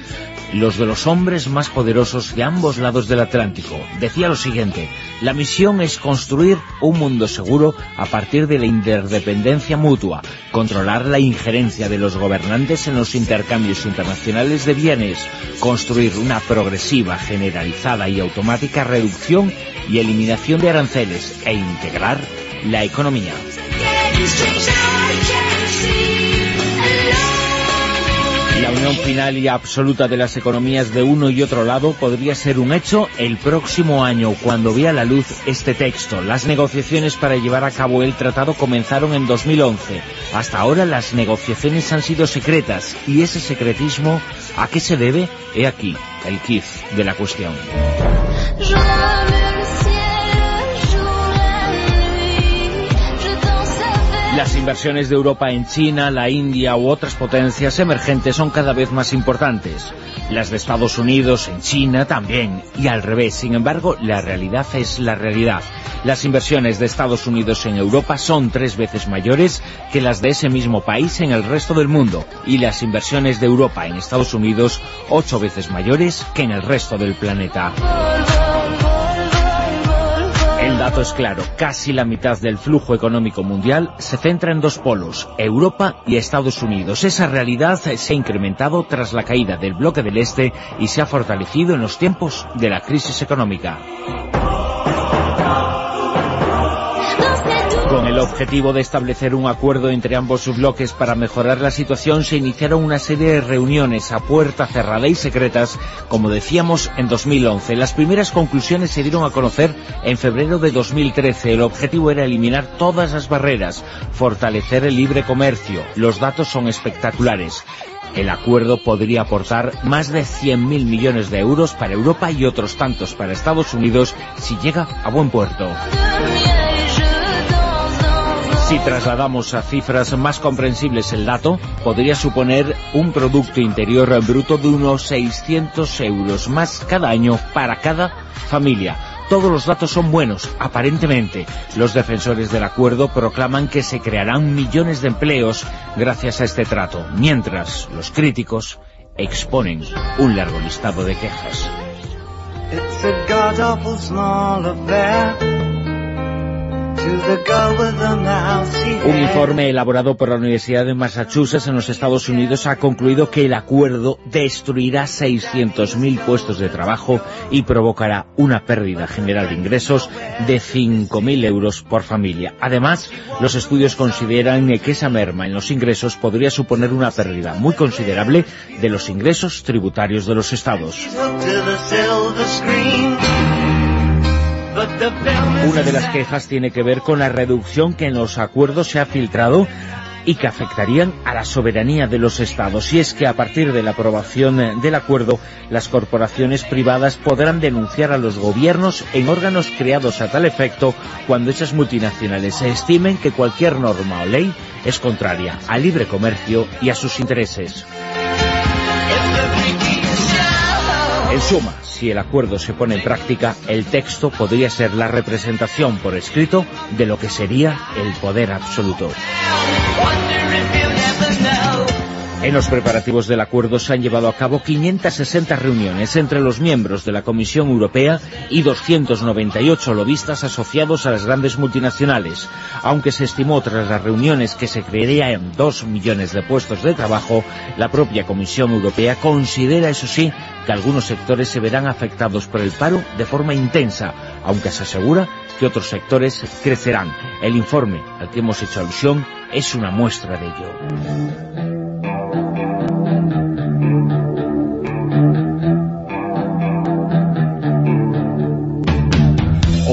los de los hombres más poderosos de ambos lados del Atlántico. Decía lo siguiente, la misión es construir un mundo seguro a partir de la interdependencia mutua, controlar la injerencia de los gobernantes en los intercambios internacionales de bienes, construir una progresiva, generalizada y automática reducción y eliminación de aranceles e integrar la economía. La unión final y absoluta de las economías de uno y otro lado podría ser un hecho el próximo año, cuando vea la luz este texto. Las negociaciones para llevar a cabo el tratado comenzaron en 2011. Hasta ahora las negociaciones han sido secretas. ¿Y ese secretismo a qué se debe? He aquí el kit de la cuestión. Las inversiones de Europa en China, la India u otras potencias emergentes son cada vez más importantes. Las de Estados Unidos en China también, y al revés. Sin embargo, la realidad es la realidad. Las inversiones de Estados Unidos en Europa son tres veces mayores que las de ese mismo país en el resto del mundo, y las inversiones de Europa en Estados Unidos ocho veces mayores que en el resto del planeta. El dato es claro, casi la mitad del flujo económico mundial se centra en dos polos, Europa y Estados Unidos. Esa realidad se ha incrementado tras la caída del bloque del Este y se ha fortalecido en los tiempos de la crisis económica. El objetivo de establecer un acuerdo entre ambos bloques para mejorar la situación, se iniciaron una serie de reuniones a puerta cerrada y secretas, como decíamos, en 2011. Las primeras conclusiones se dieron a conocer en febrero de 2013. El objetivo era eliminar todas las barreras, fortalecer el libre comercio. Los datos son espectaculares. El acuerdo podría aportar más de 100.000 millones de euros para Europa y otros tantos para Estados Unidos si llega a buen puerto. Si trasladamos a cifras más comprensibles el dato, podría suponer un Producto Interior Bruto de unos 600 euros más cada año para cada familia. Todos los datos son buenos, aparentemente. Los defensores del acuerdo proclaman que se crearán millones de empleos gracias a este trato, mientras los críticos exponen un largo listado de quejas. Un informe elaborado por la Universidad de Massachusetts en los Estados Unidos ha concluido que el acuerdo destruirá 600.000 puestos de trabajo y provocará una pérdida general de ingresos de 5.000 euros por familia. Además, los estudios consideran que esa merma en los ingresos podría suponer una pérdida muy considerable de los ingresos tributarios de los estados. Una de las quejas tiene que ver con la reducción que en los acuerdos se ha filtrado y que afectarían a la soberanía de los estados. Y es que a partir de la aprobación del acuerdo, las corporaciones privadas podrán denunciar a los gobiernos en órganos creados a tal efecto cuando esas multinacionales se estimen que cualquier norma o ley es contraria al libre comercio y a sus intereses. En suma, si el acuerdo se pone en práctica, el texto podría ser la representación por escrito de lo que sería el poder absoluto. En los preparativos del acuerdo se han llevado a cabo 560 reuniones entre los miembros de la Comisión Europea y 298 lobistas asociados a las grandes multinacionales. Aunque se estimó tras las reuniones que se crearían dos millones de puestos de trabajo, la propia Comisión Europea considera, eso sí, que algunos sectores se verán afectados por el paro de forma intensa, aunque se asegura que otros sectores crecerán. El informe al que hemos hecho alusión es una muestra de ello.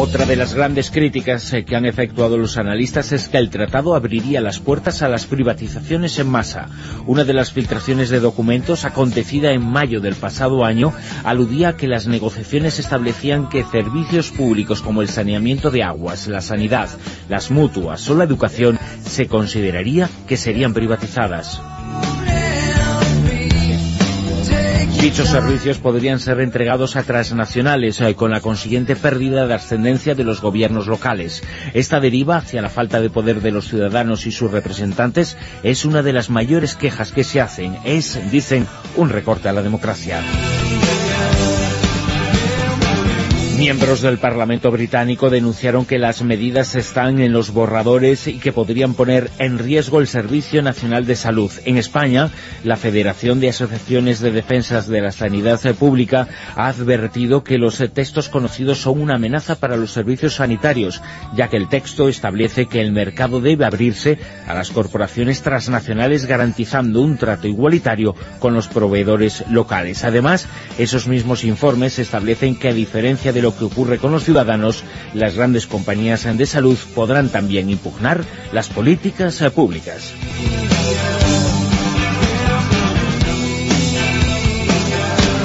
Otra de las grandes críticas eh, que han efectuado los analistas es que el tratado abriría las puertas a las privatizaciones en masa. Una de las filtraciones de documentos acontecida en mayo del pasado año aludía a que las negociaciones establecían que servicios públicos como el saneamiento de aguas, la sanidad, las mutuas o la educación se consideraría que serían privatizadas. Dichos servicios podrían ser entregados a transnacionales eh, con la consiguiente pérdida de ascendencia de los gobiernos locales. Esta deriva hacia la falta de poder de los ciudadanos y sus representantes es una de las mayores quejas que se hacen. Es, dicen, un recorte a la democracia. Miembros del Parlamento británico denunciaron que las medidas están en los borradores y que podrían poner en riesgo el Servicio Nacional de Salud. En España, la Federación de Asociaciones de Defensas de la Sanidad Pública ha advertido que los textos conocidos son una amenaza para los servicios sanitarios, ya que el texto establece que el mercado debe abrirse a las corporaciones transnacionales garantizando un trato igualitario con los proveedores locales. Además, esos mismos informes establecen que a diferencia de lo que ocurre con los ciudadanos, las grandes compañías de salud podrán también impugnar las políticas públicas.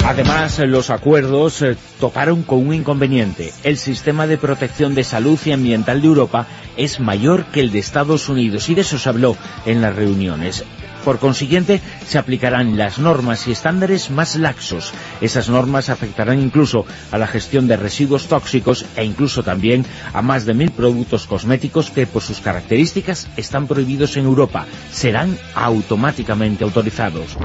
Además, los acuerdos eh, toparon con un inconveniente. El sistema de protección de salud y ambiental de Europa es mayor que el de Estados Unidos y de eso se habló en las reuniones. Por consiguiente, se aplicarán las normas y estándares más laxos. Esas normas afectarán incluso a la gestión de residuos tóxicos e incluso también a más de mil productos cosméticos que por sus características están prohibidos en Europa. Serán automáticamente autorizados.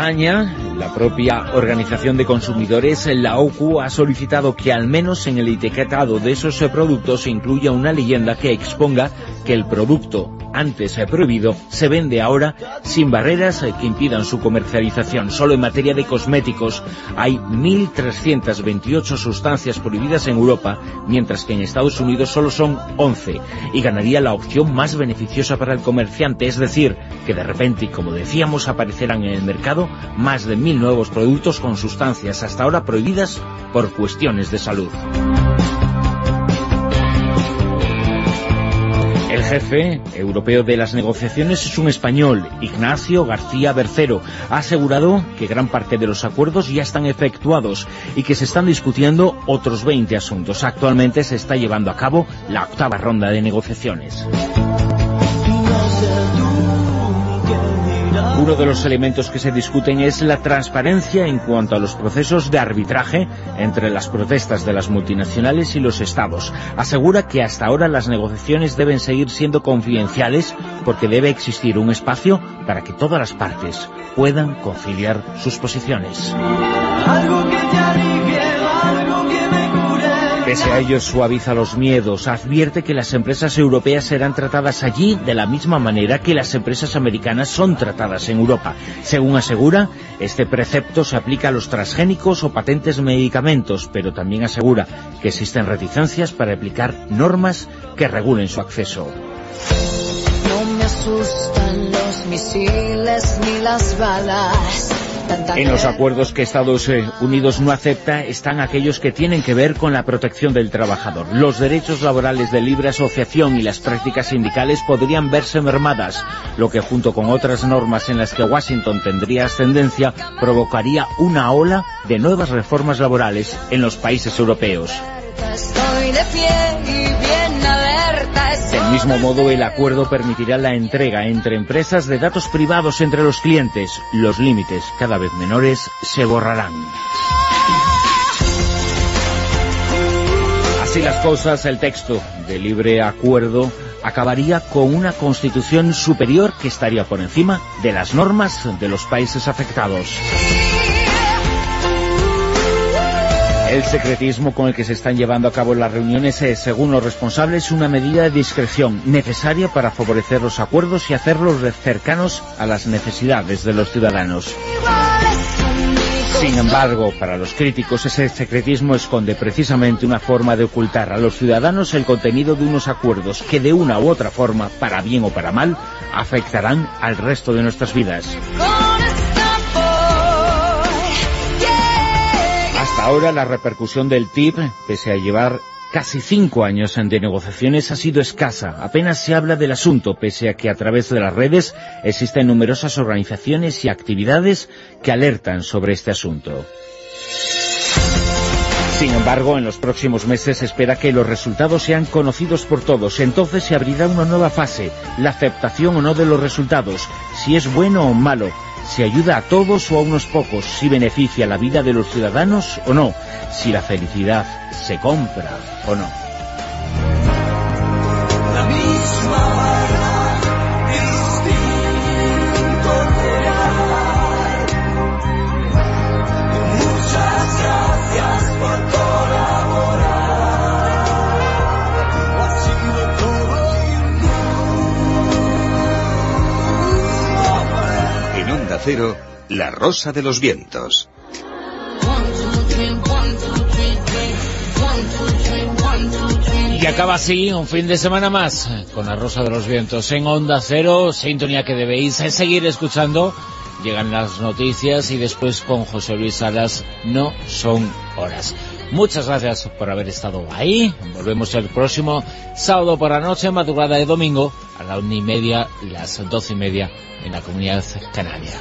España, la propia Organización de Consumidores, la OCU, ha solicitado que al menos en el etiquetado de esos productos se incluya una leyenda que exponga que el producto antes prohibido se vende ahora sin barreras que impidan su comercialización. Solo en materia de cosméticos hay 1.328 sustancias prohibidas en Europa, mientras que en Estados Unidos solo son 11, y ganaría la opción más beneficiosa para el comerciante, es decir, que de repente, como decíamos, aparecerán en el mercado más de mil nuevos productos con sustancias hasta ahora prohibidas por cuestiones de salud. Jefe europeo de las negociaciones es un español, Ignacio García Bercero. Ha asegurado que gran parte de los acuerdos ya están efectuados y que se están discutiendo otros 20 asuntos. Actualmente se está llevando a cabo la octava ronda de negociaciones. Uno de los elementos que se discuten es la transparencia en cuanto a los procesos de arbitraje entre las protestas de las multinacionales y los estados. Asegura que hasta ahora las negociaciones deben seguir siendo confidenciales porque debe existir un espacio para que todas las partes puedan conciliar sus posiciones. Pese a ello, suaviza los miedos, advierte que las empresas europeas serán tratadas allí de la misma manera que las empresas americanas son tratadas en Europa. Según asegura, este precepto se aplica a los transgénicos o patentes medicamentos, pero también asegura que existen reticencias para aplicar normas que regulen su acceso. No me asustan los misiles ni las balas. En los acuerdos que Estados eh, Unidos no acepta están aquellos que tienen que ver con la protección del trabajador. Los derechos laborales de libre asociación y las prácticas sindicales podrían verse mermadas, lo que junto con otras normas en las que Washington tendría ascendencia provocaría una ola de nuevas reformas laborales en los países europeos. Estoy de pie y bien alerta. Del mismo modo, el acuerdo permitirá la entrega entre empresas de datos privados entre los clientes. Los límites, cada vez menores, se borrarán. Así las cosas, el texto de libre acuerdo acabaría con una constitución superior que estaría por encima de las normas de los países afectados. El secretismo con el que se están llevando a cabo las reuniones es, según los responsables, una medida de discreción necesaria para favorecer los acuerdos y hacerlos cercanos a las necesidades de los ciudadanos. Sin embargo, para los críticos, ese secretismo esconde precisamente una forma de ocultar a los ciudadanos el contenido de unos acuerdos que de una u otra forma, para bien o para mal, afectarán al resto de nuestras vidas. Ahora la repercusión del TIP, pese a llevar casi cinco años de negociaciones, ha sido escasa. Apenas se habla del asunto, pese a que a través de las redes existen numerosas organizaciones y actividades que alertan sobre este asunto. Sin embargo, en los próximos meses se espera que los resultados sean conocidos por todos. Entonces se abrirá una nueva fase, la aceptación o no de los resultados, si es bueno o malo, si ayuda a todos o a unos pocos, si beneficia la vida de los ciudadanos o no, si la felicidad se compra o no. La Rosa de los Vientos. Y acaba así un fin de semana más con la Rosa de los Vientos en Onda Cero, sintonía que debéis seguir escuchando. Llegan las noticias y después con José Luis Salas no son horas. Muchas gracias por haber estado ahí. Volvemos el próximo sábado por la noche, madrugada de domingo, a la una y media, las doce y media en la comunidad canaria.